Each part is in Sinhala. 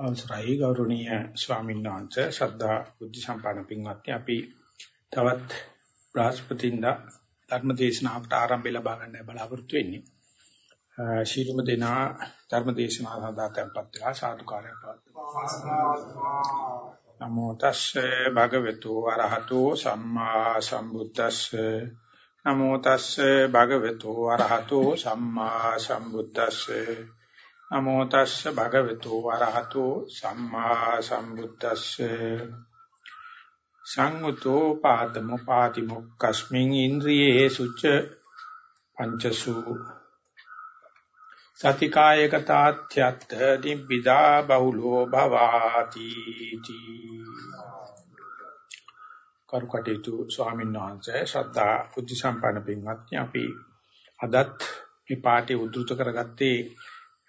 අවසරයි ගෞරවනීය ස්වාමීන් වහන්සේ ශ්‍රද්ධා බුද්ධ සම්පන්න පින්වත්නි අපි තවත් බ්‍රහස්පතින්දා ධර්ම දේශනාවට ආරම්භය ලබා ගන්න බලාපොරොත්තු වෙන්නේ. ශීලුම දෙනා ධර්ම දේශනාව සඳහා tempත් වෙලා සාදුකාරයක් පවත්වනවා. නමෝ තස්සේ භගවතු වරහතෝ සම්මා සම්බුද්දස්සේ නමෝ තස්සේ භගවතු වරහතෝ සම්මා සම්බුද්දස්සේ නමෝ තස්ස භගවතු වරහතෝ සම්මා සම්බුද්දස්සේ. සංගතෝ පාදමෝ පාතිමොක්කස්මින් ඉන්ද්‍රියේ සුච පංචසු. සතිකායකතාත්‍යත් දිබ්බිදා බහුලෝ භවාති තී. කරුකටේතු ස්වාමීන් වහන්සේ ශ්‍රද්ධා බුද්ධ සම්පන්න පින්වත්නි අපි අදත් මේ පාඩේ උද්දෘත කරගත්තේ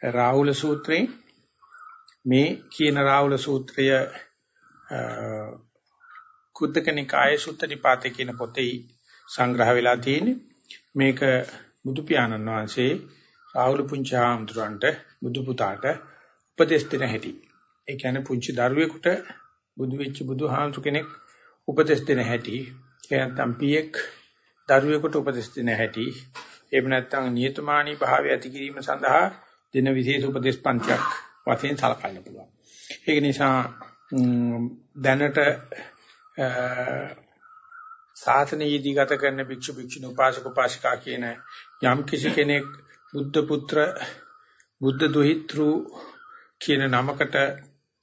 රාහුල සූත්‍රේ මේ කියන රාහුල සූත්‍රය කුද්දකනිකායේ සුත්තනිපාතේ කියන පොතේ සංග්‍රහ වෙලා තියෙන්නේ මේක බුදු පියාණන් වහන්සේ රාහුල පුංචි ආම්තුරන්ට බුදු පුතාට උපදෙස් දෙන හැටි. ඒ කියන්නේ පුංචි දරුවෙකුට බුදු වෙච්ච බුදුහාමුදුර කෙනෙක් උපදෙස් දෙන හැටි. එයානම් පියෙක් දරුවෙකුට උපදෙස් දෙන හැටි. එහෙම නැත්නම් නියතමානී භාවය ඇති කිරීම සඳහා දෙන විශේෂ උපදේශ පන්තියක් වශයෙන් සලකන්න පුළුවන්. ඒක නිසා දැනට සාසනයේදී ගත කරන භික්ෂු භික්ෂුණී උපාසක උපාසිකා කියන යම් කිසි කෙනෙක් බුද්ධ පුත්‍ර බුද්ධ දුහිතෘ කියන නමකට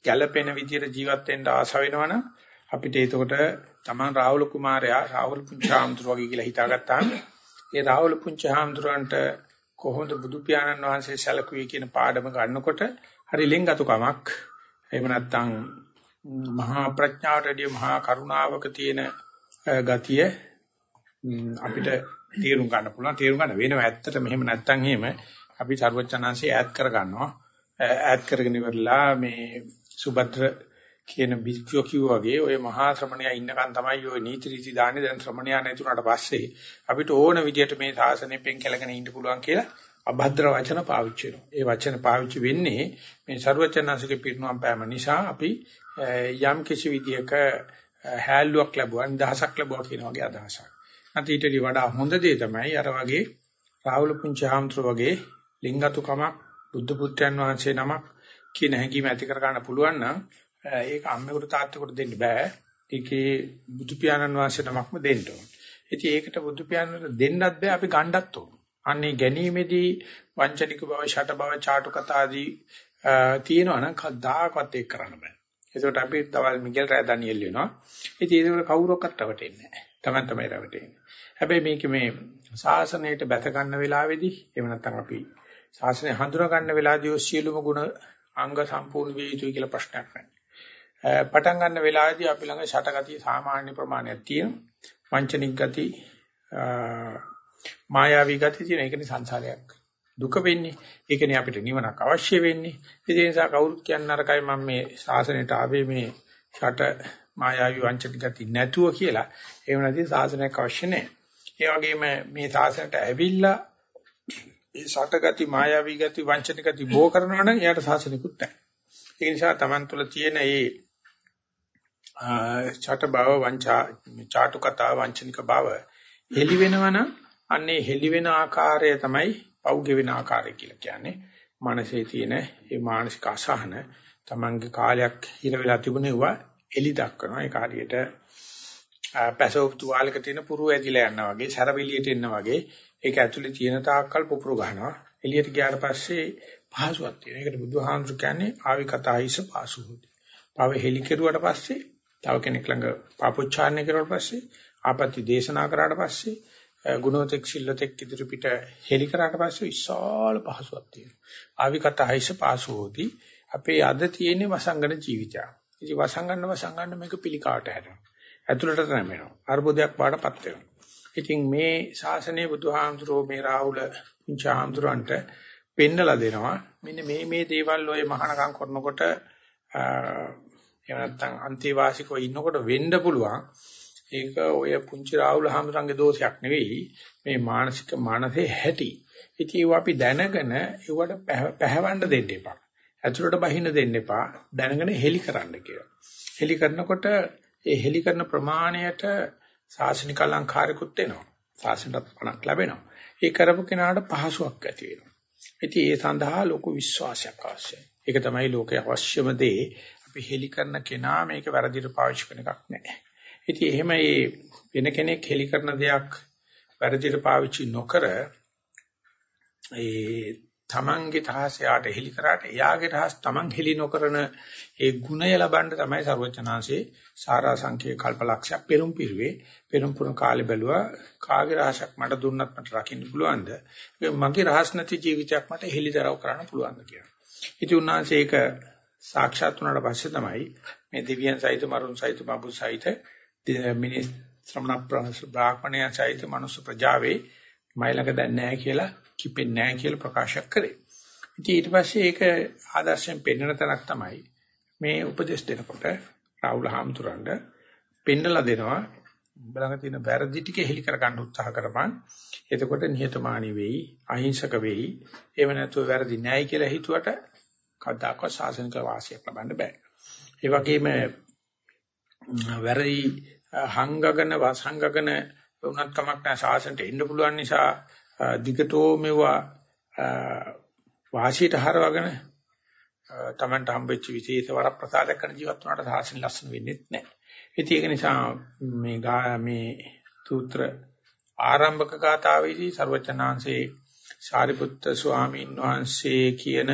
ගැළපෙන විදිහට ජීවත් වෙන්න ආස වෙනවනම් අපිට ඒකට තමන් රාහුල කුමාරයා රාහුල පුංචාම්තුර වගේ කියලා හිතාගත්තාම ඒ රාහුල පුංචාම්තුරන්ට කොහොමද බුදු පියාණන් වහන්සේ සැලකුවේ කියන පාඩම ගන්නකොට හරි ලෙන්ගතුකමක් එහෙම නැත්නම් මහා ප්‍රඥාවටදී මහා කරුණාවක තියෙන ගතිය අපිට තේරුම් ගන්න පුළුවන්. තේරුම් ගන්න වෙනවා ඇත්තට මෙහෙම නැත්නම් එහෙම අපි ਸਰවචනංශය ඈඩ් කර ගන්නවා ඈඩ් කරගෙන ඉවරලා මේ සුබද්‍ර කියන භික්ෂුව කිව්වා වගේ ඔය මහා ශ්‍රමණයා ඉන්නකන් තමයි ඔය නීති රීති දාන්නේ දැන් ශ්‍රමණයා නැතුණාට පස්සේ අපිට ඕන විදියට මේ සාසනයෙන් පෙන් කැලගෙන ඉන්න පුළුවන් කියලා අභද්‍ර වචන පාවිච්චි වෙනවා. ඒ වචන පාවිච්චි වෙන්නේ මේ ਸਰවචනසික පිරිනුවම් පෑම නිසා අපි යම් කිසි විදියක හැල්ලුවක් ලැබුවා නිදහසක් ලැබුවා කියන වගේ අදහසක්. අත ඊටදී වඩා හොඳ දේ තමයි අර වගේ රාහුල පුංචාම්ත්‍ර වගේ ලිංගතුකමක් බුද්ධ පුත්‍රයන් වහන්සේ නමක් කියන හැඟීම ඇති කර ගන්න පුළුවන් නම් ඒක අම්මෙකුට තාත්තෙකුට දෙන්න බෑ. ඒකේ බුදු පියාණන් වහන්සේ නමක්ම දෙන්න ඕන. ඉතින් ඒකට බුදු පියාණන්ට දෙන්නත් බෑ අපි ගණ්ඩත් ඕන. අන්නේ ගැනීමේදී වංචනික බව, ෂට බව, චාටු කතා ආදී තියෙනවා නම් කවදාකවත් ඒක කරන්න බෑ. ඒකට අපි තවල් මිගෙල් රෑ ඩැනියෙල් වෙනවා. ඉතින් ඒක කවුරක්වත් රවටෙන්නේ නැහැ. Taman තමයි රවටෙන්නේ. හැබැයි මේක මේ ශාසනයට බැස ගන්න වෙලාවේදී එහෙම නැත්නම් අපි ශාසනය හඳුනා ගන්න වෙලාවදී සියලුම ගුණ අංග සම්පූර්ණ වේ යුතුයි කියලා ප්‍රශ්නයක් නැහැ. පටන් ගන්න වෙලාවේදී අපි ළඟ ෂටගතිය සාමාන්‍ය ප්‍රමාණයක් තියෙනවා. වංචනික ගති මායාවී ගති තියෙන එකනේ සංසාරයක්. දුක වෙන්නේ. ඒකනේ අපිට නිවනක් අවශ්‍ය වෙන්නේ. ඒ නිසා කවුරුත් කියන්න අරකයි මම මේ ශාසනයට ආවේ මේ ෂට මායාවී වංචනික ගති නැතුව කියලා. එහෙම නැති ශාසනයක් අවශ්‍ය නැහැ. ඒ වගේම මේ ශාසනයට ඇවිල්ලා මේ ෂට ගති මායාවී ගති වංචනික ගති බෝ කරනවා නම් එයාට ශාසනිකුත් නැහැ. ඒ නිසා Taman තුල තියෙන මේ ඡට භව වංචා චාටු කතා වංචනික භව හෙලි වෙනවනම් අන්නේ හෙලි වෙන ආකාරය තමයි පෞද්ගල වෙන ආකාරය කියලා කියන්නේ. මනසේ තියෙන මේ මානසික අසහන Tamange කාලයක් හිර වෙලා තිබුණේවා එලි දක්වනවා. ඒ කාර්යයට පැසෝප් තුවාලක තියෙන පුරු ඇදිලා යනවා වගේ, සරවිලියට එන්න වගේ ඒක ඇතුලේ තියෙන තාක්කල් පුපුරු ගන්නවා. එළියට ගියාට පස්සේ පහසුවක් තියෙනවා. ඒකට බුදුහාමුදුරු කියන්නේ ආවි කතායිස පාසුහුති. පව හෙලි කෙරුවට පස්සේ තව කෙනෙක් ළඟ පාපොච්චාරණය කරුවාට පස්සේ ආපත්‍ය දේශනා කරාට පස්සේ ගුණෝතෙක් සිල්ලතෙක් ඉදිරි පිට හෙලි කරාට පස්සේ විශාල පහසුවක් තියෙනවා. ආවිකත හයිස පාසුවෝති අපේ අද තියෙන වසංගන ජීවිතය. ඉතින් වසංගන වසංගන මේක පිළිකාවට හැරෙනවා. ඇතුළට නැමෙනවා. අර්බුදයක් පාඩපත් වෙනවා. ඉතින් මේ ශාසනයේ බුදුහාමුදුරෝ මේ රාහුල පුංචාමුදුරන්ට පෙන්නලා දෙනවා. මෙන්න මේ මේ දේවල් ඔය මහානකම් කරනකොට එහෙම නැත්නම් අන්තිවාසිකව ඉන්නකොට වෙන්න පුළුවන්. ඒක ඔය පුංචි රාහුල හාමුදුරන්ගේ දෝෂයක් නෙවෙයි. මේ මානසික මානසේ හැටි. ඉතින් ඒව අපි දැනගෙන ඒවට පැහැවන්න දෙන්න එපා. ඇතුළට බහින්න දෙන්න එපා. දැනගෙන හෙලි කරන්න කියලා. හෙලි කරනකොට ඒ හෙලි කරන ප්‍රමාණයට සාසනික අලංකාරිකුත් වෙනවා. සාසනට පණක් ලැබෙනවා. ඒ කරපු කෙනාට පහසුවක් ඇති වෙනවා. ඉතින් ඒ සඳහා ලොකු විශ්වාසයක් අවශ්‍යයි. ඒක තමයි ලෝකයේ අවශ්‍යම දේ. අපි හෙලි කරන කෙනා මේක වැරදිට පාවිච්චි කරන එකක් නැහැ. ඉතින් එහෙම ඒ වෙන කෙනෙක් හෙලි කරන දෙයක් වැරදිට පාවිච්චි නොකර ඒ තමන්ගේ රහස යාට හෙලි කරාට එයාගේ රහස තමන් හෙලි නොකරන ඒ ගුණය ලබන්න තමයි ਸਰවචනාංශේ සාරා සංකේ කල්පලක්ෂයක් පෙරම් පිරුවේ. පෙරම් පුරන කාලේ බැලුවා කාගේ රහසක් මට දුන්නත් මට රකින්න පුළුවන්ද? මගේ රහස් නැති ජීවිතයක් මට හෙලිදරව් කරන්න පුළුවන්ද කියලා. ඉතින් උන්වහන්සේ ඒක සාක්ෂාත් වුණාට පස්සේ තමයි මේ දෙවියන් සහිත මරුන් සහිත බඹු සහිත මිනිස් ශ්‍රමණ බ්‍රාහ්මණයන් සහිත මනුස්ස ප්‍රජාවේ මයිලක දැන් නැහැ කියලා කිපෙන්නේ නැහැ කියලා ප්‍රකාශ කරේ. ඉතින් ඊට පස්සේ ඒක ආදර්ශයෙන් පෙන්වන තැනක් තමයි මේ උපදේශ දෙනකොට රාහුල හාමුදුරන්ට පෙන්නලා දෙනවා බලඟ තියෙන වැරදි ටික හෙලි කර ගන්න උත්සාහ කරපන්. එතකොට නිහතමානී වෙයි, අහිංසක වෙයි. එහෙම නැතුව වැරදි නැහැ කියලා හිතුවට කවදාකවත් සාසනික වාසියක් ලබන්න බෑ. ඒ වගේම වැරදි හංගගෙන වසංගගෙන උනත් කමක් නැහැ සාසනට එන්න පුළුවන් නිසා දිගටෝ මෙවුවා වාසියට හරවගෙන තමන්ට හම්බෙච්ච විශේෂ වරප්‍රසාදයක් කරන ජීවත් වුණාට සාසන ලස්සන වෙන්නේ නැහැ. ඉතින් ඒක නිසා මේ මේ සූත්‍ර ආරම්භක ගාථාවේදී ਸਰවචනාංශේ සාරිපුත්ත ස්වාමීන් වහන්සේ කියන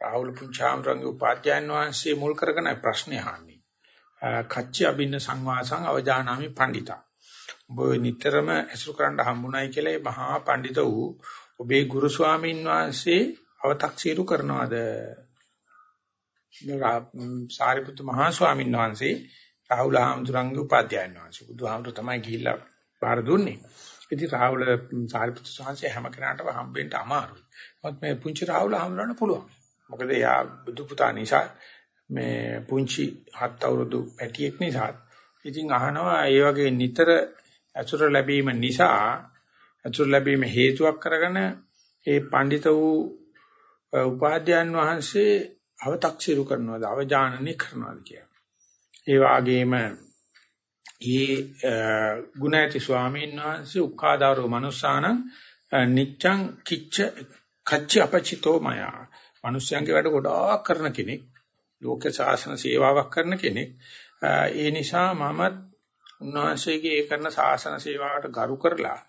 රාහුල පුංචාමරංගේ උපාධ්‍යයන් වහන්සේ මුල් කරගෙන ප්‍රශ්නේ අහන්නේ. කච්චි අබින්න සංවාසං අවජානාමි පණ්ඩිතා. ඔබ නිතරම ඇසුරු කරන්න හම්බුනායි කියලා මේ මහා පඬිත වූ ඔබේ ගුරු ස්වාමීන් වහන්සේ අව탁සීරු කරනවාද? සාරිපුත්තු මහා ස්වාමීන් වහන්සේ රාහුල හාමුදුරන්ගේ උපාධ්‍යයන් වහන්සේ. බුදුහාමුදුර තමයි ගිහිල්ලා බාර දුන්නේ. ඉතින් රාහුල සාරිපුත්තු ස්වාමීන් හැම කෙනාටම හම්බෙන්න අමාරුයි. මොකද මේ පුංචි රාහුල හාමුදුරන්න පුළුවන්. මොකද එයා බුදු පුතා නිසා මේ පුංචි හත් අවුරුදු පැටියෙක් නිසා ඉතින් අහනවා ඒ වගේ නිතර අසුර ලැබීම නිසා අසුර ලැබීම හේතුවක් කරගෙන ඒ පඬිත වූ උපාධ්‍යයන් වහන්සේ අව탁සිරු කරනවාද අවජානනය කරනවාද කියලා. ඒ වගේම ඒ ගුණ ඇති ස්වාමීන් වහන්සේ උක්කාදාරෝ මනුස්සාන නිච්ඡං කිච්ච කච්ච අපචිතෝ මය. මිනිස්යන්ගේ වැඩ ගොඩාක් කරන කෙනෙක්. ලෝක ශාසන සේවාවක් කරන කෙනෙක්. ඒ නිසා මමත් උන්වහන්සේගේ ඒ කරන ශාසන සේවාවට ගරු කරලා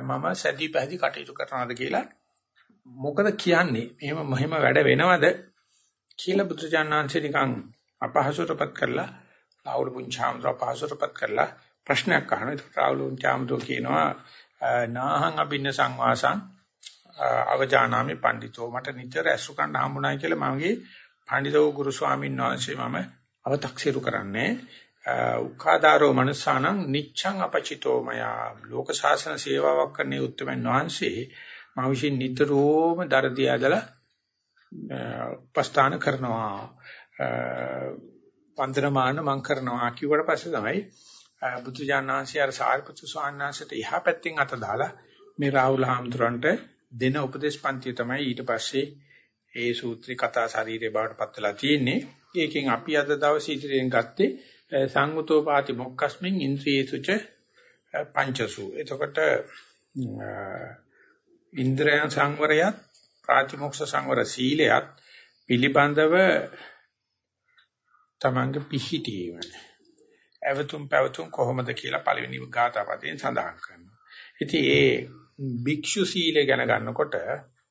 මම සැදී පැහැදී කටයුතු කරනවාද කියලා මොකද කියන්නේ? එහෙම මෙහෙම වැඩ වෙනවද කියලා බුදුචානන්සේ නිකන් අපහසුටපත් කරලා රාහුල පුංචාම්ද්‍ර අපහසුටපත් කරලා ප්‍රශ්නයක් අහනවා. ඒක රාහුල පුංචාම්ද්‍ර කියනවා නාහං අබින්න සංවාසං අවජානාමි පඬිතෝ මට නිතර ඇසු කන්න හම්බුනායි කියලා මගේ පඬිතෝ ගුරු ස්වාමීන් වහන්සේ මම අව탁සිරු කරන්නේ. උඛාදාරෝ මනසානං නිච්ඡං අපචිතෝ මයා. ලෝක ශාසන සේවාවක් කරන උත්තරමන් වහන්සේ මා විසින් නිතරම දරදී ඇදලා උපස්ථාන කරනවා. වන්දනමාන මං කරනවා කිව්වට පස්සේ තමයි බුදු ජානනාංශය අර සාරිපුත්‍ර ස්වාමීන් එහා පැත්තෙන් අත දාලා මේ රාහුල හාමුදුරන්ට දෙන උපදේශ පන්තිය තමයි ඊට පස්සේ ඒ සූත්‍රي කතා ශරීරේ බවට පත් වෙලා තියෙන්නේ. ඒකෙන් අපි අද දවසේ ඉදිරියෙන් ගත්තේ සංගතෝ පාති මොක්කස්මින් ඉන්ද්‍රියේසුච පංචසු. එතකොට ඉන්ද්‍රයන් සංවරයත් ප්‍රාතිමොක්ෂ සංවර සීලයත් පිළිබඳව තමන්ගේ පිහිටීම. අවතුම් පැවතුම් කොහොමද කියලා පළවෙනි ගාථාපදයෙන් සඳහන් කරනවා. ඉතින් ඒ භික්ෂු සීලය ගැන ගන්නකොට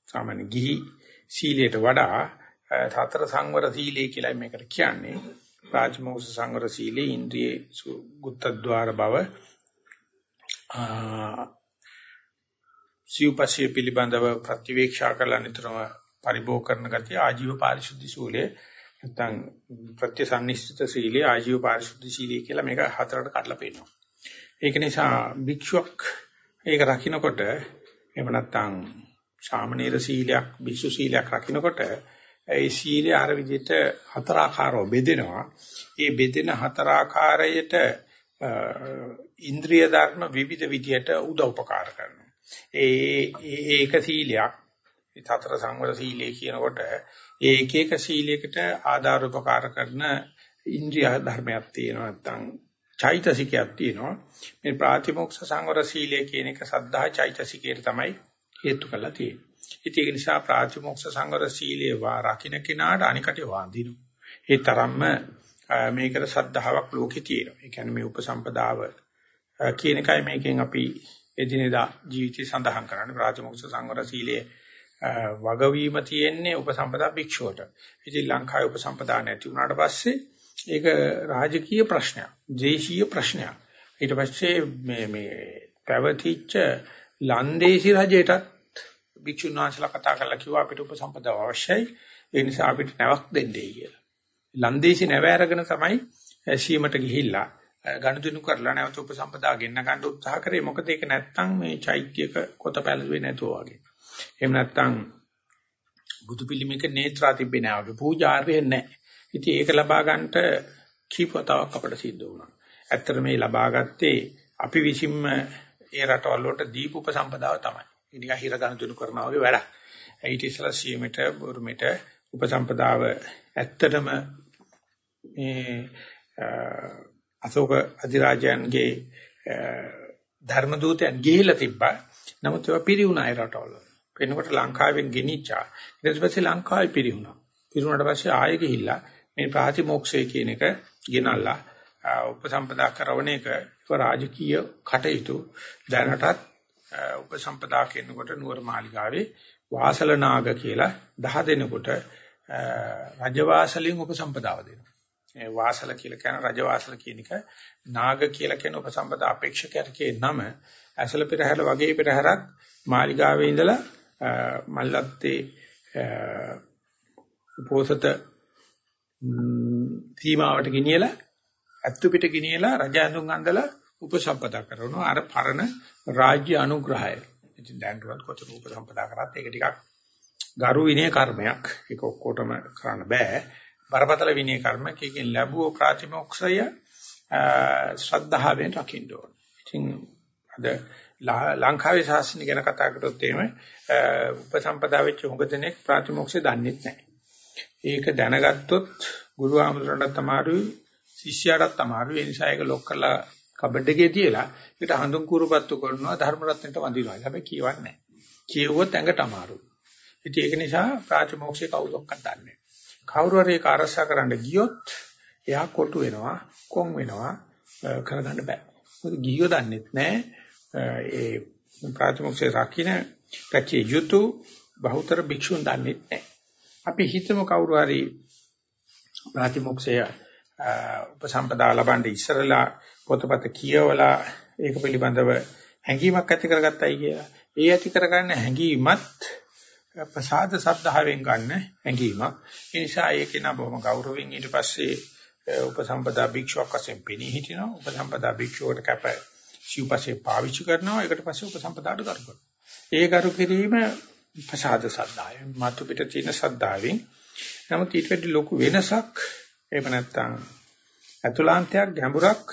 සාමාන්‍ය ගිහි සීලයට වඩා සතර සංවර සීලය කියලා මේකට කියන්නේ. රාජමෝක්ෂ සංවර සීලේ ඉන්ද්‍රියේ ගුත්තද්්වාර බව සිව්පස්සේ පිළිබඳව ප්‍රතිවේක්ෂා කරලා නිතරම පරිභෝග කරන ගතිය ආජීව පාරිශුද්ධි සූලයේ නැත්නම් ප්‍රත්‍යසන්නිස්සිත සීලයේ ආජීව පාරිශුද්ධි සීලය කියලා මේක හතරට කඩලා පෙන්නනවා. ඒක නිසා භික්ෂුවක් ඒක රකින්නකොට එහෙම නැත්නම් සාමනීර සීලයක් භික්ෂු සීලයක් රකින්නකොට ඒ සීලය අර විදිහට හතර ආකාරව බෙදෙනවා. ඒ බෙදෙන හතර ආකාරයට ඉන්ද්‍රිය ධර්ම විවිධ විදිහට උදව්පකාර කරනවා. ඒ ඒක සීලයක්. හතර සංවර සීලය කියනකොට ඒ එක එක සීලයකට ආධාර උපකාර කරන ඉන්ද්‍රිය ධර්මයක් තියෙනවා නැත්නම් චෛතසිකයක් තියෙනවා. මේ ප්‍රාතිමෝක්ෂ සංවර සීලය කියන එක සද්ධා චෛතසිකයට තමයි හේතු කරලා තියෙන්නේ. ඉතින් ඒක නිසා ප්‍රාතිමෝක්ෂ සංවර සීලය වා රකින්න කෙනාට අනිකට වාඳිනු. ඒ තරම්ම මේකට සද්ධාාවක් ලෝකේ තියෙනවා. ඒ කියන්නේ මේ උපසම්පදාව කියන එකයි මේකෙන් අපි එදිනෙදා ජීවිතය සඳහන් කරන්නේ ප්‍රාතිමෝක්ෂ සංවර සීලයේ වගවීම තියෙන්නේ උපසම්පදා භික්ෂුවට. ඉතින් ලංකාවේ උපසම්පදා නැති වුණාට පස්සේ ඒක රාජකීය ප්‍රශ්නයක්, දේශීය ප්‍රශ්නයක්. ඊට පස්සේ මේ මේ පැවතිච්ච ලන්දේසි රජයටත් භික්ෂුන් වහන්සේලා කතා කරලා කිව්වා අපිට උපසම්පදාව අවශ්‍යයි. ඒ නිසා අපිට නැවක් දෙන්නයි කියලා. ලන්දේසි නැව අරගෙන තමයි සීමට ගිහිල්ලා ගණදුණු කරලා නැවත උපසම්පදා ගෙන්න ගන්න උත්සාහ කරේ. මොකද ඒක නැත්තම් මේ චෛත්‍යක කොත පැලුවේ නැතුව වගේ. එහෙම නැත්තම් බුදු පිළිමයක නේත්‍රා තිබෙන්නේ නැහැ වගේ. පූජාර්ය නැහැ. ඉතින් ඒක ලබා ගන්නට කීපතාවක් අපිට සිද්ධ වුණා. ඇත්තට මේ ලබා ගත්තේ අපි විසින්ම ඒ රටවල් වලට දීප උපසම්පදාව තමයි. ඉනික හිර ගන්න දුණු කරනවා වගේ වැඩක්. ඊට ඉස්සලා සීමෙට බුරුමෙට උපසම්පදාව ඇත්තටම මේ අශෝක අධිරාජයන්ගේ ධර්ම දූතයන් ගිහිලා තිබ්බා. නමුත් ඒවා පිරිුණා ඒ රටවල. එනකොට ලංකාවෙන් ගෙනිච්චා. ඊට පස්සේ ලංකාවේ පිරිුණා. පිරුණාට පස්සේ ආයෙ ගිහිල්ලා මේ ප්‍රාතිමෝක්ෂය කියන එක ගෙනල්ලා උපසම්පදා කරවන එක රාජකීය කටයුතු දැනටත් උපසම්පදා කරනකොට නුවර මාලිගාවේ වාසල නාග කියලා 10 දෙනෙකුට රජවාසලින් උපසම්පදාව දෙනවා. ඒ වාසල කියලා කියන රජවාසල කියන එක නාග කියලා කියන උපසම්පදා අපේක්ෂකයන්ගේ නම ඇසල පෙරහැර වගේ පෙරහැරක් මාලිගාවේ ඉඳලා මල්ලත්තේ උපෝසත සීමාවට ගෙනියලා ඇත්තු පිට ගෙනියලා රජ ඇඳුම් අඳලා උපසම්පදා කරනවා අර පරණ රාජ්‍ය අනුග්‍රහය. ඉතින් දැන් රුවත් කොතන උපසම්පදා කරත් ඒක ටිකක් ගරු විනය කර්මයක්. ඒක ඔක්කොටම කරන්න බෑ. බරපතල විනය කර්මයක්. ඒකෙන් ලැබුව ප්‍රාතිමෝක්ෂය ශ්‍රද්ධාවෙන් රකින්න ඕන. ඉතින් අද ලංකාවේ ශාසනය ගැන කතා කරොත් එහෙම උපසම්පදා වෙච්ච හුඟ දෙනෙක් ප්‍රාතිමෝක්ෂය දන්නේ නැහැ. ඒක දැනගත්තොත් ගුරු ආමතුරණට තමාරුයි ශිෂ්‍යයාටත් අමාරුයි. ඒ නිසා ඒක ලොක් කරලා කබඩ් එකේ තියලා ඒකට හඳුන් කුරුපත්තු කරනවා ධර්ම රත්නයට වඳිනවා. හැබැයි කියවන්නේ නැහැ. කියවුවොත් ඇඟට අමාරුයි. ඉතින් ඒක නිසා ප්‍රාතිමෝක්ෂය කවුදොක්කත් දන්නේ කවුරු හරි ඒක අරසා කරන්න ගියොත් එයා කොටු වෙනවා, කොන් වෙනවා, කරගන්න බෑ. මොකද ගිහියෝ දන්නෙත් නැහැ. ඒ ප්‍රාතිමෝක්ෂය රකින්න පැචේ යුතු බහුතර භික්ෂුන් දන්නෙත් නැහැ. අපි හිතමු කවුරු හරි ප්‍රාතිමොක්ෂය උපසම්පදා ලබන්නේ ඉස්සරලා පොතපත කියවලා ඒක පිළිබඳව හැඟීමක් ඇති කරගත්තයි කියලා. ඒ ඇති කරගන්න හැඟීමත් ප්‍රසාද සද්ධාවෙන් ගන්න හැඟීමක්. ඒ නිසා ඒකේ නම් බොහොම ගෞරවයෙන් ඊට පස්සේ උපසම්පදා භික්ෂුවක් වශයෙන් පෙනී හිටිනවා. උපසම්පදා භික්ෂුවට කැප සිව්පස්සේ පාවිච්චි කරනවා. ඒකට පස්සේ උපසම්පදාට කරු කරනවා. ඒ කරු කිරීම ප්‍රසාද සද්ධාය. මතු පිට තියෙන සද්ධාවෙන්. නමුත් ඊට වඩා ලොකු වෙනසක් එහෙම නැත්නම් අතුලාන්තයක් ගැඹුරක්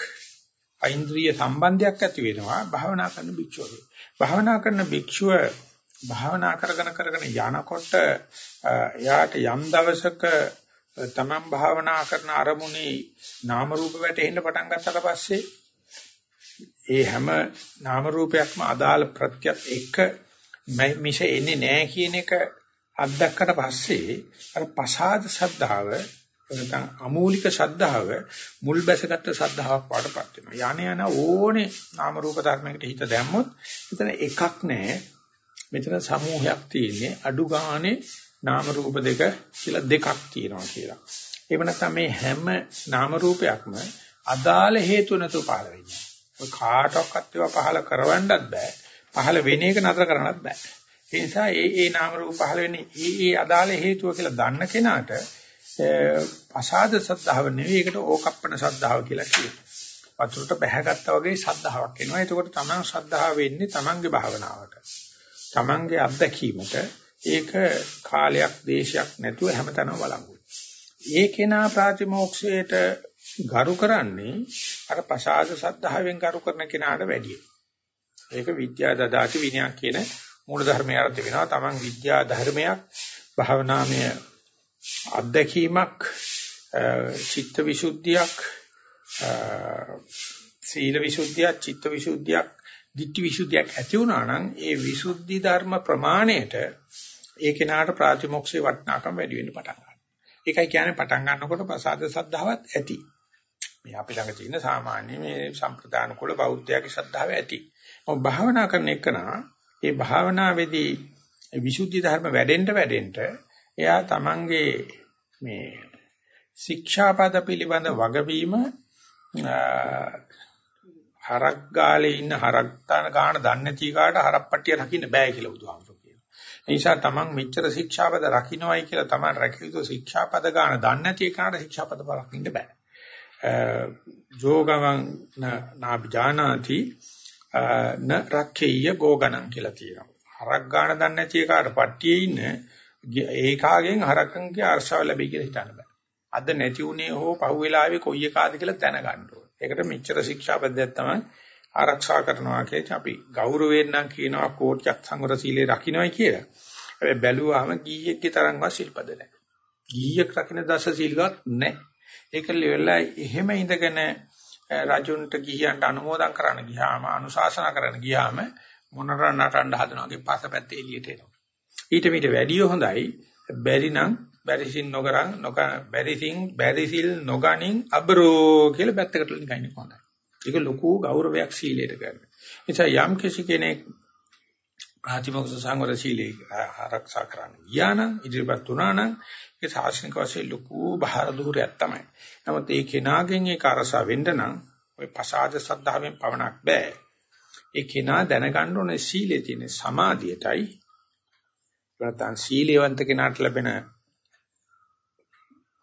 ඓන්ද්‍රිය සම්බන්ධයක් ඇති වෙනවා භාවනා කරන භික්ෂුවගේ. භාවනා කරන භික්ෂුව භාවනා කරගෙන කරගෙන යනකොට එයාට යම් දවසක තමන් භාවනා කරන අරමුණේ නාම රූප වැටෙන්න පටන් ගත්තට පස්සේ ඒ හැම නාම රූපයක්ම අදාළ ප්‍රත්‍යත් එක්ක මිස එන්නේ නැහැ කියන එක අත්දැක්කට පස්සේ අර පසාද ශ්‍රද්ධාව නැත්නම් අමූලික ශ්‍රද්ධාව මුල් බැසගත්තු ශ්‍රද්ධාවක් වඩපත් වෙනවා. යانے යන ඕනේ නාම රූප ධර්මයකට හිත දැම්මොත් එතන එකක් නැහැ. මෙතන සමූහයක් තියෙන්නේ අඩු ගානේ නාම රූප දෙක කියලා දෙකක් තියෙනවා කියලා. එහෙම නැත්නම් මේ හැම නාම රූපයක්ම අදාළ හේතු නැතුව පහළ වෙන්නේ. ඔය කාටවත් ඒවා පහළ කරවන්නත් බෑ. පහළ වෙන එක නතර කරන්නත් බෑ. ඒ නිසා ඒ ඒ නාම රූප පහළ වෙන්නේ ඒ ඒ අදාළ හේතුව කියලා දන්න කෙනාට අසාද සද්ධාව නෙවෙයි ඒකට ඕකප්පන සද්ධාව කියලා කියනවා. වතුරට බැහැගත්තා වගේ සද්ධාාවක් එනවා. එතකොට තමන් ශ්‍රද්ධාව වෙන්නේ තමන්ගේ භාවනාවට. තමන්ගේ අත්දැකීමට ඒක කාලයක් දේශයක් නැතුව හැමතැනම බලංගුයි. ඒ කෙනා ප්‍රාතිමෝක්ෂයට ගරු කරන්නේ අර පසාද සද්ධාවෙන් ගරු කරන කෙනාට වැඩියි. ඒක විද්‍යා දදාති විනයක් කියන මූල ධර්මය අර්ථ වෙනවා. Taman විද්‍යා ධර්මයක් භාවනාමය අත්දැකීමක් චිත්ත විසුද්ධියක් සීල විසුද්ධියක් චිත්ත විසුද්ධියක් ditthi විසුද්ධියක් ඇති වුණා නම් ඒ විසුද්ධි ධර්ම ප්‍රමාණයට ඒ කෙනාට ප්‍රාතිමොක්ෂේ වටිනාකම වැඩි වෙන්න පටන් ගන්නවා. ඒකයි කියන්නේ පටන් ගන්නකොට ප්‍රසාද සද්ධාවත් ඇති. මේ අපි ළඟ තියෙන සාමාන්‍ය මේ සම්ප්‍රදාන කුල බෞද්ධයාගේ ශ්‍රද්ධාව ඇති. මොකද භාවනා කරන එකනා ඒ භාවනාවේදී විසුද්ධි ධර්ම වැඩෙන්න වැඩෙන්න එයා තමන්ගේ මේ ශික්ෂාපද පිළිබඳ වගවීම හරක් ගාලේ ඉන්න හරක් තාන ගාන දන්නේ නැති කාට හරප්පට්ටිය රකින්න බෑ කියලා බුදුහාමුදුරුවෝ කියනවා. ඒ නිසා තමන් මෙච්චර ශික්ෂාපද රකින්නවයි කියලා තමන් රැකියුතු ශික්ෂාපද ගාන දන්නේ නැති කාට ශික්ෂාපද රකින්න බෑ. යෝගවං නාබ්ජානාති න රක්ඛේය ගෝගණං කියලා තියෙනවා. හරක් ගාන දන්නේ නැති කාට පට්ටියේ ඉන්න ඒකාගෙන් හරකන්ගේ අර්ශාව ලැබෙයි කියලා හිතන්න බෑ. අද නැති උනේ හෝ පහුවෙලාවේ කොයි එකාද කියලා දැනගන්න ඕනේ. ඒකට මෙච්චර ශික්ෂාපදයක් තමයි ආරක්ෂා කරනවා කියලා අපි ගෞරවයෙන් නම් කියනවා කෝට්‍යත් සංවර සීලේ රකින්නයි කියලා. හැබැයි බැලුවාම ගීයේකේ තරම්වත් ශිල්පද නැහැ. ගීයක් රකින්න දස සීලවත් නැහැ. ඒක ලෙවලා එහෙම ඉඳගෙන රජුන්ට ගිහියන්ට අනුමෝදන් කරන්න ගියාම අනුශාසනා කරන්න ගියාම මොනර නටන්න හදනවාගේ පසපැත්තේ එළියට එනවා. ඊට මීට වැඩිය හොඳයි බැරි නම් බැරිසින් නොකරන් නොක බැරිසින් බැරිසිල් නොගනින් අබරෝ කියලා පැත්තකට නිකන් හොඳයි. ඒක ලොකු ගෞරවයක් සීලයට කරන. නිසා යම් කිසි කෙනෙක් ප්‍රාතිමොක්ෂ සංවර සීලේ ආරක්ෂා කරන්න ගියා නම් ඉදිරිපත් වුණා නම් ඒ සාසනික වශයෙන් ලොකු බාහිර දුරයක් තමයි. නමුත් ඒ කෙනාගෙන් ඒක අරසා වෙන්න නම් ওই පසාද සද්ධාවෙන් පවණක් බෑ. ඒ කෙනා දැනගන්න ඕනේ සීලේ තියෙන සමාධියටයි නැත්නම් සීලවන්ත කෙනාට ලැබෙන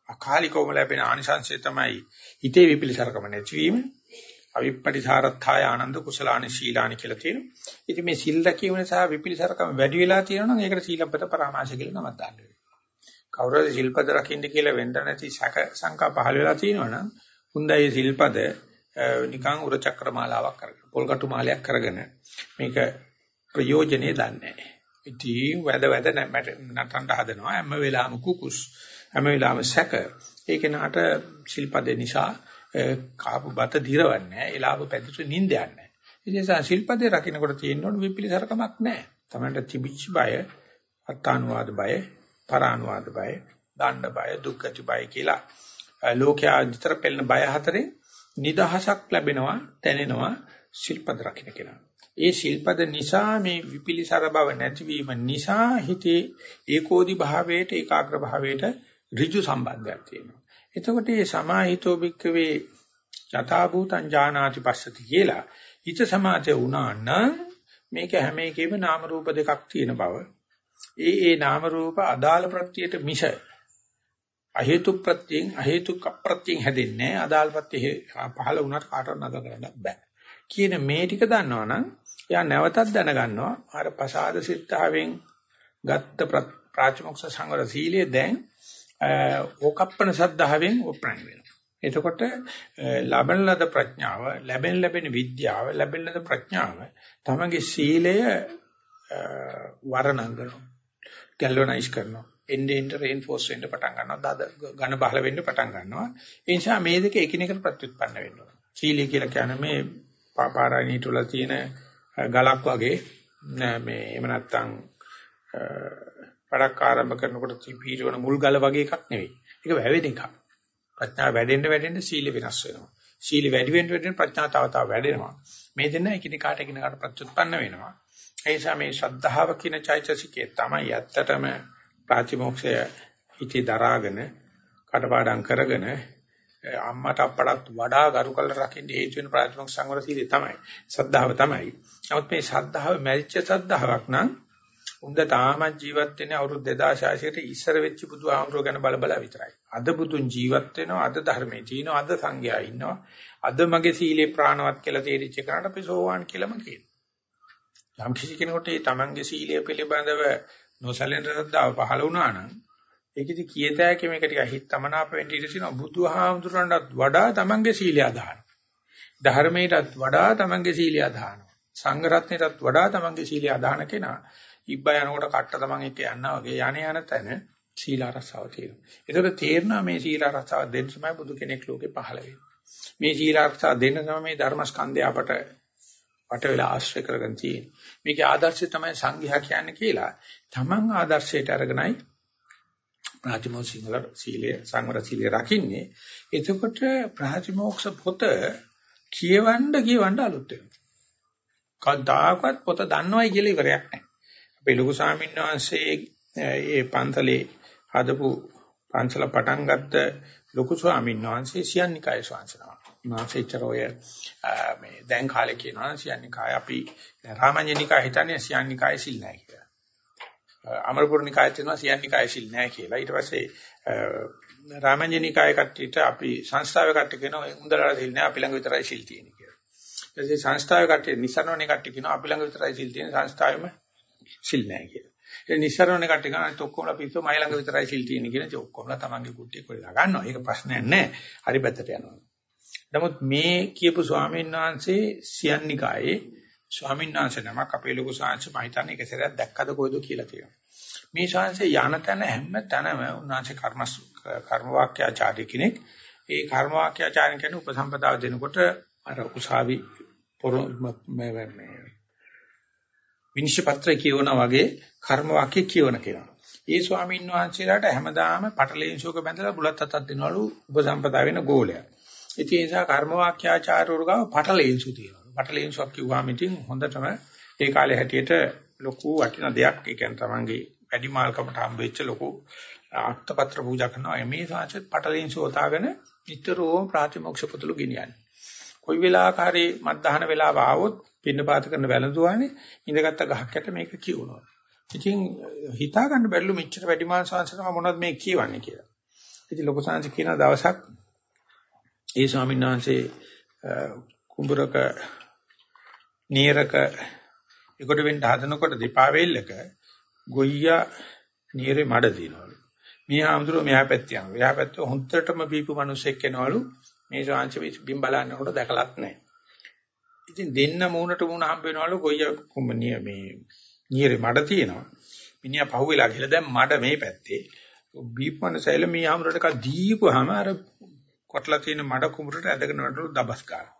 අකාලිකවම ලැබෙන ආනිසංසය තමයි හිතේ විපිලිසරකම නැතිවීම අවිප්පටිසාරත්ථාය ආනන්ද කුසලානි ශීලානි කියලා තියෙනවා. ඉතින් මේ සිල් රැකීම නිසා විපිලිසරකම වැඩි වෙලා තියෙනවා නම් ඒකට සීලබ්බත පරාමාශ කියලා නමක් දාන්න වෙනවා. කවුරුද සිල්පද රකින්න කියලා වෙන්න නැති සැක සංකා පහළ වෙලා තියෙනවා නම් හුඳයි සිල්පද නිකන් උර චක්‍ර මාලාවක් කරගෙන පොල්කටු මාලයක් කරගෙන මේක ප්‍රයෝජනේ දන්නේ නැහැ. ඉතින් වැද වැද නටන්න හදනවා. හැම වෙලාවෙම කුකුස් හැම වෙලාවෙම සැක. ඒක නහට ශිල්පදේ නිසා කාපු බත දිරවන්නේ නැහැ. එලාව පැදිට නිින්ද යන්නේ නැහැ. ඒ නිසා ශිල්පදේ රකින්නකොට තියෙනකොට විපිලිසරකමක් නැහැ. තමන්ට තිබිච්ච බය අත්තානුවාද බය පරානුවාද බය දණ්ඩ බය දුක්ඛති බය කියලා ලෝකයා විතර පෙළෙන බය හතරේ නිදහසක් ලැබෙනවා දැනෙනවා ශිල්පද රකින්න කෙනා ඒ ශිල්පද නිසා මේ විපිලිසර බව නැතිවීම නිසා හිතේ ඒකෝදි භාවයට ඒකාග්‍ර භාවයට ඍජු සම්බන්ධයක් තියෙනවා. එතකොට මේ සමාහිතෝ භික්කවේ යථා භූතං ඥානාති පස්සති කියලා හිත සමාධිය වුණා නම් මේක හැම එකෙම නාම රූප දෙකක් තියෙන බව. ඒ ඒ නාම රූප අදාළ ප්‍රත්‍යයට මිස අහේතු ප්‍රත්‍යයෙන් අහේතුක ප්‍රත්‍යයෙන් හැදෙන්නේ අදාළ ප්‍රත්‍ය පහළ වුණාට කාටවත් නතර කරන්න බෑ. කියන මේ ටික දන්නවනම් එයා නැවතත් දැනගන්නවා අර පසාද සිතාවෙන් ගත්ත ප්‍රාචමොක්ෂ සංවර සීලය දැන් ඕකප්පන සද්ධාවෙන් උප්‍රණ වෙනවා. එතකොට ලබන ලද ප්‍රඥාව, ලැබෙන ලැබෙන විද්‍යාව, ලැබෙන ලද ප්‍රඥාව තමගේ සීලය වර්ණම් කරනවා. ගැල්වනයිස් කරනවා. එන්නේ එන්න රේන්ෆෝස් වෙන්න පටන් ගන්නවා. දද ඝන බහල වෙන්න පටන් ගන්නවා. ඒ නිසා මේ දෙක එකිනෙකට ප්‍රතිඋත්පන්න වෙනවා. සීලය කියලා කියන්නේ මේ පාපාරණීට වල තියෙන ගලක් වගේ මේ එහෙම නැත්නම් වැඩක් ආරම්භ කරනකොට පිළිවෙන මුල් ගල වගේ එකක් නෙවෙයි. ඒක වැවෙන එකක්. ප්‍රඥාව වැඩෙන්න වැඩෙන්න සීල වෙනස් වෙනවා. සීල වැඩි වෙන්න වැඩෙන්න ප්‍රඥාව තව තව වැඩෙනවා. මේ දෙන්න එකිනෙකාට එකිනෙකාට ප්‍රත්‍යুৎපන්න වෙනවා. ඒ නිසා මේ ශ්‍රද්ධාව කියන චෛතසිකේ තමයි ඇත්තටම ප්‍රාතිමෝක්ෂය හිතේ දරාගෙන කටපාඩම් කරගෙන අම්මට අප්පටත් වඩා ගරු කළ රකින්න හේතු වෙන ප්‍රාතිමෝක්ෂ සංවර සීලය තමයි. ශ්‍රද්ධාව තමයි. නමුත් මේ ශ්‍රද්ධාව මැරිච්ච ශ්‍රද්ධාවක් නම් උන්ද තාමත් ජීවත් වෙන්නේ අවුරුදු 2600ට ඉස්සර වෙච්ච බුදුහාමුදුරුවෝ ගැන බල බල විතරයි. අද බුදුන් ජීවත් වෙනවා, අද ධර්මයේ තියෙනවා, අද සංඝයා ඉන්නවා. අද මගේ සීලේ ප්‍රාණවත් කියලා තේරිච්ච කරාට අපි සෝවාන් කියලාම කියනවා. යම් කිසි කෙනෙකුට ඒ තමන්ගේ සීලය පිළිබඳව නොසැලෙන ශ්‍රද්ධාව පහළ වුණා නම් ඒකෙදි කියතෑකේ මේක ටික හිත තමනාප වෙන්න ඉඩ තියෙනවා බුදුහාමුදුරන්ටත් වඩා තමන්ගේ සීලය අදහන ධර්මයටත් වඩා තමන්ගේ සීලය අදහන සංඝ රත්නයටත් වඩා තමන්ගේ සීලය අදහන කෙනා ඉබ්බ යනකොට කට්ට තමන් එක්ක යනවා වගේ යانے යන තැන සීල ආරක්ෂාව තියෙනවා. ඒතකොට තේරෙනවා මේ සීල ආරක්ෂාව දෙන්න තමයි බුදු කෙනෙක් ලෝකේ පහළ වෙන්නේ. මේ සීල ආරක්ෂාව දෙන්න තමයි මේ ධර්මස්කන්ධය අපට වට වෙලා ආශ්‍රය කරගෙන තියෙන්නේ. මේකේ ආදර්ශය තමයි සංඝයා කියන්නේ කියලා. තමන් ආදර්ශයට අරගෙනයි ප්‍රාතිමෝක්ෂ සිංහල සීලය සංවර සීලය රකින්නේ. එතකොට ප්‍රාතිමෝක්ෂ පොත කියවන්න කියවන්න අලුත් වෙනවා. කවදාකවත් පොත දන්නවයි කියලා ඉවරයක් නැහැ. අපේ ලොකු ස්වාමීන් වහන්සේ ඒ පන්සලේ හදපු පන්සල පටන් ගත්ත ලොකු ස්වාමීන් වහන්සේ සියන්නිකාය ස්වාමීන් මාසෙච්චරෝය මේ දැන් කාලේ කියනවා සියන්නිකාය අපි රාමඤ්ඤනිකාය හිතන්නේ සියන්නිකාය සිල් නැහැ කියලා. අමරපුරනිකාය කියනවා සියන්නිකාය සිල් නැහැ කියලා. ඊට පස්සේ රාමඤ්ඤනිකාය කට්ටියට අපි සංස්ථාවේ කට්ටිය කියනවා උන්දලලා සිල් නැහැ අපි ළඟ විතරයි සිල් තියෙන්නේ කියලා. ඊට පස්සේ සංස්ථාවේ කට්ටිය නිසරණෝනේ කට්ටිය කියනවා අපි ළඟ විතරයි සිල් තියෙන්නේ සංස්ථාවෙම සිල් නැහැ කියලා. ඒ නිස්සරණ කට්ටිය ගන්න ඔක්කොමලා පිස්සු මයි ළඟ විතරයි සිල් තියෙන්නේ කියන ඉතින් ඔක්කොමලා තමන්ගේ කුට්ටිය කොල්ලා ගන්නවා. ඒක ප්‍රශ්නයක් නෑ. හරි පැත්තට යනවා. නමුත් මේ කියපු ස්වාමීන් වහන්සේ සියන්නිකායේ ස්වාමීන් වහන්සේ නමක් අපේ ලොකු සාංශ මම හිතන්නේ එක සැරයක් දැක්කද කොයිද කියලා තියෙනවා. මේ ශාංශේ යන තැන හැම තැනම උන්වහන්සේ කර්ම කර්ම වාක්‍යාචාර්ය කෙනෙක්. ඒ කර්ම වාක්‍යාචාර්ය කියන්නේ උපසම්පදාව දෙනකොට අර උසාවි පොර මේ විනිශ්චය පත්‍රය කියවනා වගේ කර්ම වාක්‍ය කියවන කෙනා. ඒ ස්වාමීන් වහන්සේලාට හැමදාම පටලෙන්සෝක බැඳලා බුලත් අතක් දෙනවලු උපසම්පදා වෙන ගෝලයක්. ඉතින් ඒ නිසා කර්ම වාක්‍යාචාර්යවරු ගාව පටලෙන්සු තියෙනවා. පටලෙන්සුක් කිව්වම ඉතින් හොඳටම ඒ කාලේ හැටියට ලොකු වටින දෙයක් ඒ කියන්නේ තමන්ගේ වැඩිමාල්කමට හම්බෙච්ච ලොකු අක්තපත්‍ර පූජා කරනවා. මේ සාංශත් පටලෙන්සු උතාගෙන නිතරම ප්‍රාතිමෝක්ෂ පුතුළු ගෙනියන්නේ. කොයි වෙලාවකරි මත්දහන වෙලාව ආවොත් පින්නපාත කරන වැළඳුවානේ ඉඳගත්ත ගහක් යට මේක කියවනවා. ඉතින් හිතා ගන්න බැරිලු මෙච්චර වැඩිමාල් සංසතම මොනවද මේ කියවන්නේ කියලා. ඉතින් ලොකු සංසි කියන දවසක් ඒ ස්වාමීන් වහන්සේ කුඹරක නීරක එකට වෙන්න හදනකොට දෙපා වේල්ලක ගොයියා නීරේ මඩ දිනවලු. මේ ආම්දුර මෙහා පැත්තේ යනවා. එහා පැත්තේ හොන්තරටම බීපු මිනිස්සෙක් එනවලු. මේ ශාංශ බිම් බලන්නකොට දැකලත් නැහැ. ඉතින් දෙන්න මූණට මූණ හම්බ වෙනවලු ගොයියා කුඹනිය මේ නීරේ මඩ තියෙනවා. මිනිහා පහුවෙලා ගිහලා දැන් මඩ මේ පැත්තේ. බීපමන සෛල මේ ආම්දුරට එකක් දීපුවාම අර කොටලා තියෙන මඩ කුඹරට ඇදගෙන වටලු දබස් ගන්නවා.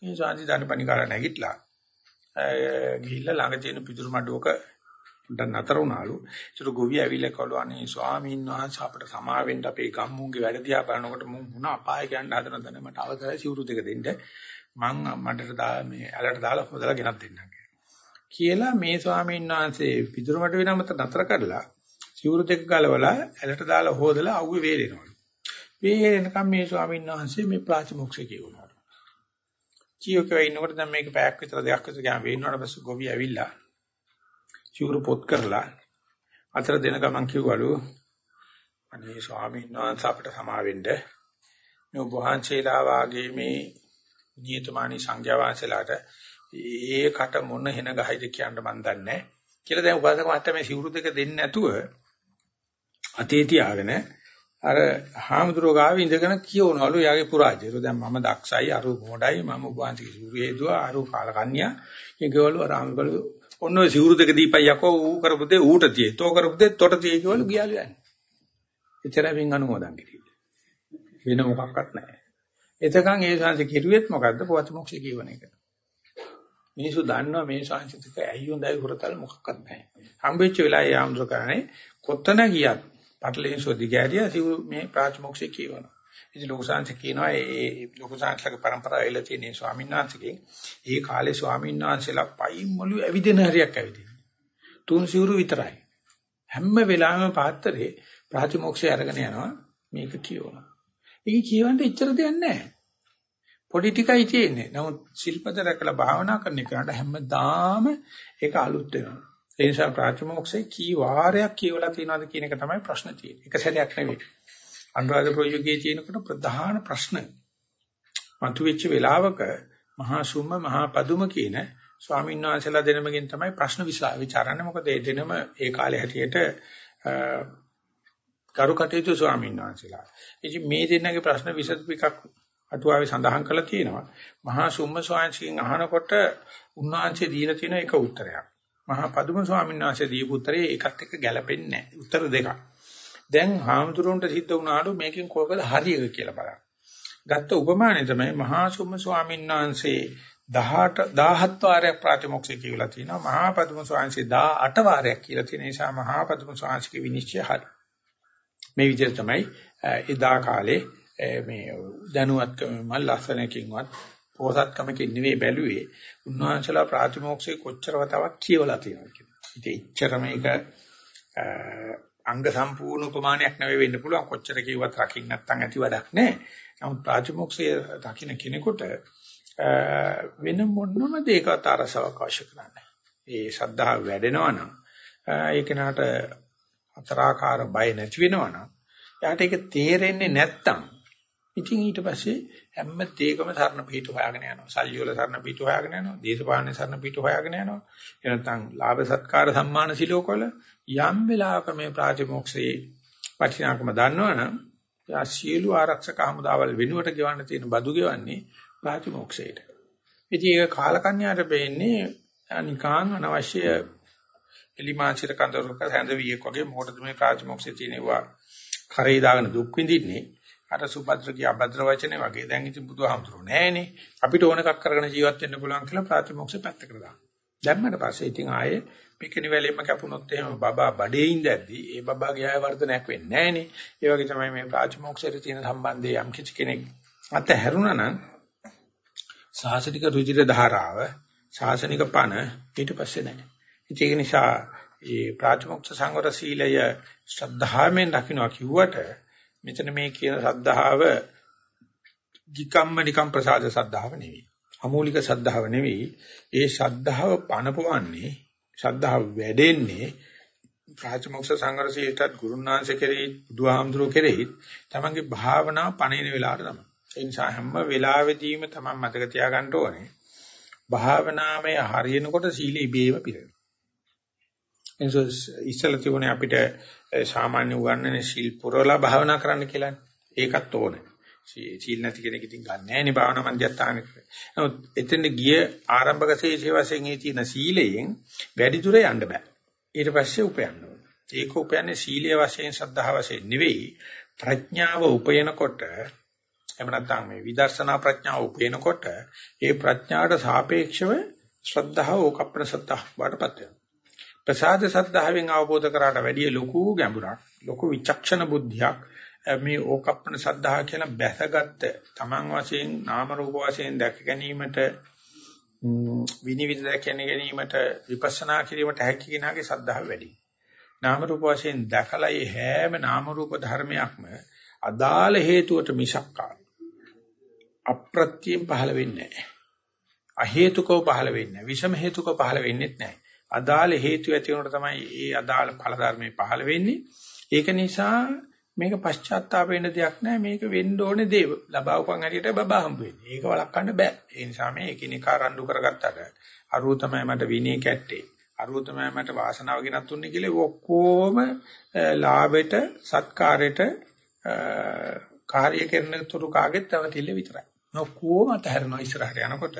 මේ ශාන්ති දානපණි කාලා නැගිටලා ගිහිල්ලා ළඟ තියෙන පිටුරු මඩුවක දැන් නතර වුණාලු. ඒතර ගොවි ඇවිල්ලා කළු අනේ ස්වාමීන් වහන්සේ අපට සමා වෙන්න අපේ ගම්මුන්ගේ වැඩ දිහා බලනකොට මුන් මොන අපාය යන්න හදන දන්නේ මට අවසරයි සිවුරු දෙක දෙන්න. මං මඩට දා මේ ඇලට දාලා හොදලා ගෙනත් දෙන්නම් කියලා මේ ස්වාමීන් වහන්සේ පිටුරු මඩ වෙනමත නතර කරලා සිවුරු දෙක ගලවලා ඇලට දාලා හොදලා අවුවේ වේලෙනවලු. වේලෙනකම් මේ ස්වාමීන් වහන්සේ මේ ප්‍රාතිමොක්ෂය කියවනවා. කියෝකේ ඉන්නකොට දැන් මේක පැයක් විතර දෙකක් විතර ගියාම වෙනවට පස්සේ ගොවි ඇවිල්ලා චූරු පොත් කරලා අතර දෙන ගමන් කිව්වලු අනේ ස්වාමීන් වහන්සේ අපිට සමාවෙන්න මේ වහන්සේලා වාගේ මේ නියතමානී සංඝයා වහන්සේලාට ඒකට මොන වෙන ගහයිද කියන්න මන් දන්නේ කියලා දැන් උපාසක මහත්තයා මේ සිවුරු දෙක දෙන්නේ නැතුව අතේ තියාගෙන අර හාමුදුරුවෝ ගාව ඉඳගෙන කියවනවලු යාගේ පුරාජයරු දැන් මම දක්ෂයි අරු මොඩයි මම උපාන්තික සිවුරු හේදුවා අරු කාලකන්‍යා ඒකවලු රාමගලු ඔන්න ඔය සිවුරු දෙක දීපයි යකෝ ඌ කරපු දේ ඌට තියේ. තෝ කරපු දේ තොට තියේ කියලා ගියාලු යන්නේ. එච්චරයි මින් අනුමෝදන් කිව්වේ. වෙන මොකක්වත් නැහැ. එතකන් ඒ ශාන්ති කිරුවෙත් මොකද්ද? පොත මොක්ෂ කියවන එක. මිනිස්සු දන්නවා මේ ශාන්තික ඇයි හොඳයි හොරතල් මොකක්වත් නැහැ. හම්බෙච්ච වෙලාවේ ආම්ද්‍ර කරන්නේ කොතන ගියත් පටලෙන් සෝදි ගෑරිය සිව් මේ ප්‍රාචමොක්ෂ කියවනවා. ඉතින් ලොකු සංඝ කියනවා ඒ ලොකු සංඝලක પરම්පරාව එල තියෙන ස්වාමීන් වහන්සේගෙන් ඒ කාලේ ස්වාමීන් වහන්සේලා පයින් මොළු ඇවිදින හරියක් ඇවිදින. තුන් සිවුරු විතරයි. හැම වෙලාවෙම පාත්‍රේ ප්‍රාතිමෝක්ෂය අරගෙන යනවා මේක කියවනවා. ඒක කියවන්න එච්චර දෙයක් නැහැ. පොඩි ටිකයි තියෙන්නේ. නමුත් ශිල්පද රැකලා භාවනා කරන එකට හැමදාම ඒක අලුත් වෙනවා. ඒ නිසා ප්‍රාතිමෝක්ෂේ කී වාරයක් කියවලා තියෙනවද කියන එක තමයි ප්‍රශ්න තියෙන්නේ. එක සැරයක් නෙවෙයි. අනුරාධපුර යුගයේ තියෙනකොට ප්‍රධාන ප්‍රශ්න මතුවෙච්ච වෙලාවක මහා සුම්ම මහා පදුම කියන ස්වාමීන් වහන්සේලා දෙනමගෙන් තමයි ප්‍රශ්න විචාරන්නේ මොකද ඒ දෙනම ඒ කාලේ හැටියට කරුකටයුතු ස්වාමීන් වහන්සේලා. ඉතින් මේ දෙන්නගේ ප්‍රශ්න විසඳපු එකක් අටුවාවේ සඳහන් කරලා තියෙනවා. මහා සුම්ම ස්වාමීන් අහනකොට උන්වහන්සේ දීලා තියෙන එක උත්තරයක්. මහා පදුම ස්වාමීන් වහන්සේ දීපු උත්තරේ ඒකත් එක්ක ගැලපෙන්නේ නැහැ. උත්තර දෙකක්. දැන් හාමුදුරුවන්ට සිද්ධ වුණාලු මේකෙන් කොහොමද හරියක කියලා බලන්න. ගත්ත උපමානය තමයි මහා සුම ස්වාමීන් වහන්සේ 18 17 වාරයක් ප්‍රාතිමොක්ෂය කියලා තියෙනවා. මහා පදුම ස්වාමීන්සේ 18 වාරයක් කියලා තියෙන නිසා මහා පදුම ස්වාමීන්ගේ විනිශ්චය හරි. මේ විදිහට තමයි එදා කාලේ මේ දැනුවත්කම මල් ලස්සනකින්වත් පොසත්කමකින් නෙවෙයි බැලුවේ. උන්වහන්සේලා ප්‍රාතිමෝක්ෂේ කොච්චර වතාවක් කියවලා තියෙනවද කියලා. ඉතින් එච්චර මේක අංග සම්පූර්ණ උපමානයක් නෙවෙයි වෙන්න පුළුවන්. කොච්චර කිව්වත් රකින්න නැත්නම් ඇති වැඩක් නැහැ. නමුත් ප්‍රාතිමෝක්ෂයේ රකින්න කෙනෙකුට වෙන මොනම දෙයකට අරසාවක් අවශ්‍ය කරන්නේ. ඒ ශද්ධාව වැඩෙනවා නම් ඒ කෙනාට අතරාකාර බය නැති වෙනවා නම් එයාට ඒක තේරෙන්නේ නැත්තම් ඉතින් ඊට පස්සේ හැම තේකම සරණ පිට හොයාගෙන යනවා. සල්ලි වල සරණ පිට හොයාගෙන යනවා. දේශපාලන සරණ පිට හොයාගෙන යනවා. එනතන් ලාභ සත්කාර සම්මාන සිලෝකවල යම් වෙලාවක මේ ප්‍රාතිමෝක්ෂයේ වටිනාකම දන්නවනම් යා සියලු ආරක්ෂක හමුදාවල් වෙනුවට ගෙවන්න තියෙන බදු ගෙවන්නේ ප්‍රාතිමෝක්ෂයට. ඉතින් ඒක කාලකන්‍යාට වෙන්නේ නිකාන් අනවශ්‍ය එලිමාංශිර කන්දරක හැඳවියෙක් වගේ මොකටද මේ ප්‍රාතිමෝක්ෂයේ තියෙනවා කරේ දාගෙන දුක් විඳින්නේ අර සුභද්‍ර කිය අභද්‍ර වචනේ වගේ දැන් ඉතින් බුදුහාමුදුරුවෝ නෑනේ අපිට ඕන එකක් කරගෙන ජීවත් වෙන්න පුළුවන් කියලා ප්‍රාතිමෝක්ෂ පැත්තකට දාන්න. දැම්මට පස්සේ ඉතින් ආයේ පිකෙනි වැලෙම කැපුණොත් එහෙම බබා බඩේ ඉඳද්දි ඒ බබාගේ ආය වර්ධනයක් වෙන්නේ නෑනේ. ඒ වගේ තමයි මේ ප්‍රාතිමෝක්ෂයට තියෙන සම්බන්ධය යම් කිසි කෙනෙක් අතහැරුණා නම් සාසනික රුධිර ධාරාව ශාසනික පණ ඊට පස්සේ නෑ. ඒක නිසා මේ ප්‍රාතිමෝක්ෂ සංවර සීලය ශ්‍රද්ධාවෙන් රකින්නවා කිව්වට මෙතන මේ කියන සද්ධාව ගිකම්ම නිකම් ප්‍රසාද සද්ධාව නෙවෙයි. අමූලික සද්ධාව නෙවෙයි. ඒ සද්ධාව පනපවන්නේ සද්ධාව වැඩෙන්නේ ප්‍රාචමොක්ෂ සංඝරසීටත් ගුරුනාංශ කෙරෙහි බුදුහාමුදුරුවෝ කෙරෙහි තමන්ගේ භාවනාව පණින වෙලාවට තමයි. ඒ නිසා හැම වෙලාවෙදීම තමන් මතක තියාගන්න ඕනේ. භාවනාවේ හරියනකොට සීලෙ ඉබේම පිරෙනවා. එනිසා ඉස්සලා තිබුණේ අපිට සාමාන්‍ය උගන්වන්නේ සීල් පුරවලා භාවනා කරන්න කියලානේ. ඒකත් ඕනේ. සීල් නැති කෙනෙක් ඉතින් ගන්න නැහැ නේ භාවනා මධ්‍යස්ථානෙක. නමුත් එතෙන්ද ගිය ආරම්භක ශේෂයේ වශයෙන් ඒ තියෙන සීලයෙන් වැඩි දුර යන්න බෑ. ඊට පස්සේ උපයන්න ඕනේ. ඒක උපයන්නේ සීලයේ වශයෙන් සද්ධා වශයෙන් නෙවෙයි ප්‍රඥාව උපයනකොට එහෙම නැත්නම් මේ විදර්ශනා ප්‍රඥාව උපයනකොට ඒ ප්‍රඥාවට සාපේක්ෂව ශ්‍රද්ධාව ඕකප්පන සද්ධා වඩපත් වෙනවා. ප්‍රසාද සද්ධාවෙන් අවබෝධ කරාට වැඩිය ලොකු ගැඹුරක් ලොකු විචක්ෂණ බුද්ධියක් මේ ඕකප්පන සද්ධා කියලා බැසගත්ත තමන් වශයෙන් නාම රූප වශයෙන් දැක ගැනීමට විනිවිද දැක ගැනීමට විපස්සනා කිරීමට හැකි කෙනාගේ සද්ධාව වැඩි. නාම රූප වශයෙන් දැකලා ඒ හැම නාම රූප ධර්මයක්ම අදාළ හේතුවට මිසක්කා අප්‍රත්‍යයෙන් පහළ වෙන්නේ නැහැ. අහේතුකව පහළ වෙන්නේ නැහැ. විෂම හේතුකව පහළ වෙන්නේ නැහැ. අදාළ හේතු ඇති වෙනකොට තමයි ඒ අදාළ ඵල ධර්මයේ පහළ වෙන්නේ. ඒක නිසා මේක පශ්චාත්තාප වෙන්න දෙයක් නෑ මේක වෙන්න ඕනේ දේ ලබාවපන් හරියට බබා හම්බ වෙන්නේ. ඒක වළක්වන්න බෑ. ඒ නිසා මේ එකිනෙකා රණ්ඩු කරගත්තට අරුව තමයි මට විනී කැට්ටේ. අරුව තමයි මට වාසනාව ගෙනත් දුන්නේ කියලා ඔක්කොම ලාභෙට සත්කාරෙට කාර්ය කරන තුරු කාගෙත් තවතිල්ල විතරයි. ඔක්කොම අතහැරනවා ඉස්සරහට යනකොට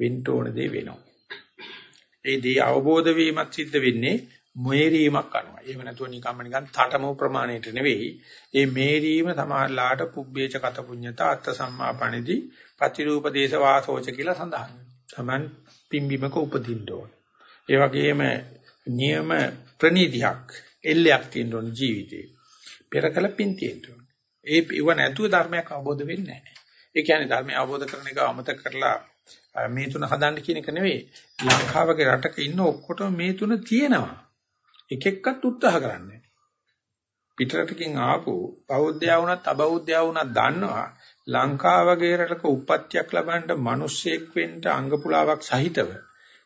වෙන්න ඕන දේ වෙනවා. ඒ දේ අවබෝධ වීමත් සිද්ධ වෙන්නේ මේරීමක් අනුව. එහෙම නැතුව නිකම්ම නිකන් තටම ප්‍රමාණයට නෙවෙයි. ඒ මේරීම සමහරලාට පුබ්බේච කත පුඤ්ඤත අත්ත සම්මාපණිදි පතිරූප දේශ වාසෝච කියලා සඳහන්. Taman පිම්බිමක උපදින්න ඕන. ඒ වගේම නියම ප්‍රනීතියක් එල්ලයක් තියෙන්න ඕන ජීවිතේ. පෙරකල පින් තියෙන්න ඕන. ඒ ඉව නැතුව ධර්මයක් අවබෝධ වෙන්නේ නැහැ. ඒ කියන්නේ ධර්මය අවබෝධ කරන එක අමතක කරලා මේ තුන හදන්න කියන එක නෙවෙයි. ලංකාවගේ රටක ඉන්න ඔක්කොටම මේ තුන තියෙනවා. එක එක්කත් උත්සාහ කරන්නේ. පිටරටකින් ආපු බෞද්ධයා වුණත් අබෞද්ධයා වුණත් දන්නවා ලංකාවගේ රටක උප්පත්තියක් ලබන්න මිනිස්සෙක් වෙන්න අංග පුලාවක් සහිතව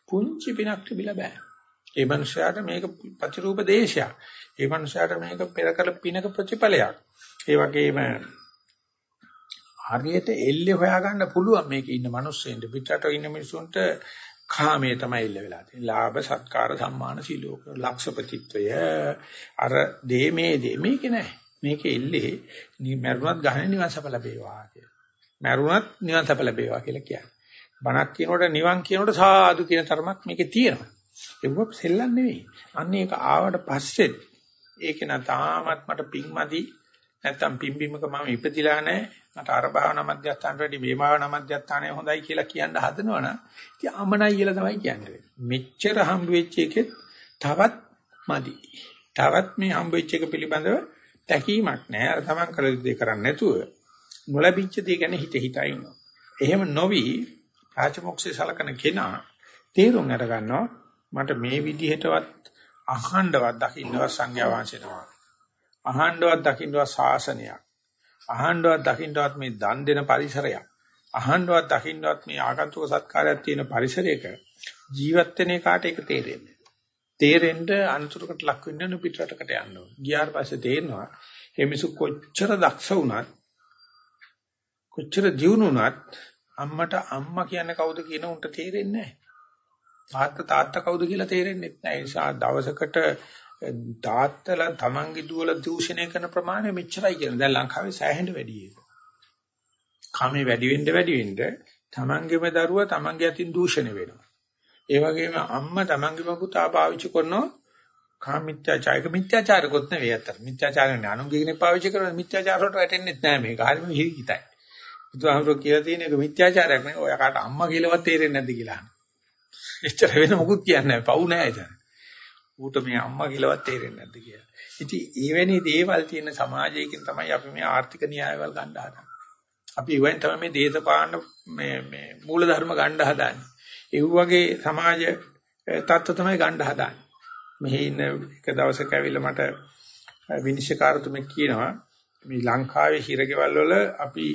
පුංචි පිනක් තිබිලා බෑ. ඒ මනුස්සයාට මේක ප්‍රතිරූප දේශයක්. ඒ මනුස්සයාට මේක පෙරකල පිනක ප්‍රතිඵලයක්. ඒ වගේම හරියට එල්ලේ හොයාගන්න පුළුවන් මේකේ ඉන්න මිනිස්සුන්ට පිටරට ඉන්න මිනිස්සුන්ට කාමයේ තමයි ඉල්ල වෙලා තියෙන්නේ. ලාභ සත්කාර සම්මාන සිලෝක ලක්ෂපතිත්වය අර දේ මේ දේ මේක නෑ. මේකේ ඉල්ලේ මරුණත් ගහන නිවන් සප ලැබේවා කියලා. මරුණත් නිවන් සප ලැබේවා කියලා කියන්නේ. බණක් කියනකොට නිවන් කියනකොට සාදු කියන තරමක් මේකේ තියෙනවා. ඒක සෙල්ලම් නෙවෙයි. අන්න ඒක ආවට පස්සේ ඒක නා තාමත් මට පිංමදි නැත්තම් පිම්බීමක මම ඉපදිලා නැහැ. මට අර භාවනා මධ්‍යස්ථානට වැඩි මේ භාවනා මධ්‍යස්ථානය හොඳයි කියලා කියන්න හදනවනම් ඉතින් අමනයි කියලා තමයි කියන්නේ. මෙච්චර හම්බ වෙච්ච එකෙත් තවත් මදි. තවත් මේ හම්බ වෙච්ච එක පිළිබඳව තැකීමක් නැහැ. අර තමන් කළ දේ කරන්නේ නැතුව නොලැබිච්ච දේ ගැන හිත හිතා ඉන්නවා. එහෙම නොවි රාජමොක්ෂේ සලකන කෙනා තීරුම් අර ගන්නවා මට මේ විදිහටවත් අහන්නවත් දකින්නවත් සංඥා වාංශේනවා. අහන්නවත් දකින්නවත් ශාසනයක්. අහන්නවත් දකින්නවත් මේ දන් දෙන පරිසරයක්. අහන්නවත් දකින්නවත් මේ ආගන්තුක සත්කාරයක් තියෙන පරිසරයක ජීවත් වෙන කාට ඒක තේරෙන්නේ. තේරෙන්න අනුතරකට ලක් වෙන්න පිටරටකට යන්න ඕන. ගියාට පස්සේ තේරෙනවා එමිසු කොච්චර දක්ෂ වුණත් කොච්චර දියුණු වුණත් අම්මට අම්මා කියන්නේ කවුද කියන උන්ට තේරෙන්නේ නැහැ. තාත්තා තාත්තා කවුද කියලා තේරෙන්නේ නැහැ. ඒ නිසා දවසකට තාත්තලා තමන්ගේ දුවල දූෂණය කරන ප්‍රමාණය මෙච්චරයි කියන. දැන් ලංකාවේ සෑහෙන වැඩි ඒක. කමේ වැඩි වෙන්න වැඩි වෙන්න තමන්ගේම දරුවා තමන්ගේ අතින් දූෂණය වෙනවා. ඒ වගේම අම්මා තමන්ගේම පුතා පාවිච්චි කරනවා කාමිත්‍යාචාරක මිත්‍යාචාරකොත් නෙවෙයි අතර. මිත්‍යාචාරනේ අනුන්ගේ පාවිච්චි කරන මිත්‍යාචාර වලට වැටෙන්නේ නැහැ මේක. හරිම හිතයි. බුදුහාමුදුරුවෝ කියලා තියෙන එක මිත්‍යාචාරයක් නෙවෙයි. ඔය කාට අම්මා කියලාවත් තේරෙන්නේ නැද්ද කියලා. එච්චර වෙන මොකුත් කියන්නේ නැහැ. පව් නැහැ එතන. ඌට මේ අම්මා කියලාවත් තේරෙන්නේ නැද්ද කියලා. ඉතින් එවැනි දේවල් තියෙන සමාජයකින් තමයි අපි මේ ආර්ථික න්‍යායවල ගන්න හදන්නේ. අපි ඉවෙන් තමයි මේ දේශපාලන මේ මේ මූලධර්ම ගන්න හදන්නේ. ඒ වගේ සමාජ eh, තත්ත්ව තමයි ගන්න හදන්නේ. මෙහි ඉන්න එක දවසක ඇවිල්ලා මට eh, විනිශ්චයකාරතුමෙක් කියනවා මේ ලංකාවේ හිරගෙවල් වල අපි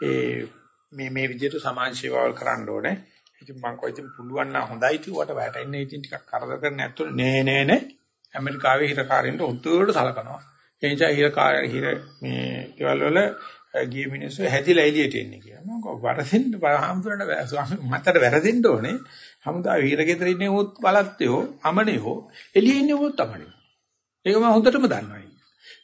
ඒ මේ මේ විදිහට සමාජ සේවාවල් කරන්න ඕනේ. ඉතින් මම කොයි ඉතින් පුළුවන් නම් හොඳයි කිව්වට වැටෙන්නේ ඉතින් ටිකක් කරදර කරන්න ඇතුළේ නෑ නෑ නෑ ඇමරිකාවේ හිරකාරයන්ට උතුරට සලකනවා. ඒ නිසා හිරකාර හිර මේ කෙවල් වල ගිය මිනිස්සු හැදිලා එළියට එන්නේ කියලා. මම කව වරදින්න හාමුදුරන්ට ස්වාමී මතට වැරදින්න ඕනේ. හමුදා හිරගෙදර ඉන්නේ උත් බලත්තයෝ අමනියෝ එළියේ ඉන්නේ උත් අමනියෝ. ඒක මම හොඳටම දන්නවා.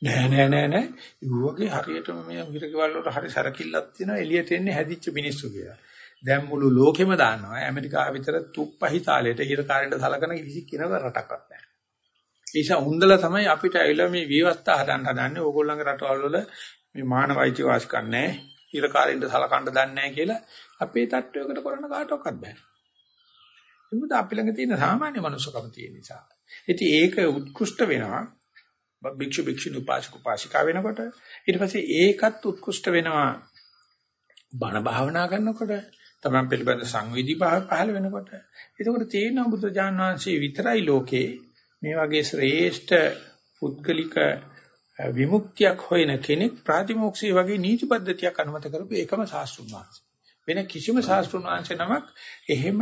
නෑ නෑ නෑ නෑ. ඌවගේ හරියටම මේ හිරකෙවල් වලට හරි සරකිල්ලක් තියෙනවා එළියට එන්නේ හැදිච්ච මිනිස්සු කියලා. දැන් මුළු ලෝකෙම දානවා ඇමරිකාව විතර තුප්පහි තාලෙට හිරකාරෙන්ට සලකන කිසි කෙනෙක් රටක්වත් නැහැ. ඒ නිසා උන්දලා තමයි අපිට ඇවිල්ලා මේ විවස්ථා හදන්න හදන්නේ. ඕගොල්ලන්ගේ රටවල් වල මේ මානවයිච වාස්කම් නැහැ. හිරකාරෙන්ට සලකන්න දන්නේ නැහැ කියලා අපේ තත්වයකට කරන කාටවත් බෑ. මොකද අපි ළඟ තියෙන සාමාන්‍ය මනුස්සකම තියෙන නිසා. ඉතින් ඒක උත්කෘෂ්ඨ වෙනවා. භික්ෂු භික්ෂුණී උපාසක උපාසිකා වෙනකොට ඊට පස්සේ ඒකත් උත්කෘෂ්ඨ වෙනවා. බණ භාවනා කරනකොට තමන් පිළිබඳ සංවේදී භාව පහළ වෙනකොට එතකොට තේරෙනවා බුදුජාන විශ්වසේ විතරයි ලෝකේ මේ වගේ ශ්‍රේෂ්ඨ පුද්ගලික විමුක්තියක් හොයන කෙනෙක් ප්‍රාතිමෝක්ෂය වගේ නීති පද්ධතියක් අනුමත කරපු එකම ශාස්ත්‍රුන් වහන්සේ. වෙන කිසිම ශාස්ත්‍රුන් වහන්සේ නමක් එහෙම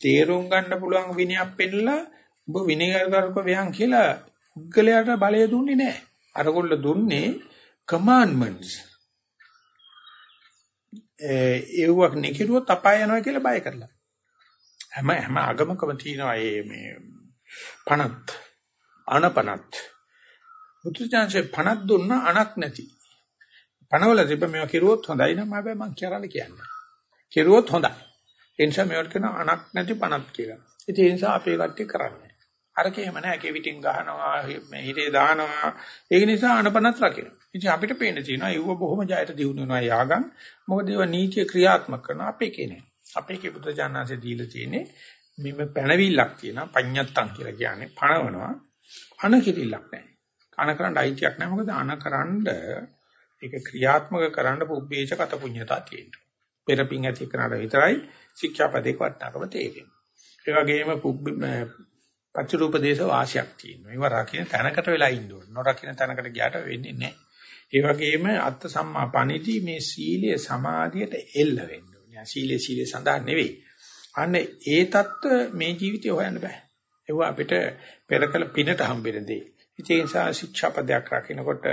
තේරුම් ගන්න පුළුවන් විනයක් පෙන්නලා ඔබ විනය කරක වයන් කියලා පුද්ගලයාට බලය දුන්නේ නැහැ. අරගොල්ල දුන්නේ commandments ඒවක් නිකිරුවොත් අපාය යනවා කියලා බය කරලා. හැම හැම ආගමකම තියෙනවා මේ පණත් අනපනත්. බුදුචාන්සේ පණත් දුන්න අනක් නැති. පණවල තිබ්බ මේවා කිරුවොත් හොඳයි නම් හැබැයි මං කරන්න කියන්නේ. කිරුවොත් හොඳයි. ඒ නිසා මේවට කියන අනක් නැති පණත් කියලා. ඒ නිසා අපේ කට්ටිය කරන්නේ. අරක එහෙම නැහැ කෙවිටින් ගහනවා මේ හිතේ දානවා ඒක නිසා අනපනත් රකින්න. ඉතින් අපිට පේන්න තියෙනවා ඒව බොහොම ජයට දිනු වෙනවා යාගම්. මොකද ඒවා නීතිය ක්‍රියාත්මක කරන අපේ කේනේ. අපේ කේ බුද්ධ ඥානසේ දීලා තියෙන්නේ මෙම පැනවිල්ලක් තියෙනවා පඤ්ඤත්තම් කියලා කියන්නේ පණවනවා. අන කිරිල්ලක් නැහැ. කන කරන්න අයිතියක් නැහැ මොකද අනකරනද ඒක ක්‍රියාත්මක කරන්න පුබ්බේච කත පුඤ්ඤතා තියෙනවා. පෙරපින් ඇති කරනට විතරයි ශික්ෂාපදේක වටනකම තේරෙන්නේ. ඒ වගේම පච්චරූපදේශ වාසියක් තියෙනවා. ඒවා රකින්න තැනකට වෙලා ඉන්න ඕනේ. නොරකින්න තැනකට ගියාට වෙන්නේ නැහැ. ඒ වගේම අත්ත සම්මා පණිදී මේ සීලය සමාධියට එල්ල වෙන්න ඕනේ. සීලය සීලය සඳහා නෙවෙයි. අන්න ඒ தত্ত্ব මේ ජීවිතේ හොයන්න බෑ. ඒව අපිට පෙරකල පිනට හම්බෙන දේ. ඒ නිසා ශික්ෂාපදයක් රකින්නකොට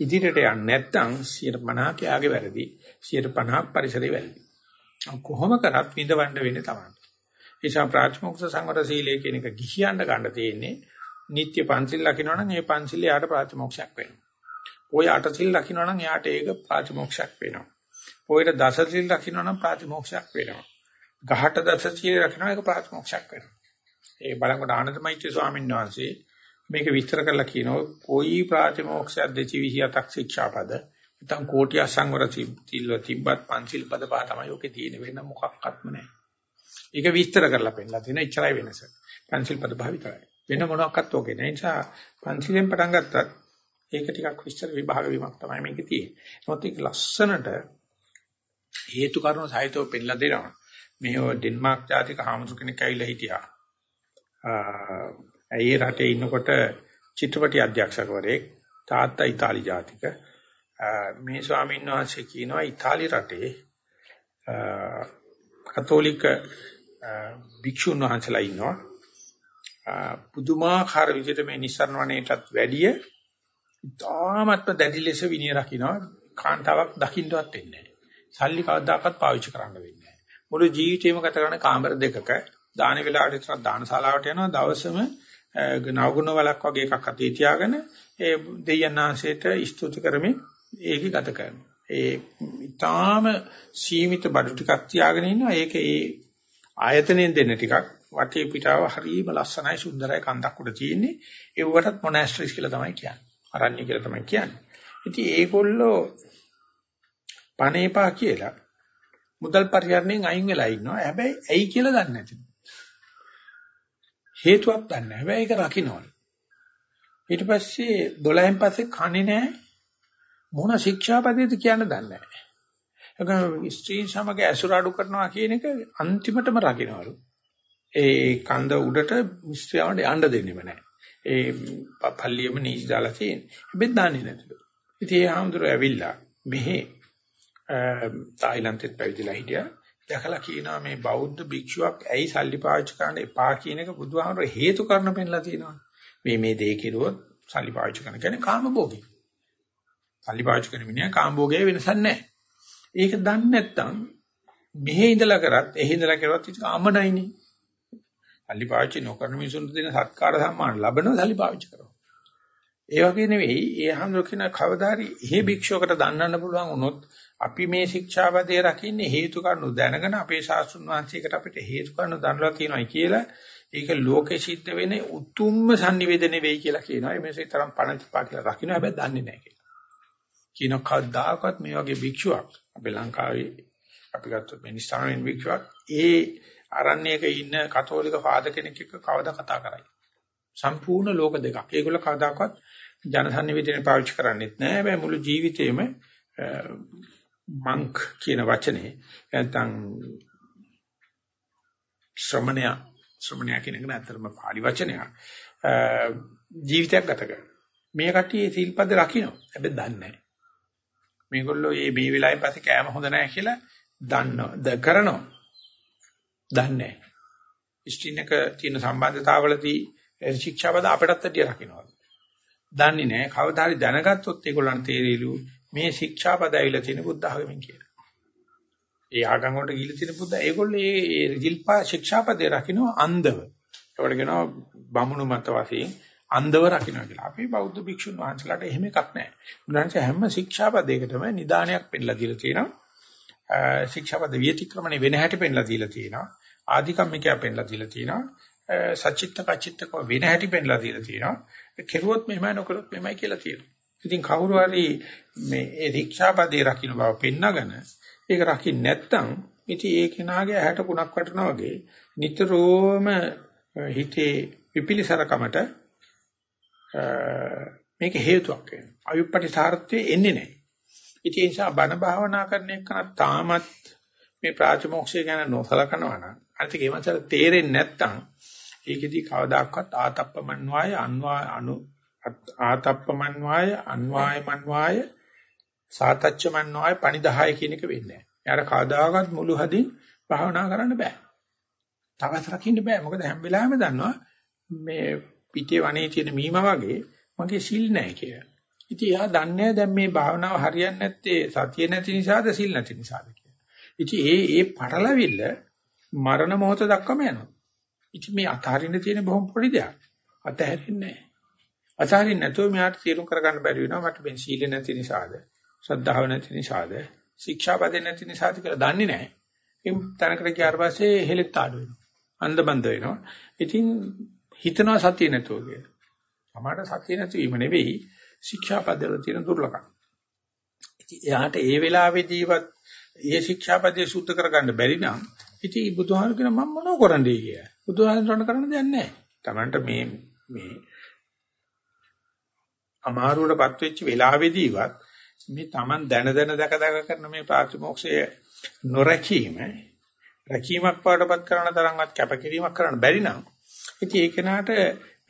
ඉදිරියට යන්නේ නැත්නම් 150 කයාගේ වැරදි 150 පරිසරේ වැරදි. කොහොම කරත් විඳවන්න වෙන්නේ තමයි. නිසා ප්‍රාතිමොක්ෂ සංවර සීලය කියන එක ගිහියන්න ගන්න තියෙන්නේ නිත්‍ය පන්සිල් ලකිනවා නම් ඒ පන්සිල් යාට ප්‍රාතිමොක්ෂයක් වෙනවා. පොය අටසිල් ලකිනවා නම් යාට ඒක ප්‍රාතිමොක්ෂයක් වෙනවා. පොයට දසසිල් ලකිනවා නම් ප්‍රාතිමොක්ෂයක් වෙනවා. ගහට දසසිල් ලකිනවා ඒක ප්‍රාතිමොක්ෂයක් වෙනවා. ඒ බලංගොඩ ආනන්දමෛත්‍රී ස්වාමීන් වහන්සේ මේක විස්තර කරලා කියනවා කොයි ප්‍රාතිමෝක්ෂයක් දෙචි 27ක් ශික්ෂාපද නැත්නම් කෝටි අසංවර තිල්ව තිබ්බත් පන්සිල් පද පහ තමයි ඔකේ තියෙන වෙන මොකක්වත්ම නැහැ. ඒක විස්තර කරලා පෙන්නලා තියෙන ඉච්චරයි වෙනස. පන්සිල් පද පහ විතරයි. වෙන මොනක්වත් ඕකේ නැහැ. ඒ නිසා පන්සිලෙන් පටන් ගත්තත් ඒක ටිකක් විස්තර විභාග වීමක් තමයි මේකේ තියෙන්නේ. මොකද ඒක ලස්සනට හේතු කාරණා සහිතව පෙන්නලා දෙනවා. මේ ඩෙන්මාර්ක් ජාතික හාමුදුර කෙනෙක් ඇවිල්ලා හිටියා. ඒ රටේ ඉන්නකොට චිත්‍රපටි අධ්‍යක්ෂකවරයෙක් තාත්තා ඉතාලි ජාතික මේ ස්වාමීන් වහන්සේ කියනවා ඉතාලි රටේ කතෝලික භික්ෂුන් වහන්සේලා ඉන්නවා පුදුමාකාර විදිහට මේ නිස්සරණ වණේටත් වැඩිය ඉතාමත්ම දැඩි ලෙස විනය රකින්නවා කාන්තාවක් දකින්නවත් වෙන්නේ නැහැ. සල්ලි කවදාකවත් පාවිච්චි කරන්න වෙන්නේ නැහැ. මුළු ජීවිතේම ගත කරන කාමර දෙකක දාන වෙලාවට ඉස්සර දානශාලාවට යනවා දවසම නවගුණ වලක් වගේ එකක් අතේ තියාගෙන ඒ දෙයයන්ාංශයට ස්තුති කරමින් ඒක ගත කරනවා. ඒ ඊටාම සීමිත බඩු ටිකක් තියාගෙන ඉන්නවා. ඒක ඒ ආයතනයෙන් දෙන්න ටිකක් වටේ පිටාව හරිම ලස්සනයි සුන්දරයි කන්දක් උඩ තියෙන්නේ. ඒවටත් මොනාස්ට්‍රිස් කියලා තමයි කියන්නේ. අරණ්‍ය කියලා තමයි කියන්නේ. ඉතින් ඒගොල්ලෝ පණේපා කියලා මුදල් පරිහරණයෙන් අයින් වෙලා ඉන්නවා. හැබැයි ඇයි කියලා දන්නේ නැති. හේතුවක් දන්නේ නැහැ. හැබැයි ඒක රකින්නවලු. ඊට පස්සේ 12න් පස්සේ කන්නේ නැහැ. මොන ශික්ෂාපදයේද කියන්න දන්නේ නැහැ. ඒක ස්ත්‍රී සමග ඇසුර අඩු කරනවා කියන එක අන්තිමටම රකින්නවලු. ඒ කන්ද උඩට මිස්ත්‍යාවට යන්න දෙන්නෙම නැහැ. ඒ පල්ලියම නීච දාලා තියෙන. හැබැයි දන්නේ නැතිලු. ඉතින් ඒ ආම්දුර ඇවිල්ලා මෙහි තායිලන්තෙත් පැවිදිලා හිටියා. දැකලා කියනවා මේ බෞද්ධ භික්ෂුවක් ඇයි සල්ලි පාවිච්චි කරන්න එපා කියන එක බුදුහාමර හේතු කරන පෙන්ලා තියෙනවා. මේ මේ දේ කෙරුවොත් සල්ලි පාවිච්චි කරන කියන්නේ කාමභෝගී. සල්ලි පාවිච්චි කරන මිනිහා කාමභෝගයේ වෙනසක් නැහැ. ඒක දන්නේ නැත්නම් මෙහෙ ඉඳලා කරත් එහි ඉඳලා කරුවත් ඒක අමනයිනේ. සල්ලි පාවිච්චි නොකරන මිනිසුන්ට දෙන සත්කාර සම්මාන ලැබෙනවා සල්ලි පාවිච්චි කරනවා. ඒ වගේ නෙවෙයි ඒ හැමෝම කියන කවදාරි එහෙ භික්ෂුවකට දන්නන්න පුළුවන් වුණොත් අපි මේ ශික්ෂාපදේ රකින්නේ හේතු කාරණු දැනගෙන අපේ ශාස්ත්‍රුන් වහන්සේකට අපිට හේතු කාරණු දන්වලා තියෙනවායි කියලා ඒක ලෝකෙ සිද්ධ වෙන උතුම්ම sannivedana වෙයි කියලා කියනවා. ඒ මේසේ තරම් පණ තිපා කියලා රකින්න හැබැයි දන්නේ නැහැ කියලා. කියන කවදාකවත් මේ වගේ භික්ෂුවක් අපේ ලංකාවේ අපි ගත්තොත් මිනිස්ථානෙන් භික්ෂුවක් ඒ අරණ්‍යයක ඉන්න කතෝලික ෆාදර් කෙනෙක් එක්ක කවදා කතා කරයි. සම්පූර්ණ ලෝක දෙකක්. ඒගොල්ල කවදාකවත් ජනසන්නිවේදනය පාවිච්චි කරන්නේත් නැහැ. හැබැයි මුළු ජීවිතේම මංක් කියන වචනේ නැත්නම් ශ්‍රමණය ශ්‍රමණය කියන එක නැත්තරම පාලි වචනයක්. ජීවිතයක් ගත කරනවා. මේ කට්ටිය සීල්පද රකින්න. හැබැයි දන්නේ නැහැ. මේගොල්ලෝ මේ මේ වෙලාවෙන් පස්සේ කෑම හොඳ නැහැ කියලා දන්නවා. ද කරනවා. දන්නේ නැහැ. ස්ත්‍රීනක තියෙන සම්බන්ධතාවවලදී ශික්ෂාපද අපටත් ඇටිය රකින්නවා. දන්නේ නැහැ. කවදා හරි දැනගත්තොත් ඒගොල්ලන් තේරෙලු මේ ශික්ෂාපද ඇවිල්ලා තියෙන බුද්ධ ආගමෙන් කියලා. ඒ ආගම් වලට ගිහිල්ලා තියෙන බුද්ධ ඒගොල්ලෝ මේ රිල්පා ශික්ෂාපදේ රකින්න අන්ධව. ඒකට කියනවා බමුණු මත වශයෙන් අන්ධව රකින්න කියලා. අපි බෞද්ධ භික්ෂුන් වහන්සේලාට එහෙම එකක් නැහැ. උන්වහන්සේ හැම ශික්ෂාපදයකටම නිදානයක් පෙන්නලා දීලා තියෙනවා. ශික්ෂාපද විතික්‍රමණය වෙන හැටි පෙන්නලා දීලා තියෙනවා. ආධිකම්මිකයා පෙන්නලා දීලා තියෙනවා. සචිත්ත කචිත්තක වෙන හැටි පෙන්නලා දීලා තියෙනවා. කෙරුවොත් මෙහෙමයි නොකරොත් මෙහෙමයි කියලා තියෙනවා. ඉතින් කවුරු හරි මේ ඒ ශික්ෂාපදේ රකින්න බව පෙන්නගෙන ඒක රකින්න නැත්නම් ඉතින් ඒ කෙනාගේ ඇහැට කුණක් වටනවා වගේ නිතරම හිතේ විපිලිසරකමට මේක හේතුවක් වෙනවා. අයුප්පටිසාරත්වයේ එන්නේ නැහැ. ඉතින් ඒ නිසා බණ භාවනා කරන එක තාමත් මේ ප්‍රාතිමෝක්ෂය ගැන නොසලකනවා නම් අනිත් ඒ මනසට තේරෙන්නේ නැත්නම් ඒකෙදි කවදාකවත් ආතප්පමන්වාය අන්වා අනු ආතප්පමන්වාය අන්වායමන්වාය සාතච්චමන්වාය පණිදාය කියන එක වෙන්නේ නැහැ. එයාට කවදාකවත් මුළු හදින් භාවනා කරන්න බෑ. තවස් රකින්න බෑ. මොකද හැම වෙලාවෙම දන්නවා මේ පිටේ වනේ තියෙන මීම වගේ මගේ සිල් නැහැ කියලා. ඉතින් එයා දන්නේ දැන් මේ භාවනාව හරියන්නේ නැත්තේ සතිය නැති නිසාද සිල් නැති නිසාද කියලා. ඉතින් ඒ ඒ පටලවිල්ල මරණ මොහොත දක්වාම යනවා. ඉතින් මේ අතහරින්න තියෙන බොහොම පොඩි දෙයක්. අතහැරින්නේ නැහැ. අතහරින්න නැතුව මෙයාට තීරුම් කරගන්න බැරි වෙනවා මට මේ සීල නැති නිසාද, ශ්‍රද්ධාව නැති නිසාද, ශික්ෂාපද නැති නිසාද කියලා දන්නේ නැහැ. ඒ තනකට ගියාට පස්සේ හෙලෙත් ආඩු වෙනවා. අන්ධබන්ද වෙනවා. ඉතින් හිතනවා සතිය නැතුව කියලා. තමාට සතිය නැතිවීම නෙවෙයි ශික්ෂාපදවල තියෙන දුර්ලභකම්. ඉතින් එයාට ඒ වෙලාවේදීවත් ඒ ශික්ෂාපදේ සුද්ධ කරගන්න බැරි නම් ඉතින් බුදුහාම කියන මම මොනව කරන්නද කියලා. බුදුහාමරණ කරන්න දෙයක් නැහැ. Tamanට මේ මේ අමාරුවටපත් වෙච්ච වෙලාවේදීවත් මේ Taman දැන දැන දක දක කරන මේ ප්‍රාතිමෝක්ෂය නොරැකීම රැකීමක් පාඩපත් කරන තරම්වත් කැපකිරීමක් කරන්න බැරි නම් ඉතින් ඒ කෙනාට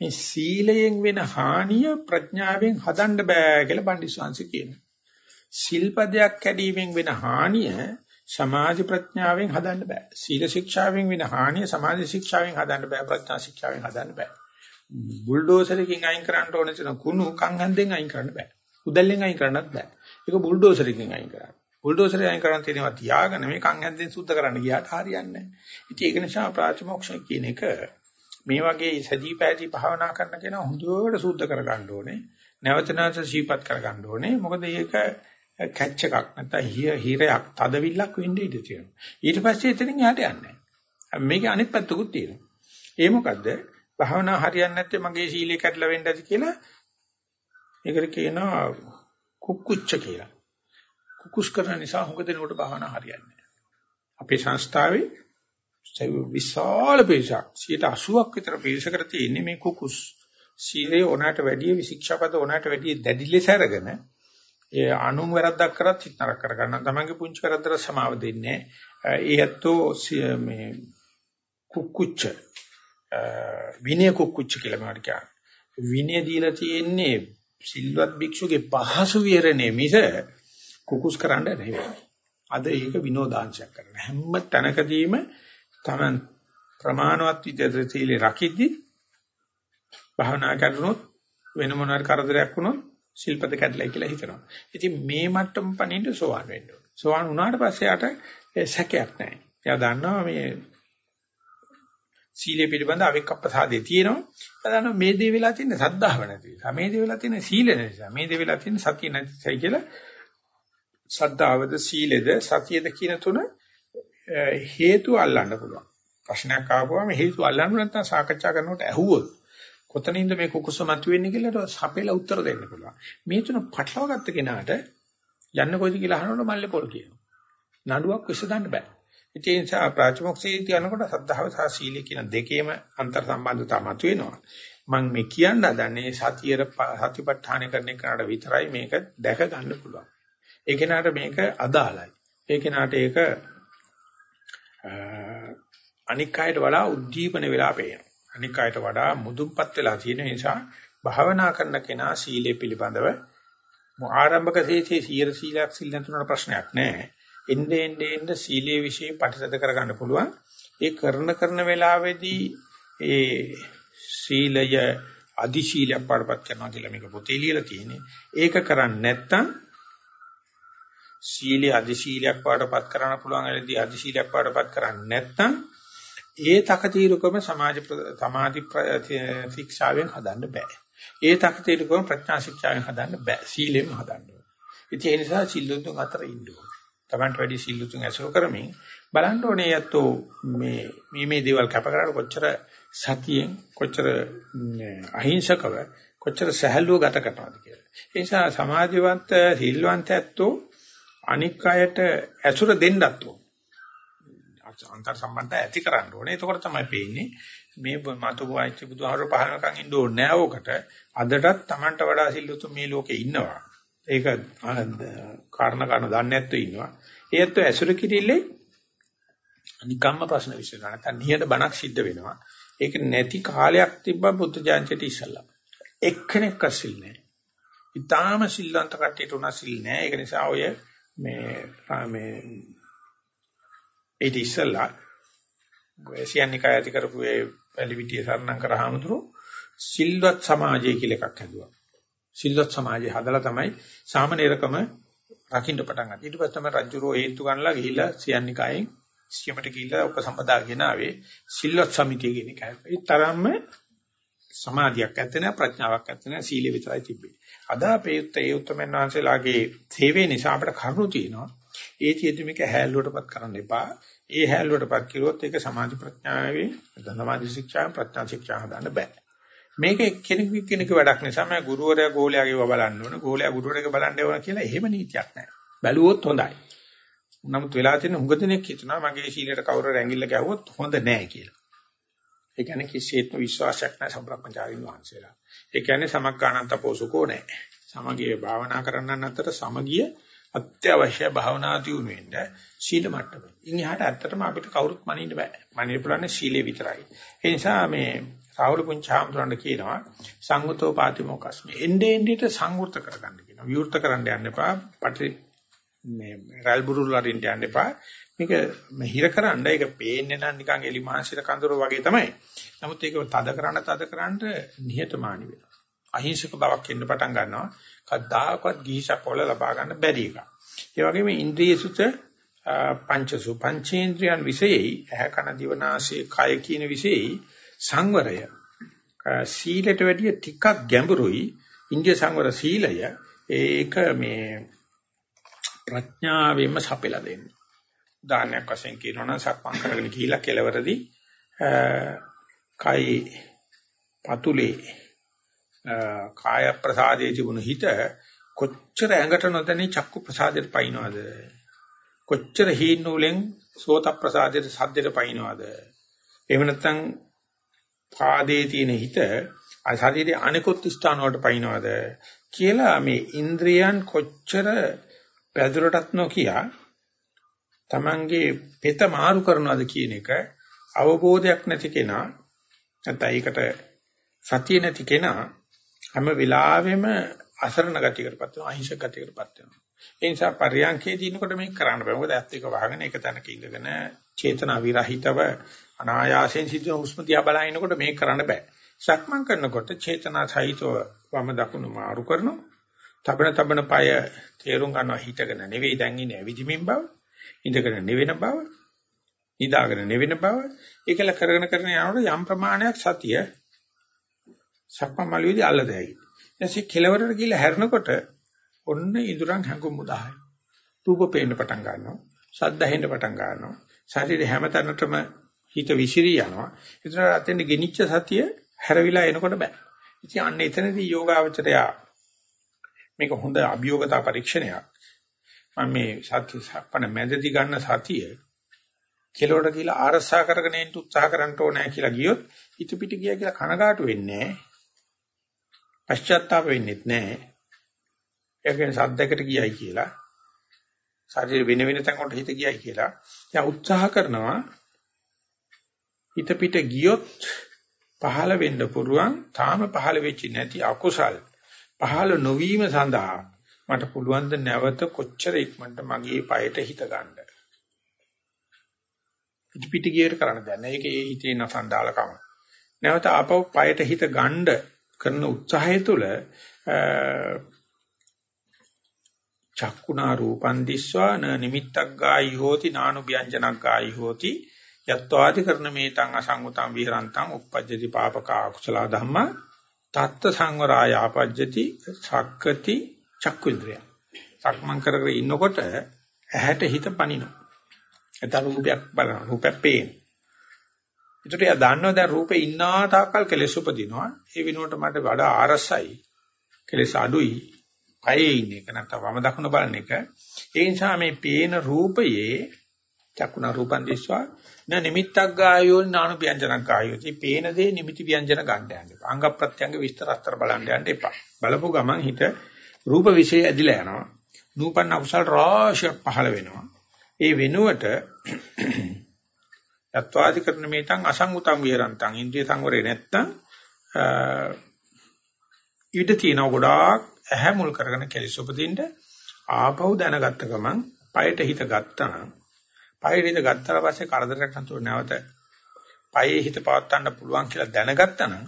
මේ සීලයෙන් වෙන හානිය ප්‍රඥාවෙන් හදන්න බෑ කියලා පණ්ඩිස්වාංශ කියනවා. සිල්පදයක් කැඩීමෙන් වෙන හානිය සමාධි ප්‍රඥාවෙන් හදන්න බෑ. සීල ශික්ෂාවෙන් වෙන හානිය සමාධි ශික්ෂාවෙන් හදන්න බෑ. ප්‍රඥා ශික්ෂාවෙන් හදන්න බෑ. බුල්ඩෝසරකින් අයින් කරන්න ඕන චන කුණු කන් හන්දෙන් අයින් කරන්න බෑ. උදැල්ලෙන් අයින් කරන්නත් බෑ. ඒක බුල්ඩෝසරකින් අයින් කරන්න. බුල්ඩෝසරේ අයින් කරන්න තියෙනවා තියාගෙන මේ කන් හන්දෙන් සුද්ධ කරන්න ගියාට හරියන්නේ නැහැ. ඉතින් ඒක නිසා ප්‍රාතිමෝක්ෂය කියන එක මේ වගේ සජී පැහැදී භාවනා කරන කෙනා හොඳට සුද්ධ කරගන්න ඕනේ. නැවත නැවත සීපත් කරගන්න ඕනේ. මොකද ඒක කැච් එකක් නැත්නම් හිරයක් තදවිල්ලක් වෙන්න ඉඩ තියෙනවා. ඊට පස්සේ එතනින් එහාට යන්නේ නැහැ. මේකේ අනිත් පැත්තකුත් තියෙනවා. ඒ මොකද්ද? භාවනා හරියන්නේ නැත්නම් මගේ සීලය කැඩලා වෙන්න ඇති කියලා ඒකට කියනවා කුක්කුච්ච කියලා. කුකුස් කරන නිසා හුඟ දෙනකොට භාවනා හරියන්නේ නැහැ. අපේ සංස්ථාවේ විශාල පිරිසක් 80ක් විතර පිරිසකට තියෙන්නේ මේ කුකුස්. සීලේ ඕනකට වැඩිය විශික්ෂාපද ඕනකට වැඩිය දැඩි ලෙස අරගෙන ඒ අනුන් වැරද්දක් කරත් හිත නරක කර ගන්න. තමන්ගේ පුංචි වැරද්දට සමාව දෙන්නේ. ඒ ඇත්තෝ මේ කුක්කුච්ච විනය කුක්කුච්ච කියලා මට කියනවා. විනය දීලා තියෙන්නේ සිල්වත් භික්ෂුගේ පහසු විහරණය මිස කුකුස් කරන්න නෙවෙයි. අද ඒක විනෝදාංශයක් කරන හැම තැනකදීම තමන් ප්‍රමාණවත් විදිහට සීලේ රකිද්දි භාවනා කරනොත් වෙන මොනාර කරදරයක් වුණොත් ශිල්පද කැඩලයි කියලා හිතනවා. ඉතින් මේ මට්ටම පණින්න සෝවාන් වෙන්න ඕන. සෝවාන් වුණාට පස්සේ යාට සැකයක් නැහැ. එයා දන්නවා මේ සීලය පිළිබඳ අවික්කප්පසාදේ තියෙනවා. එයා දන්නවා මේ දේ වෙලා තියෙන සද්ධාව නැති නිසා. මේ දේ වෙලා තියෙන සීල නැති නිසා. මේ දේ වෙලා තියෙන සතිය නැති නිසා කියලා සද්ධාවද සීලෙද සතියද කියන තුන හේතු අල්ලන්න පුළුවන්. ප්‍රශ්නයක් ආවම හේතු අල්ලන්න නැත්නම් සාකච්ඡා කරනකොට ඇහුවොත් කොතනින්ද මේ කුකුස මතුවෙන්නේ කියලා සපේලා උත්තර දෙන්න පුළුවන්. මේ තුන පටලවා ගත්ත කෙනාට යන්න කොයිද කියලා අහනකොට මල්ලේ පොල් කියනවා. නඩුවක් විසඳන්න බෑ. ඒ නිසා ප්‍රාතිමොක්ෂීති යනකොට සද්ධාව සහ සීලය කියන දෙකේම අන්තර් සම්බන්ධතාව මතුවෙනවා. මම මේ කියන්න හදන්නේ සතියේ සතිපට්ඨාන කරන එකට විතරයි මේක දැක ගන්න පුළුවන්. ඒ කෙනාට මේක අදාළයි. ඒ කෙනාට ඒක අනික් අයට වඩා උද්දීපන වෙලා පේනවා. අනික් අයට වඩා මුදුන්පත් වෙලා තියෙන නිසා භාවනා කරන කෙනා සීලය පිළිබඳව ආරම්භක සීසේ සීල සීලයක් සිල් නැතුනට ප්‍රශ්නයක් නැහැ. එන්නේ එන්නේ එන්නේ සීලයේ વિશે පරිසද කරගන්න පුළුවන්. ඒ කරන කරන වෙලාවේදී ඒ සීලය අදි ශීලයක් පාඩපත් කරනවා කියලා මේක පොතේ ලියලා තියෙන්නේ. ඒක කරන්නේ නැත්නම් සීලයේ අදි ශීලයක් පාඩපත් කරන්න පුළුවන් ඇලදී අදි ශීලයක් පාඩපත් කරන්නේ නැත්නම් ඒ තකතිරුකම සමාජ සමාධි ශික්ෂාවෙන් හදන්න බෑ. ඒ තකතිරුකම ප්‍රඥා ශික්ෂාවෙන් හදන්න බෑ. සීලෙන් හදන්න ඕනේ. ඒ නිසා සිල්ලුතුන් අතර ඉන්න ඕනේ. Tamanට වැඩි සිල්ලුතුන් ඇසුරු කරමින් බලන්න ඕනේ යැත්තෝ මේ මේ මේ දේවල් කැප කරලා කොච්චර සතියෙන් කොච්චර අහිංසකව කොච්චර සහැල්ලුව ගත කරනවද කියලා. ඒ නිසා සමාජවන්ත සිල්වන්ත ඇත්තෝ අනික් අයට ඇසුර දෙන්නත් ඕන. අන්තර් සම්බන්ධය ඇති කරන්න ඕනේ. එතකොට තමයි පේන්නේ මේ මතු වයිච්ච බුදුහාර පහනකම් ඉන්න ඕනේ නෑ ඕකට. අදටත් Tamanට වඩා සිල්ලුතු මේ ලෝකේ ඉන්නවා. ඒක කාරණා කරන දන්නේ නැත්තු ඉන්නවා. ඒත් ඇසුර කිරිල්ලේ නිකම්ම ප්‍රශ්න විසඳන නැත්නම් නිහඬ බණක් සිද්ධ වෙනවා. ඒක නැති කාලයක් තිබ්බා බුද්ධ ජාන්තියට ඉස්සලා. එක්කෙනෙක් අසිල් නැහැ. ඊටාම සිල්වන්ත කට්ටියට උනා සිල් නැහැ. ඒක නිසා ඔය මේ මේ ඒ ඉස්සලා සියන්නිකය ඇති කරපු ඒ පැලිවිටිය සරණම් කරාමතුරු සිල්වත් සමාජය කියලා එකක් හැදුවා. සිල්වත් සමාජය හදලා තමයි සාමනීරකම රකින්න පටන් ගත්තේ. ඊට පස්සේ තමයි රජුරෝ හේතු ගන්නලා ගිහිල්ලා සියන්නිකයෙන් සියමට ගිහිල්ලා උපසම්පදා ගෙන ආවේ සිල්වත් සමිතිය කියන එක. ඒ තරම්ම සමාධියක් ඇත්තේ නැහැ ප්‍රඥාවක් ඇත්තේ නැහැ සීලෙ විතරයි තිබෙන්නේ. අද අපේ උත් ඒ උත්තරමන් වහන්සේලාගේ සේවය නිසා අපිට කරුණු තියෙනවා. ඒ තියෙදි මේක හැල්ලුවටපත් කරන්න එපා. ඒ හැල්ලුවටපත් කිරුවොත් ඒක සමාධි ප්‍රඥාවේ සමාධි ශික්ෂා ප්‍රඥා ශික්ෂා හදන්න බෑ. මේක කෙනෙකු කෙනෙකු වැඩක් නිසා මම ගුරුවරයා ගෝලයාගේව බලන්න ඕන ගෝලයා ගුරුවරයාගේ බලන්න ඕන කියලා එහෙම නීතියක් නැහැ. බැලුවොත් හොඳයි. නමුත් වෙලා තියෙන හුඟ දෙනෙක් හිතනවා මගේ සීලයට කවුරු රැඟිල්ල ගැහුවොත් හොඳ නැහැ කියලා. ඒ කියන්නේ කිසිසේත්ම විශ්වාසයක් නැහැ සම්බ්‍රහ්මචාරින් වහන්සේලා. ඒ කියන්නේ සමග්ගානන්ත පෝසුකෝ නැහැ. සමගිය භාවනා කරන්නන් අතර සමගිය අත්‍යවශ්‍ය භාවනා දියුණු වෙන්න සීල මට්ටම. ඉන් එහාට ඇත්තටම අපිට කවුරුත් මනින්න බෑ. මනින්න පුළුවන් සීලේ විතරයි. ඒ නිසා මේ රාහුල පුංචාම්තුරන්ට කියනවා සංගතෝ පාතිමෝකස්මි. එන්නේ එන්නේට සංවෘත කරගන්න කියනවා. විවෘත කරන්න යන්න එපා. පටි මේ රල්බුරුල් වලින් යන්න එපා. මේක හිර කරන්න ඒක පේන්නේ නම් නිකන් එලි මාංශික කඳුර වගේ තමයි. නමුත් ඒක තද කරන්න තද කරන්න නිහතමානී වෙනවා. අහිංසක බවක් එන්න පටන් ගන්නවා. කද්දාකවත් ගිහිසපොළ ලබා ගන්න බැරි එක. ඒ වගේම ඉන්ද්‍රිය සුත පංචසු පංචේන්ද්‍රයන් විශේෂයි ඇහ කන දිව නාසය කය කියන විශේෂයි සංවරය සීලයට වැඩිය ටිකක් ගැඹුරුයි ඉන්දිය සංවර සීලය ඒක මේ ප්‍රඥාවෙන්ම සපෙලා දෙන්නේ උදාහරණයක් වශයෙන් කියනවා නම් සක්මන් කරගෙන ගිහිලා කෙලවරදී කයි පතුලේ කාය ප්‍රසාදයේ තිබුණු හිත කොච්චර ඇඟට නොදැනී චක්කු ප්‍රසාදයට පයින්නවද? කොච්චර හීන නූලෙන් සෝත ප්‍රසාදයට සද්දයට පයින්නවද? එහෙම නැත්නම් පාදයේ තියෙන හිත ශරීරයේ අනිකුත් ස්ථාන වලට පයින්නවද? කියලා මේ ඉන්ද්‍රියන් කොච්චර පැදුරටත් නොකියා Tamange පෙත මාරු කරනවද කියන එක අවබෝධයක් නැති කෙනා නැත්නම් ඒකට සතිය නැති කෙනා හැම වෙලාවෙම අසරණ ගතියකටපත් වෙනවා අහිංසක ගතියකටපත් වෙනවා. ඒ නිසා පරියන්කේ දිනකොට මේක කරන්න බෑ. මොකද ඇත්ත එක වහගෙන එක තැනක ඉඳගෙන චේතනා විරහිතව අනායාසයෙන් සිදුවන හුස්ම දිහා බලනකොට මේක කරන්න බෑ. සක්මන් කරනකොට චේතනා සහිතව වම දකුණු මාරු කරනවා. තබන තබන পায় තේරුම් ගන්නවා හිතගෙන නෙවෙයි දැන් ඉන්නේ ඇවිදිමින් බව. ඉඳගෙන නෙවෙන බව නිදාගෙන නෙවෙන බව ඒකල කරගෙන කරගෙන යනකොට යම් ප්‍රමාණයක් සතිය සක්මමලියේදී අල්ලදැයි. ඊටසේ කෙලවරට ගිහිල්ලා හැරෙනකොට ඔන්න ඉදurang හැඟුම් උදාහරණ. රූප පේන්න පටන් ගන්නවා. ශබ්ද ඇහෙන්න පටන් ගන්නවා. ශරීරය හැමතැනටම හිත විසිරී යනවා. ඒතර අතෙන් ගෙනිච්ච සතිය හැරවිලා එනකොට බෑ. ඉතින් අන්න එතනදී යෝගාවචරය මේක හොඳ අභියෝගතා පරීක්ෂණයක්. මම මේ සත්‍ය සප්පන මැදදී ගන්න සතිය කෙලවට කියලා ආරසා කරගෙන ඉන්න උත්සාහ කරන්න ඕනේ කියලා ගියොත් හිත පිට ගියා කියලා කනගාටු වෙන්නේ නැහැ. පශ්චාත්තාප වෙන්නෙත් නැහැ. ඒකෙන් සද්දයකට ගියයි කියලා ශරීර වෙන වෙන තැන් වලට හිත ගියයි කියලා දැන් උත්සාහ කරනවා හිත පිට ගියොත් පහළ වෙන්න පුරුවන් තාම පහළ වෙච්ච නැති අකුසල් පහළ නොවීම සඳහා මට පුළුවන් ද නැවත කොච්චර ඉක්මනට මගේ পায়ට හිත ගන්න. පිටිපිට ගියර කරන්න දැන. ඒක ඒ හිතේ නසන් දාලා කම. නැවත ආපහු পায়ට හිත ගන්න කරන උත්සාහය තුළ චක්කුණා රූපන් දිස්වා න නිමිත්තක් ගායි හෝති නානු ව්‍යංජනක් ගායි හෝති යත්වාදි කරන මේ තං අසංගතං විහරන්තං uppajjati papaka akusala dhamma tatta සංවරාය ආපජ්ජති සක්කති චක්කුන්ද්‍රය සක්මන් කර කර ඉන්නකොට ඇහැට හිත පනිනවා එතන රූපයක් බලන රූපයක් පේන ඒකට එයා දන්නවා දැන් රූපේ ඉන්නා තාක්කල් කෙලෙස් උපදිනවා ඒ විනෝඩ මට වඩා ආරසයි කෙලෙස් අඩුයි කයේ ඉන්න එක නැත්නම් වම දකුණ බලන එක. ඒ නිසා මේ පේන රූපයේ චක්කුණ රූපන් දිස්වා න නිමිත්තක් ගායෝ නානු ව්‍යංජනක් ගායෝ. මේ පේන දේ නිමිති ව්‍යංජන ගන්න යන්න එපා. අංග ප්‍රත්‍යංග විස්තර අස්තර බලන්න යන්න එපා. බලපු ගමන් හිත රූප વિશે ඇදිලා යනවා. නූපන්න අකුසල රාශියක් පහළ වෙනවා. ඒ වෙනුවට යත්වාදි කරන මේතන් අසංගුතං විහරන්තං ඉන්ද්‍රිය සංවරේ නැත්තම් ඊට තියෙන ගොඩාක් ඇහැ මුල් කරගෙන කෙලිස් උපදින්න ආපහු දැනගත්ත ගමන් පයට හිත ගත්තා නම් පයට හිත ගත්තාට පස්සේ කරදරයක් නැතුව නැවත පයේ හිත පවත්වන්න පුළුවන් කියලා දැනගත්තා නම්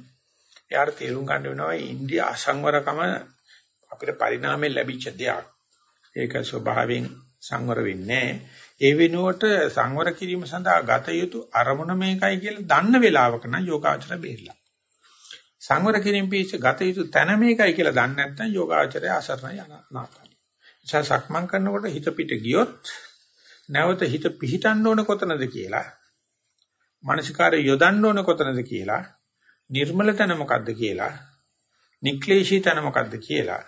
එයාට තේරුම් ගන්න වෙනවා ඉන්දිය අසංවරකම අපිට පරිණාමයෙන් ලැබිච්ච දෙයක්. ඒක ස්වභාවයෙන් සංවර වෙන්නේ ඒ වෙනුවට සංවර කිරීම සඳහා ගත යුතු අරමුණ මේකයි කියලා දන්න වෙලාවක නම් යෝගාචර බේරලා. සංවර කිරීම පිච්ච ගත යුතු තැන මේකයි කියලා දන්නේ නැත්නම් යෝගාචරය අසරණයි අනාථයි. එචා සක්මන් කරනකොට හිත පිට ගියොත් නැවත හිත පිහිටන්න ඕන කොතනද කියලා මානසිකාරය යොදන්න ඕන කොතනද කියලා නිර්මල තන මොකද්ද කියලා, නික්ලේශී තන මොකද්ද කියලා,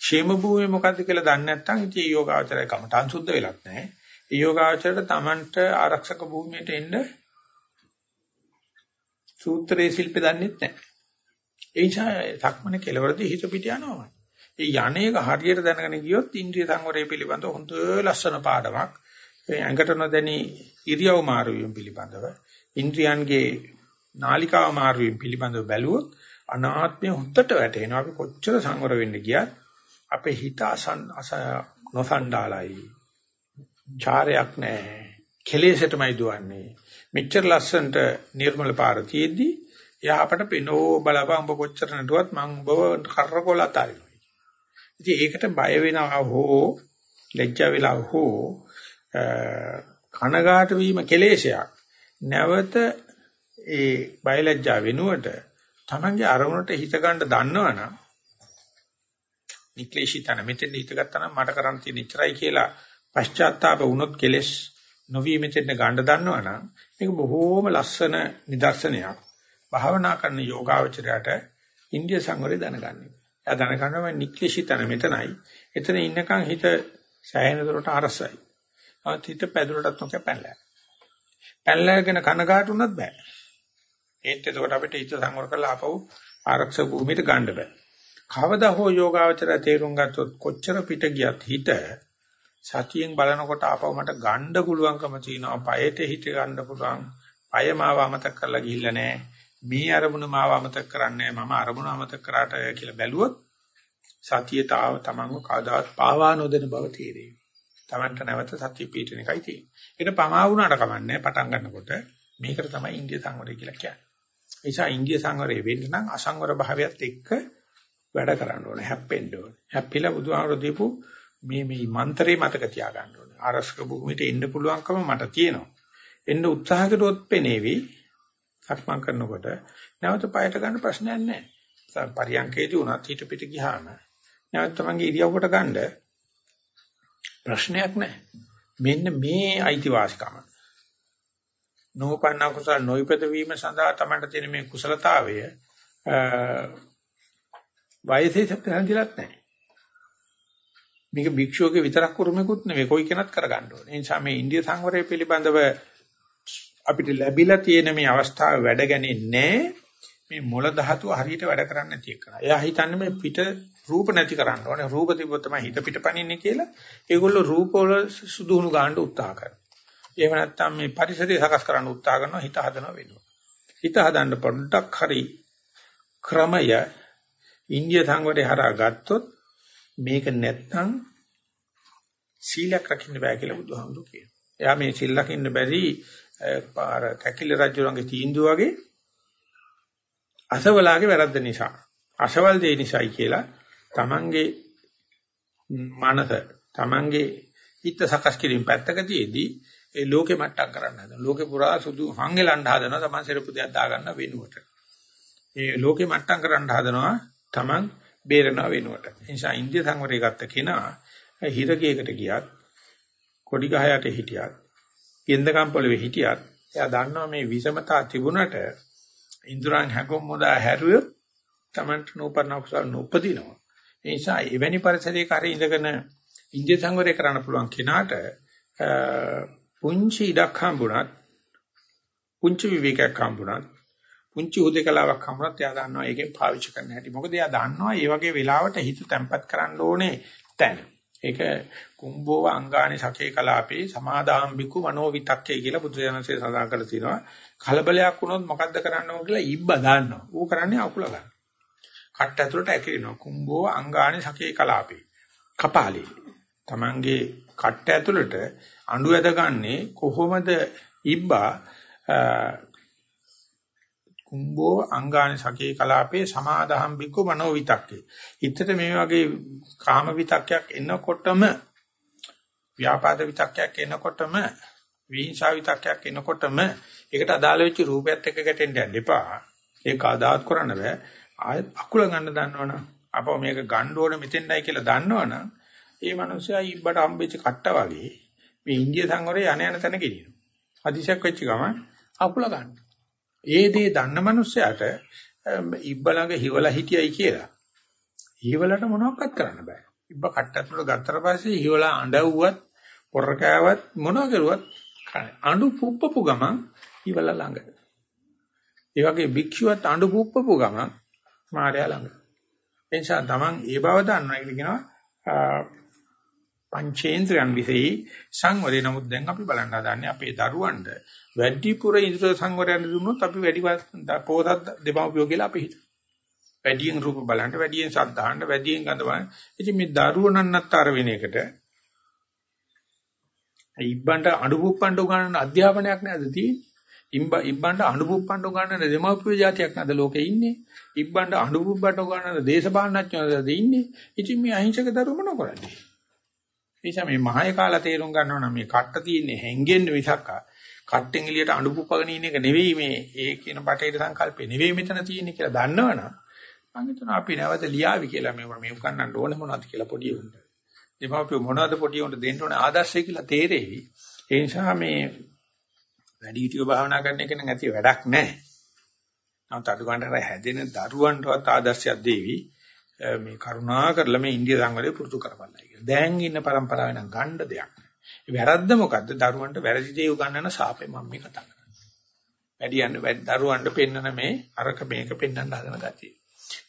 ക്ഷേම භූමිය මොකද්ද කියලා දන්නේ නැත්නම් ඉතින් යෝගාචරය කමටහන් සුද්ධ වෙලක් නැහැ. ඒ යෝගාචරයට Tamanට ආරක්ෂක භූමියට එන්න සූත්‍රයේ ශිල්පේ දන්නෙත් නැහැ. ඒ නිසා සක්මන කෙලවරදී හිත පිට යනවා. ඒ යන්නේක හරියට දැනගෙන ගියොත් ඉන්ද්‍රිය සංවරය පිළිබඳ හොඳ ලස්සන පාඩමක්. ඒ ඇඟට නොදැනි ඉරියව් මාරු වීම පිළිබඳව ඉන්ද්‍රියන්ගේ නාලිකාව මාරු වීම පිළිබඳව බැලුවොත් අනාත්මය හොද්දට වැටෙනවා. අපි කොච්චර සංවර වෙන්න ගියත් අපේ හිත අසන් නොසන්ඩාලයි. චාරයක් නැහැ. කෙලෙසටමයි දුවන්නේ. මෙච්චර ලස්සනට නිර්මල පාර තියෙද්දි එයා අපට පෙනෝ බලපං ඔබ කොච්චර නටුවත් මං ඔබව කරකොල අතාරිනවා. ඉතින් ඒකට බය වෙනවා හෝ ලැජ්ජා වෙලා හෝ කනගාට වීම කෙලේශයක්. නැවත ඒ බය ලැජ්ජා වෙනුවට තමන්ගේ අරමුණට හිත ගන්න දන්නවනම් නික්ලේශිතන මෙතෙන් හිත ගත්තා නම් මට කරන්න තියෙන ඉච්චරයි කියලා පශ්චාත්තාප වුණොත් කෙලෙස් නොවි මෙතෙන් ගන්න දන්නවනම් මේක බොහෝම ලස්සන නිදර්ශනයක්. භාවනා කරන යෝගාවචරයට ඉන්දිය සංවරය දැනගන්නේ. එයා දැනගන්නවා මම නික්ලිෂිතන මෙතනයි. එතන ඉන්නකන් හිත සෑහෙන දුරට අරසයි. ආත් හිත පැදුරටත් නොක පැනලා. පැනලාගෙන කනගාටුනත් බෑ. ඒත් එතකොට අපිට හිත සංවර කරලා ආපහු ආරක්ෂක භූමියට ගන්න බෑ. කවදා හෝ යෝගාවචරය තේරුම් ගත්තොත් කොච්චර පිට ගියත් හිත සතියෙන් බලනකොට ආපහු මට ගන්න පුළුවන්කම තියෙනවා. පයට හිත ගන්න පුළුවන්. පය මාව අමතක කරලා ගිහිල්ලා නැහැ. මේ අරමුණ මාව අමතක කරන්නේ මම අරමුණ අමතක කරාට කියලා බැලුවොත් සතියතාව තමන්ව කවදාවත් පාවා නොදෙන බව තේරෙයි. තමන්ට නැවත සතිය පිටන එකයි තියෙන්නේ. ඒක පමා වුණාට කමන්නේ පටන් ගන්නකොට මේකට තමයි ඉන්දිය සංවරය කියලා කියන්නේ. ඒ නිසා ඉන්දිය සංවරය වෙන්න නම් අසංවර භාවයත් එක්ක වැඩ කරන්න ඕනේ, හැප්පෙන්න ඕනේ. හැප්පිලා බුදුහාමර දීපු මේ මේ මන්ත්‍රේ මතක තියාගන්න ඕනේ. ආරස්ක භූමියට එන්න පුළුවන්කම මට තියෙනවා. එන්න උත්සාහ කළොත් පෙනේවි සක්මන් කරනකොට නැවත পায়ට ගන්න ප්‍රශ්නයක් නැහැ. පරියන්කේදී උනත් හිත පිට ගියාම නැවත තමන්ගේ ඉරියව්වට ගන්න ප්‍රශ්නයක් නැහැ. මෙන්න මේ අයිතිවාසිකම. නෝපන්න කුසල නොයිපද වීම සඳහා තමන්ට තියෙන මේ කුසලතාවය වයසේ සැපහන්දිලත් නැහැ. මේක භික්ෂුවගේ විතරක් උරුමෙකුත් නෙවෙයි කොයි කෙනත් කරගන්න ඕනේ. ඒ නිසා මේ ඉන්දිය සංවරය පිළිබඳව අපිට ලැබිලා තියෙන මේ අවස්ථාව වැඩ ගන්නේ මේ මොළ ධාතුව හරියට වැඩ කරන්නේ නැති එක. එයා හිතන්නේ මේ පිට රූප නැති කරන්න ඕනේ. රූප තිබ්බොත් තමයි හිත පිටපණින්නේ කියලා. ඒගොල්ලෝ රූප වල සුදුහුණු ගන්න උත්සාහ කරනවා. එහෙම නැත්නම් මේ පරිසරය සකස් කරන්න උත්සාහ කරනවා හිත හදනවා වෙනවා. හිත හදන්න පොඩ්ඩක් හරි ක්‍රමය ඉන්දිය සංවරේ හරහා ගත්තොත් මේක නැත්නම් සීලයක් රකින්න බෑ කියලා බුදුහාමුදුරු කියනවා. එයා මේ සීල් රකින්න බැරි පාර කැකිල රජුරන්ගේ තීන්දුව වගේ අසවලාගේ වැරද්ද නිසා අසවල් දෙය නිසායි කියලා තමන්ගේ මනස තමන්ගේ හිත සකස් කිරීම පැත්තක තියේදී ඒ ලෝකෙ මට්ටම් කරන්න හදන ලෝකෙ පුරා සුදු හංගෙලන්න හදනවා තමන් සිරපු දෙයක් දාගන්න වෙනුවට ඒ ලෝකෙ මට්ටම් කරන්න හදනවා තමන් බේරනවා වෙනුවට ඒ නිසා ඉන්දිය සංවරය ගත්ත කෙනා හිරකයකට ගියත් කොඩි ගහයට හිටියත් ගෙන්දකම් පොළවේ හිටියත් එයා දන්නවා මේ විෂමතා තිබුණට ඉන්ද්‍රයන් හැගොම් මොදා හැරුවොත් Tamanට නූපන්න කුසල නූපදිනවා. ඒ නිසා එවැනි පරිසරයක හරි ඉඳගෙන ඉන්දිය සංවරය කරන්න පුළුවන් කෙනාට පුංචි ඉඩක් හම්බුණත් පුංචි විවේකයක් හම්බුණත් පුංචි උදේකලාවක් හම්බුණත් එයා දන්නවා ඒකෙන් පාවිච්චි කරන්න හැටි. මොකද එයා දන්නවා මේ වගේ වෙලාවට හිත තැම්පත් කරන්න ඕනේ තැන. ඒක කුම්භෝව අංගානි සකේ කලාපේ සමාදාම් බිකු මනෝ විතක්කේ කියලා බුදුසසුනේ සඳහන් කරලා තියෙනවා. කලබලයක් වුණොත් මොකද්ද කරන්න ඕන කියලා ඉබ්බ දාන්නවා. ඌ කරන්නේ අකුල ගන්න. කට්ට ඇතුළට ඇකිලිනවා. කුම්භෝව අංගානි සකේ කලාපේ. කපාලේ. Tamange කට්ට ඇතුළට අඬු ඇදගන්නේ කොහොමද ඉබ්බා කුම්බෝ අංගානි සකේ කලාපේ සමාදහම් බිකු මනෝ විතක්කේ. හිතට මේ වගේ කාම විතක්කයක් එනකොටම ව්‍යාපාද විතක්කයක් එනකොටම විහිංසාව විතක්කයක් එනකොටම ඒකට අදාළ වෙච්ච රූපයත් එක්ක ගැටෙන්න යන්න එපා. ඒක අදාත් කරන්න බෑ. ආයෙත් අකුල ගන්න දන්නවනම් අපෝ මේක ගන්න ඕනේ මෙතෙන්ඩයි කියලා දන්නවනම් ඒ මනුස්සයා ඉබ්බට හම්බෙච්ච කට්ට වගේ මේ ඉන්දිය සංවරේ යන යන තැන ගෙනියනවා. අදිශයක් වෙච්ච ගමන් අකුල ගන්න. ඒ දේ දන්න මනුස්සයාට ඉබ්බ ළඟ හිවලා හිටියයි කියලා. හිවලට මොනවක්වත් කරන්න බෑ. ඉබ්බ කට්ටතුල ගත්තට පස්සේ හිවලා අඬවුවත්, පොර කෑවත් මොනවා කරුවත් අඬු පුප්පපු ගමන් හිවලා ළඟ. ඒ වගේ භික්ෂුවත් අඬු පුප්පපු ගමන් මාර්යා ළඟ. ඒ නිසා තමන් ඒ බව දන්නවා කියලා කියනවා පංචේන්ද්‍රයන් විසෙයි සංවරේ නමුත් දැන් අපි බලන්න හදන්නේ අපේ දරුවන්ට වැඩිපුර ඉන්ද්‍රිය සංවරයන් දුන්නොත් අපි වැඩි පොතක් දෙමව්පියෝ කියලා අපි හිතනවා. වැඩියෙන් රූප බලන්න, වැඩියෙන් ශබ්ද අහන්න, වැඩියෙන් ගඳ බලන්න. ඉතින් මේ දරුවෝ නන්නත්තර වෙන එකට ඉබ්බන්ට අඬුපුප්පන්ට උගන්නන අධ්‍යාපනයක් නේද තියෙන්නේ? ඉබ්බ ඉබ්බන්ට අඬුපුප්පන්ට උගන්නන දෙමව්පිය જાතියක් නේද ලෝකේ ඉන්නේ? ඉබ්බන්ට අඬුපුප්පන්ට උගන්නන දේශපාලනඥයෝ නේද ඉන්නේ? ඉතින් මේ අහිංසක දරුවෝ මොන කරන්නේ? නිසා මේ මහය කාලා තේරුම් ගන්නවා නම් මේ කට්ට තියෙන්නේ හැංගෙන්න මිසක් කට්ටෙන් එළියට අඬුපුප්පගෙන ඉන්න එක නෙවෙයි මේ ඒ කියන බටේට සංකල්පේ නෙවෙයි මෙතන තියෙන්නේ කියලා දන්නවනම් මම හිතනවා අපි නැවත ලියාවි කියලා මේ මේ උගන්නන්න ඕනේ මොනවද කියලා පොඩි උන්ට. දෙමාපිය මොනවද පොඩි උන්ට දෙන්න ඕනේ ආදර්ශය කියලා තේරෙවි. ඒ නිසා මේ වැඩි හිටියෝ භාවනා කරන එක නම් ඇති වැඩක් නැහැ. නමුත් අද ගන්නතර හැදෙන දරුවන්ටවත් ආදර්ශයක් දෙවි. මේ කරුණා කරලා මේ ඉන්දිය සංවරය පුරුදු කරපළයි කියලා. දැන් ඉන්න પરම්පරාවේ නම් ගන්න දෙයක් නැහැ. වැරද්ද මොකද්ද? දරුවන්ට වැරදි දේ උගන්වන සාපේ මම මේ කතා කරන්නේ. වැඩියන්න දරුවන්ට පෙන්වන මේ අරක මේක පෙන්වන්න හදන ගතිය.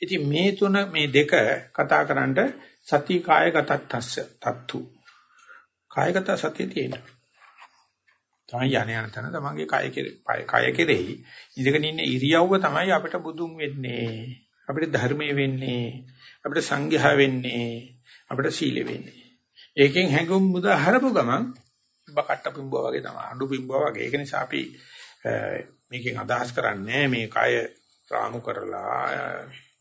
ඉතින් මේ තුන මේ දෙක කතා කරන්ට සති කායගතත් තස්ස තත්තු. කායගත සතිය තියෙනවා. තමයි යණ යන තැන තමන්ගේ කය කෙරේ කය කෙරෙහි ඉඳගෙන ඉන්න ඉරියව්ව තමයි අපිට බුදුන් වෙන්නේ අපිට ධර්මයේ වෙන්නේ අපිට සංඝයා වෙන්නේ අපිට සීල වෙන්නේ ඒකෙන් හැඟුම් මුද හරපු ගමන් බකට්ට පිඹුවා වගේ තමයි අඬු පිඹුවා වගේ ඒක නිසා අපි මේකෙන් අදහස් කරන්නේ මේ කය රාමු කරලා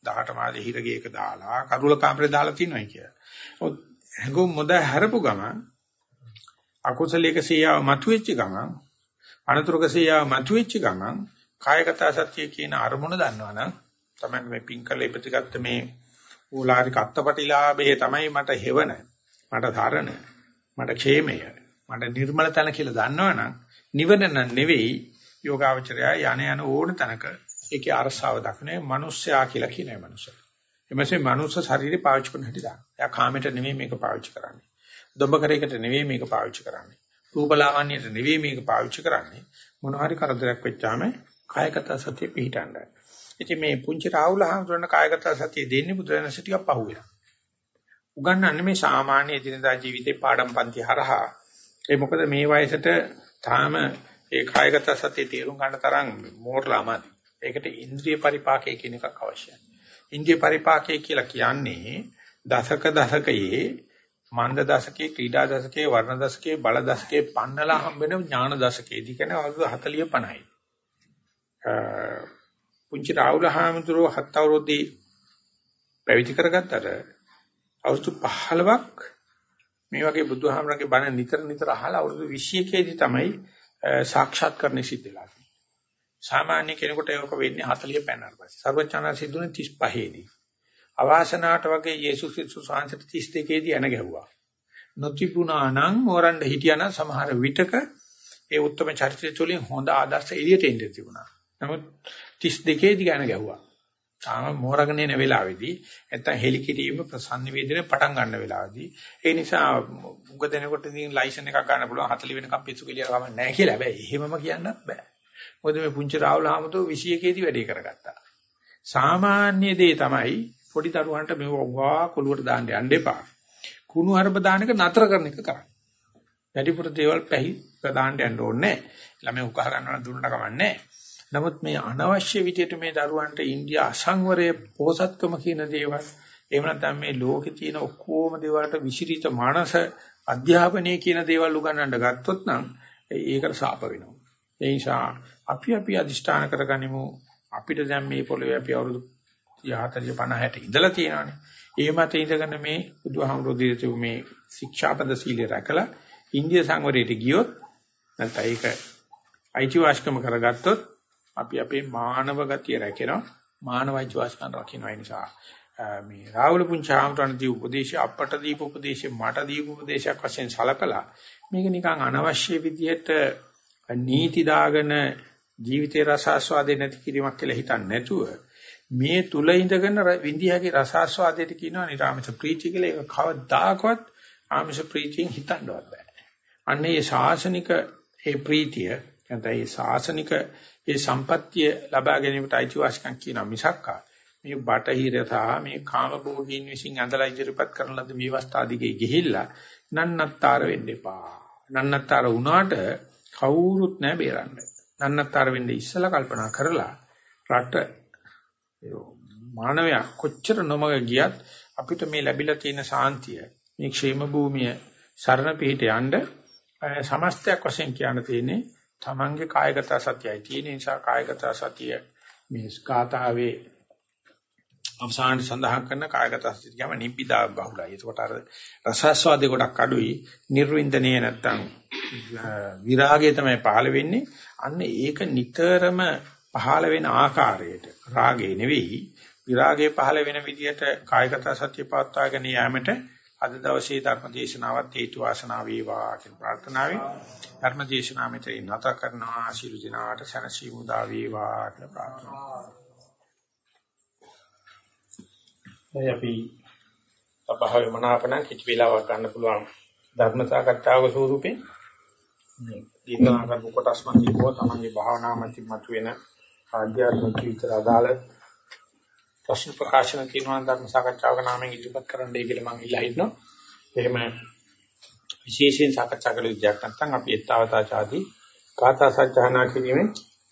18 මාසේ හිරගේක දාලා කරුල කාමරේ දාලා තිනවයි කියලා. හැඟුම් මුද හරපු ගමන් අකුසලයක සියාව මතුවෙච්ච ගමන් අනතුරුක සියාව මතුවෙච්ච ගමන් කායගත සත්‍ය කියන අරමුණ දන්නවනම් තමයි මේ පින්කල ඉපතිගත්ත මේ ඕලාරික අත්පටිලාභයේ තමයි මට හෙවණ මට ධරණ මට ക്ഷേමය මට නිර්මල තන කියලා දන්නවනම් නිවන නෙවෙයි යෝගාවචරය යන යන ඕන තැනක ඒකේ අරසාව දක්නේ මිනිස්සයා කියලා කියනයි මිනිස්සයා. එමසේ මනුස්ස ශරීරය පාවිච්චි කරන හැටි දාන්න. එයා කාමයට නෙවෙයි මේක පාවිච්චි කරන්නේ. දොඹකරයකට නෙවෙයි මේක පාවිච්චි කරන්නේ. රූපලාවන්‍යයට නෙවෙයි මේක පාවිච්චි කරන්නේ. මොන හරි කරදරයක් වෙච්චාම කායගත සතිය පිහිටන්න. ඉතින් මේ පුංචි රාහුල හඳුනන කායගත සතිය දෙන්නේ බුදුරජාණන් ටිකක් පහුවෙලා. උගන්වන්නේ මේ සාමාන්‍ය එදිනදා ජීවිතේ පාඩම් පන්ති හරහා. ඒ මොකද මේ වයසට තාම ඒ කායගත සතිය තේරුම් ගන්න තරම් මෝරලාමදි. ඒකට ඉන්ද්‍රිය පරිපාකය කියන එකක් අවශ්‍යයි. ඉන්ද්‍රිය පරිපාකය කියලා කියන්නේ දසක දසකයේ මන්ද දශකයේ ක්‍රීඩා දශකයේ වර්ණ දශකයේ බල දශකයේ පන්නලා හම්බෙන ඥාන දශකයේදී කියන අවුරුදු 40 50යි. පුංචි රාහුල හාමුදුරුවෝ හත් අවුරුද්දේ පැවිදි කරගත්තට අවුරුදු 15ක් මේ වගේ බුදුහාමරගේ බණ නිතර නිතර අහලා අවුරුදු 21 දී තමයි සාක්ෂාත් කරන්න සිද්ධ වෙලා තියෙන්නේ. සාමාන්‍ය කෙනෙකුට ඒක වෙන්නේ 40 පෑනකට පස්සේ. සර්වඥාන සිද්ධුනේ 35 දී. අවාසනාවට වගේ යේසුස් ක්‍රිස්තුස් වහන්සේ 32 දී එන ගැහුවා. නොතිබුණා නම් මෝරන්න හිටියානම් සමහර විටක ඒ උත්තරම චරිතය තුළින් හොඳ ආදර්ශ එළියට එන්න තිබුණා. නමුත් 32 දී ගණ ගැහුවා. තාම මෝරගෙන එන වෙලාවේදී නැත්තම් හෙලිකිරීම ප්‍රසන්නවේදනය පටන් ගන්න වෙලාවේදී ඒ නිසා උග දෙනකොට ඉතින් ලයිසන් එකක් ගන්න පුළුවන් 40 වෙනකම් පිස්සු කෙලියක් ගමන් නැහැ කියලා. හැබැයි එහෙමම කියන්නත් බෑ. මොකද මේ පුංචි රාහුල හාමුදුරුවෝ 21 දී වැඩේ කරගත්තා. සාමාන්‍ය දේ තමයි පොඩි දරුවන්ට මේව වවා කොළුවට දාන්න යන්න එපා. කුණු හරප දාන එක නතර කරන එක කරන්න. වැඩිපුර දේවල් පැහි ප්‍රදාන්න යන්න ඕනේ නැහැ. ළමයි උකහා ගන්නවා දුන්නට කමන්නේ නමුත් මේ අනවශ්‍ය විදියට මේ දරුවන්ට ඉන්දියා අසංවරය පොහසත්කම කියන දේවල් එහෙම නැත්නම් මේ ලෝකේ තියෙන ඔක්කොම දේවල්ට විසිරිත මානස අධ්‍යාපනයේ කියන දේවල් උගන්වන්න ගත්තොත් නම් ඒකට සාප වෙනවා. ඒ නිසා අපි අපි අදිෂ්ඨාන කරගනිමු අපිට දැන් මේ පොළවේ අපි අවුරුදු 40 50 60 ඉඳලා තියෙනවානේ. ඒ මත ඉඳගෙන මේ බුදුහාමුදුරුවෝ දීතු මේ ශික්ෂාපද සීලය රැකලා ඉන්දිය සංවරයට ගියොත් නැත්නම් ඒක අයිතිවාසිකම කරගත්තොත් අපි අපේ මානව ගතිය රැකෙනවා මානව අයිතිවාසිකම් රකින්න ඒ නිසා මේ රාහුල පුංචාමතුන් දී උපදේශය අපට දීප උපදේශය මට දීප උපදේශයක් වශයෙන් සලකලා මේක නිකන් අනවශ්‍ය විදිහට නීති දාගෙන ජීවිතේ රස ආස්වාදේ නැති කිරීමක් කියලා හිතන්නේ නැතුව මේ තුල ඉඳගෙන විඳිය හැකි රසාස්වාදයට කියනවා නිරාමිෂ ප්‍රීතිය කියලා. ඒක කවදාකවත් ආමිෂ ප්‍රීතියෙන් හිතන්නවත් බෑ. අන්න ඒ ශාසනික ඒ ප්‍රීතිය නැත්නම් ඒ ශාසනික ඒ සම්පත්තිය ලබා ගැනීමට අයිතිවාසිකම් කියන මිසක්කා මේ බටහිර සහ මේ කාමභෝගීන් විසින් ඇඳලා ඉදිරිපත් කරන ලද විවස්ථා දිගේ ගිහිල්ලා නන්නත්තර වෙන්න එපා. නන්නත්තර වුණාට කවුරුත් නැහැ බේරන්න. නන්නත්තර වෙන්න ඉස්සලා කල්පනා කරලා රට මානවයා කොච්චර නොමග ගියත් අපිට මේ ලැබිලා තියෙන සාන්තිය මේ ക്ഷേම භූමිය සරණ පිහිට යන්න සමස්තයක් වශයෙන් කියන්න තියෙන්නේ තමන්ගේ කායගත සතියයි තියෙන නිසා කායගත සතිය මේ ස්කාතාවේ අවසාන සඳහන් කරන කායගත සතිය කියම නිබ්බිදා බහුලයි. ඒකට අර රසස්වාදේ ගොඩක් අඩුයි. නිර්වින්දනයේ නැත්තම් විරාගය තමයි පහළ වෙන්නේ. අන්න ඒක නිතරම පහළ වෙන ආකාරයට රාගේ නෙවෙයි විරාගයේ පහළ වෙන විදිහට කායගත සත්‍ය පවත්වාගෙන යාමට අද දවසේ ධර්ම දේශනාවත් හේතු වාසනා වේවා කියන ප්‍රාර්ථනාවෙන් ධර්ම දේශනාව මෙතන නැත කරනවා ආශිර්වාද දිනාට සනසීමු දා වේවා කියලා ප්‍රාර්ථනා. එයි අපි අපහාවේ මනාපණ කිච් වේලාවක් ගන්න පුළුවන් ධර්ම සාකච්ඡාවක ස්වරූපේ මේ දීර්ඝාකාර කොටස් මත ඉකෝ තමන්ගේ භාවනා මත මතුවෙන ආධ්‍යාත්මික විතර අදාළ ප්‍රශ්න ප්‍රකාශන තියෙනවා ධර්ම සාකච්ඡාවක නාමයෙන් ඉදිරිපත් කරන්නයි කියලා මම ඉල්ලා හිටනවා. එහෙම විශේෂයෙන් සාකච්ඡා කළ විදියක් නැත්නම් අපි ඊතාවතා ചാදී කාථා සත්‍යහනා කිරීමෙන්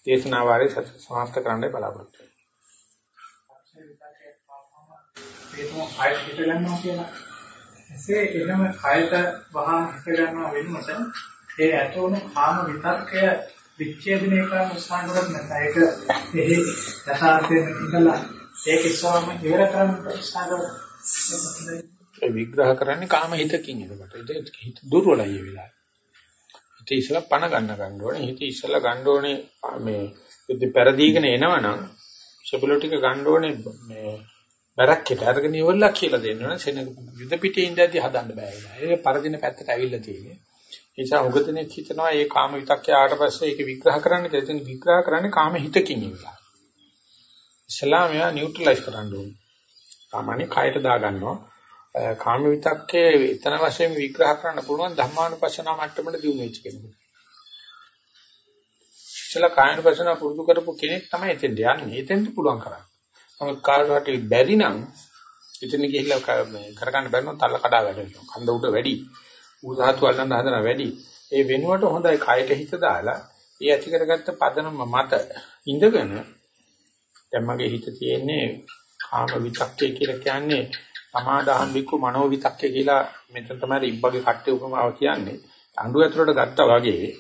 දේශනා වාරය සමාප්ත කරන්නයි බලාපොරොත්තු වෙන්නේ. එසේ එනම කයට වහා හිත ගන්නවා වෙනුවට ඒ ඇතෝන කාම විතර්කය විච්ඡේදනය කරන්න උත්සාහ කරොත් නැත්නම් ඒක එහි යථාර්ථයෙන් ඉඳලා ඒක ඉස්සරහම ඉවර කරන්න උත්සාහ කරොත් ඒ විග්‍රහ කරන්නේ කාම හිතකින් එතකොට ඒක හිත දුර්වලයි ඒ වෙලාවේ. හිත ඉස්සලා පණ ගන්න ගන්න ඕනේ. හිත ඉස්සලා ගන්න ඕනේ මේ යුද්ධ පෙරදීගෙන එනවනම් සබලෝ ටික ගන්න ඕනේ මේ බරක්කට අරගෙන ඉවරලා කියලා දෙන්න ඕනේ. සෙනග යුද්ධ පිටේ ඉඳදී හදන්න බෑ. ඒක පරදින පැත්තට ඇවිල්ලා තියෙන්නේ. ඒ නිසා උගතනේ හිතනවා මේ කාම විතක්කේ ආවට පස්සේ ඒක විග්‍රහ කරන්න දෙතන විග්‍රහ කරන්නේ කාම හිතකින් ඉවලා. ඉස්ලාමයා නියුට්‍රලයිස් කරන්න ඕනේ. සාමාන්‍ය කයට දා ගන්නවා. කාම විතක්කේ එතන වශයෙන් විග්‍රහ කරන්න පුළුවන් ධර්මානුපස්සනා මට්ටමට දියුණු වෙච්ච කෙනෙකුට. ඉස්ලා කායනුපස්සන පුරුදු කරපු කෙනෙක් තමයි එතෙන් යන්නේ. එතෙන්ට පුළුවන් කරන්නේ. නමුත් කාටවත් බැරි නම් ඉතින් ගිහිල්ලා කරගන්න බැරි නම් තල්ල කඩා වැටෙනවා. කන්ද උඩ වැඩි. උදාහතු අල්ලන්න හදන වැඩි. ඒ වෙනුවට හොඳයි කයට හිත දාලා ඒ ඇති කරගත්ත පදනම මත ඉඳගෙන දැන් මගේ හිත තියෙන්නේ කාම විතක්කේ කියලා කියන්නේ සමාදාහම් වික්කු මනෝ විතක්කේ කියලා මෙතන තමයි ඉබ්බගේ කට්ටේ උපමාව කියන්නේ. අඬු ඇතුලට ගත්තා වගේ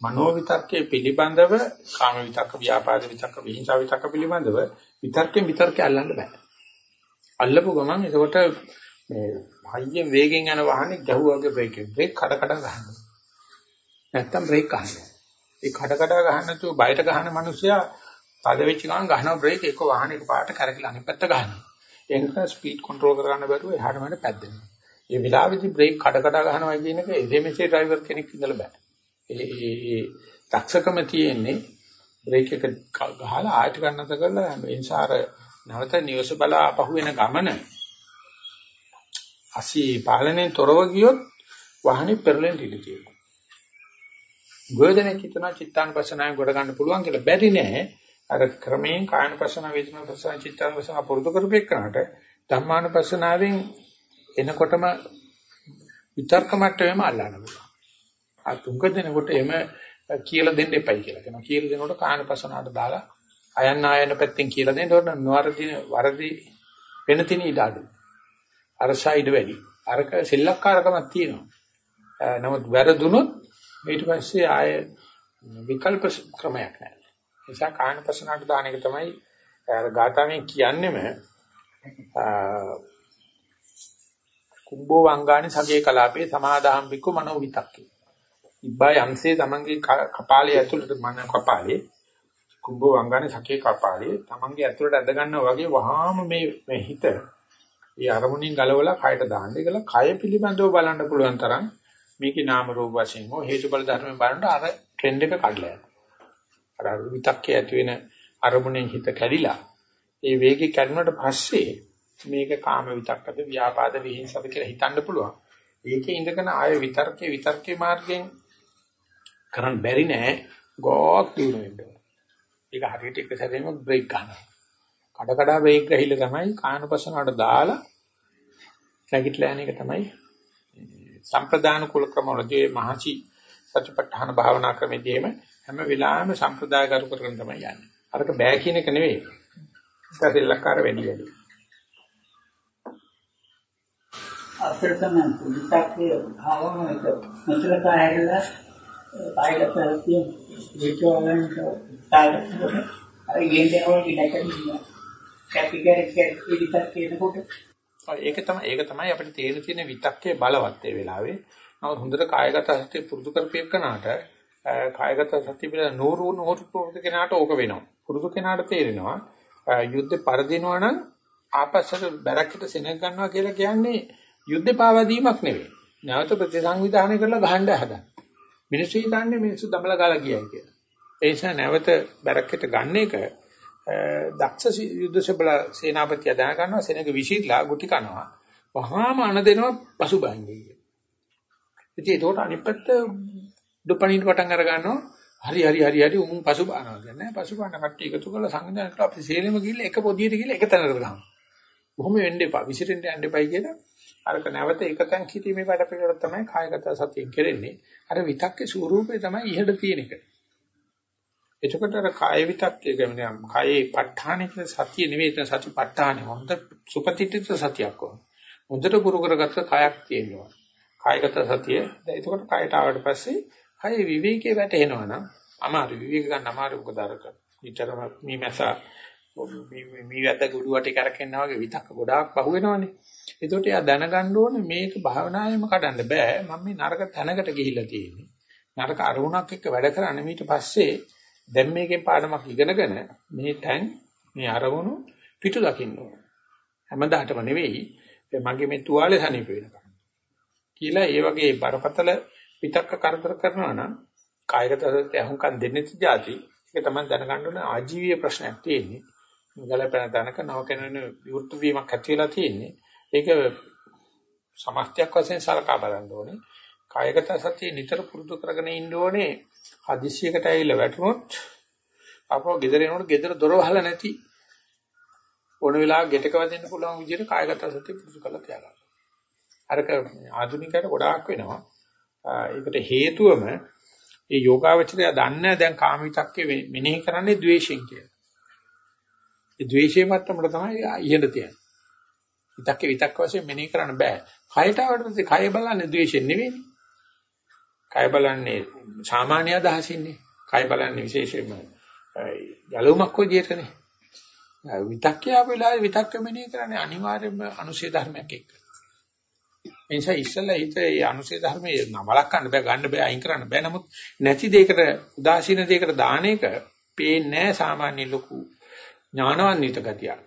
මනෝ විතක්කේ පිළිබඳව කාම විතක්ක ව්‍යාපාද විතක්ක විහිංසාව විතක්ක පිළිබඳව විතර්කයෙන් විතර්කය අල්ලන්න බෑ. අල්ලපු ගමන් එතකොට මේ හයියෙන් වේගෙන් යන වාහනේ ගැහුවාගේ බ්‍රේක් එක. බ්‍රේක් කඩ කඩ ගන්නවා. නැත්තම් බ්‍රේක් ගන්නවා. ඒ කඩ කඩ ගහන්න නැතුව බයට ගහන මිනිස්සයා තද වෙච්ච ගමන් ගහනවා බ්‍රේක් එක වාහනේ එකපාරට කරකිලා අනිත් පැත්ත ගන්නවා. ඒ නිසා ස්පීඩ් කන්ට්‍රෝල් කරගන්න බැරුව එහාට මෙහාට පැද්දෙනවා. මේ විලාවෙදි බ්‍රේක් කඩ කඩ ගහනවා කියන එක එදෙමෙසේ ඩ්‍රයිවර් කෙනෙක් ඉඳලා බෑ. ඒ ඒ දක්ෂකම තියෙන්නේ බ්‍රේක් එක ගහලා ආයත ගන්නත කරලා ඒ නිසා අර නැවත නිවස බලා අපහු වෙන ගමන අසී පාලනයෙන් තොරව ගියොත් වාහනේ පෙරලෙන්න ඉඩ තියෙනවා. ගොඩනෙක් හිතන චිත්තානුපස්සනාවෙන් ගොඩ ගන්න පුළුවන් කියලා බැරි නෑ. අර ක්‍රමයෙන් කායනුපස්සන වේදනානුපස්සන චිත්තානුපස්සන පුරුදු කරපෙන්නට ධම්මානුපස්සනාවෙන් එනකොටම විතර්ක මට්ටමේම අල්ලන්න පුළුවන්. ආ තුඟ දෙනකොට එම කියලා දෙන්න එපයි කියලා කියනවා. කියලා දෙනකොට කායනුපස්සනාවට දාලා අයන්න ආයන පැත්තෙන් කියලා දෙන්න ඕන නොවරදි වරදි වෙන තින ඉඩ අඩුයි. අර සයිඩ් වැඩි. අරක සෙල්ලක්කාරකමක් තියෙනවා. නමුත් වැරදුනොත් ඊට පස්සේ ආය විකල්ප ක්‍රමයක් නැහැ. ඒ නිසා කායනපසනාට දාන එක තමයි අර ගාථාවෙන් කියන්නේම කුම්බෝ වංගානි සගේ කලාපේ සමාදාහම් වික්ක මනෝ විතක්කේ. ඉබ්බා යම්සේ තමන්ගේ කපාලේ ඇතුළට මන කපාලේ කුම්බෝ වංගානි සගේ කපාලේ තමන්ගේ ඇතුළට ඇද ගන්නවා වගේ වහාම මේ මේ හිත ඒ අරමුණින් ගලවලා කයට දාන්න. ඒකල කය පිළිබඳව බලන්න පුළුවන් තරම් මේකේ නාම රූප වශයෙන් හෝ හේතුඵල ධර්මයෙන් බලනකොට අර ට්‍රෙන්ඩ් එක කඩලා යනවා. අර විතක්කේ ඇති වෙන අරමුණෙන් හිත කැඩිලා ඒ වේගය කැඩුණාට පස්සේ මේක කාම විතක්කද ව්‍යාපාද විහිංසද කියලා හිතන්න පුළුවන්. ඒකේ ඉඳගෙන ආය විතර්කේ විතර්කේ මාර්ගයෙන් කරන්න බැරි නෑ ගෝක් දිනු වෙන්න. ඒක හරියට එක සැරේම බ්‍රේක් ගන්නවා. කඩ කඩ බ්‍රේක් ගහිලා තමයි කායනපසනාවට දාලා නැගිටලා යන එක තමයි සම්ප්‍රදාන කුල ක්‍රමවලදී මහචි සතිපට්ඨාන භාවනා ක්‍රමෙදීම හැම වෙලාවෙම සම්ප්‍රදාය කරු කරගෙන තමයි යන්නේ. අරක බෑ කියන එක නෙවෙයි. සතිලක්කාර වෙන්නේ වැඩි. අපිටම විතක්කේ භාවනාවට මෙතන කායදලා කායගත සතිය විචෝලන කායගත අර ගෙන්නේ වගේ කැපිකරේ කැපි විතක්කේ නකොට ඒක තමයි ඒක තමයි අපිට තේරෙන තියෙන විතක්කේ බලවත් ඒ වෙලාවේ. නමුත් හොඳට කායගත සතිය පුරුදු කරපේකනාට කායගත සතිය පිළ නూరు නూరు පුරුදු කෙනාට ඕක වෙනවා. පුරුදු කෙනාට තේරෙනවා යුද්ධ පරදිනවා නම් ආපස්සට බැරක්කට සෙනග ගන්නවා කියලා කියන්නේ යුද්ධ පාවාදීමක් නෙවෙයි. නැවත ප්‍රතිසංවිධානය කරලා ගහන්න හදන. මිනිස්සු හිතන්නේ මිනිස්සු දමලා ගාලා කියයි කියලා. ඒ නිසා නැවත බැරක්කට ගන්න එක දක්ෂ යුද්ධ සබල සේනාපතිය දැන ගන්නවා සෙනඟ විසිරලා ගුටි කනවා. වහාම අන දෙනවා පසුබහින්නේ කියන. ඉතින් ඒකට අනිත් පැත්ත දුපණින් පටන් අර ගන්නවා. හරි හරි හරි හරි උන් පසුබහනවා කියන්නේ පසුබහන කට්ටිය එකතු කරලා සංවිධානයට අපි සේලෙම ගිහිල්ලා එක පොදියට ගිහිල්ලා එක තැනකට ගහනවා. කොහොම වෙන්න එපා විසිරෙන්න යන්න එපයි කියලා අරක නැවත එකතෙන් හිතීමේ වැඩ පිළිවෙල තමයි කායගත සතියෙන් කෙරෙන්නේ. අර විතක්කේ ස්වරූපේ තමයි ඉහළ තියෙන එක. එතකොට අර කාය විතක්කේ කියන්නේ කායේ ප ဋ ාණික සතිය නෙවෙයි එතන සති ප ဋ ාණි හොඳ සුපතිත්‍ිත සතියක් ඕන. හොඳට පුරු කරගත්ත කයක් තියෙනවා. කායගත සතිය. එතකොට කයට ආවට පස්සේ කය විවේකයේ වැටෙනවා නම් අමාරු විවේක ගන්න අමාරු මොකද අරක. විතරම මේ මැස මේ වැද්ද ගුඩු වටේ කරකෙනවා වගේ විතක්ක ගොඩාක් පහු වෙනවනේ. එතකොට එයා දැනගන්න ඕනේ මේක භාවනාවෙම කඩන්න බෑ. මම මේ නරක තැනකට ගිහිල්ලා තියෙන්නේ. නරක අරමුණක් එක්ක වැඩ කරන්නේ ඊට පස්සේ දැන් මේකෙන් පාඩමක් ඉගෙනගෙන මේ තැන් මේ අරමුණු පිටු දකින්න ඕන. හැමදාටම නෙවෙයි මගේ මේ තුවාලේ සනීප වෙනකම්. කියලා ඒ වගේ බරපතල පිටක්ක කරදර කරනවා නම් කායගත සත්‍ය අහුම්කම් දෙන්නේ තියාති ඒක තමයි දැනගන්න ඕන ආජීවීය ප්‍රශ්නයක් තියෙන්නේ. ගලපෙන තැනක නව කෙනෙන විවෘත වීමක් ඇති වෙලා තියෙන්නේ. ඒක සමස්තයක් වශයෙන් සලකා බලන්න ඕනේ. කායගත සතිය නිතර පුරුදු කරගෙන ඉන්න ඕනේ. හදිසියකට ඇවිල්ලා වැටුනොත් අපෝ ගෙදර එනකොට ගෙදර දොර වහලා නැති ඕන වෙලාවක ගෙටක වදින්න පුළුවන් විදිහට කායගත සතිය පුරුදු කරලා තියාගන්න. අරක ආධුනිකයට ගොඩාක් වෙනවා. ඒකට හේතුවම ඒ යෝගාවචරය දන්නේ දැන් කාම විතක්කේ මෙනෙහි කරන්නේ ද්වේෂයෙන් කියලා. ඒ ද්වේෂයේ මට්ටමට තමයි ඉහෙඳ තියෙන්නේ. විතක්කේ විතක්ක වශයෙන් මෙනෙහි කරන්න බෑ. කයට ආවට පස්සේ කය බලන්නේ ද්වේෂයෙන් නෙවෙයි. කය බලන්නේ සාමාන්‍ය අදහසින්නේ. කය බලන්නේ විශේෂයෙන්ම යලුමක් විදියටනේ. විතක්කේ ආපු වෙලාවේ විතක්ක මෙනෙහි කරන්නේ අනිවාර්යයෙන්ම අනුශේ ධර්මයක් එක්ක. ඒ නිසා ඉස්සෙල්ලා හිත ඒ අනුශේ ධර්මයේ නමලක් ගන්න බෑ ගන්න බෑ අයින් කරන්න බෑ. නමුත් නැති දෙයකට උදාසීන දෙයකට දාන එක පේන්නේ සාමාන්‍ය ලොකු ඥානවන්විත ගතියක්.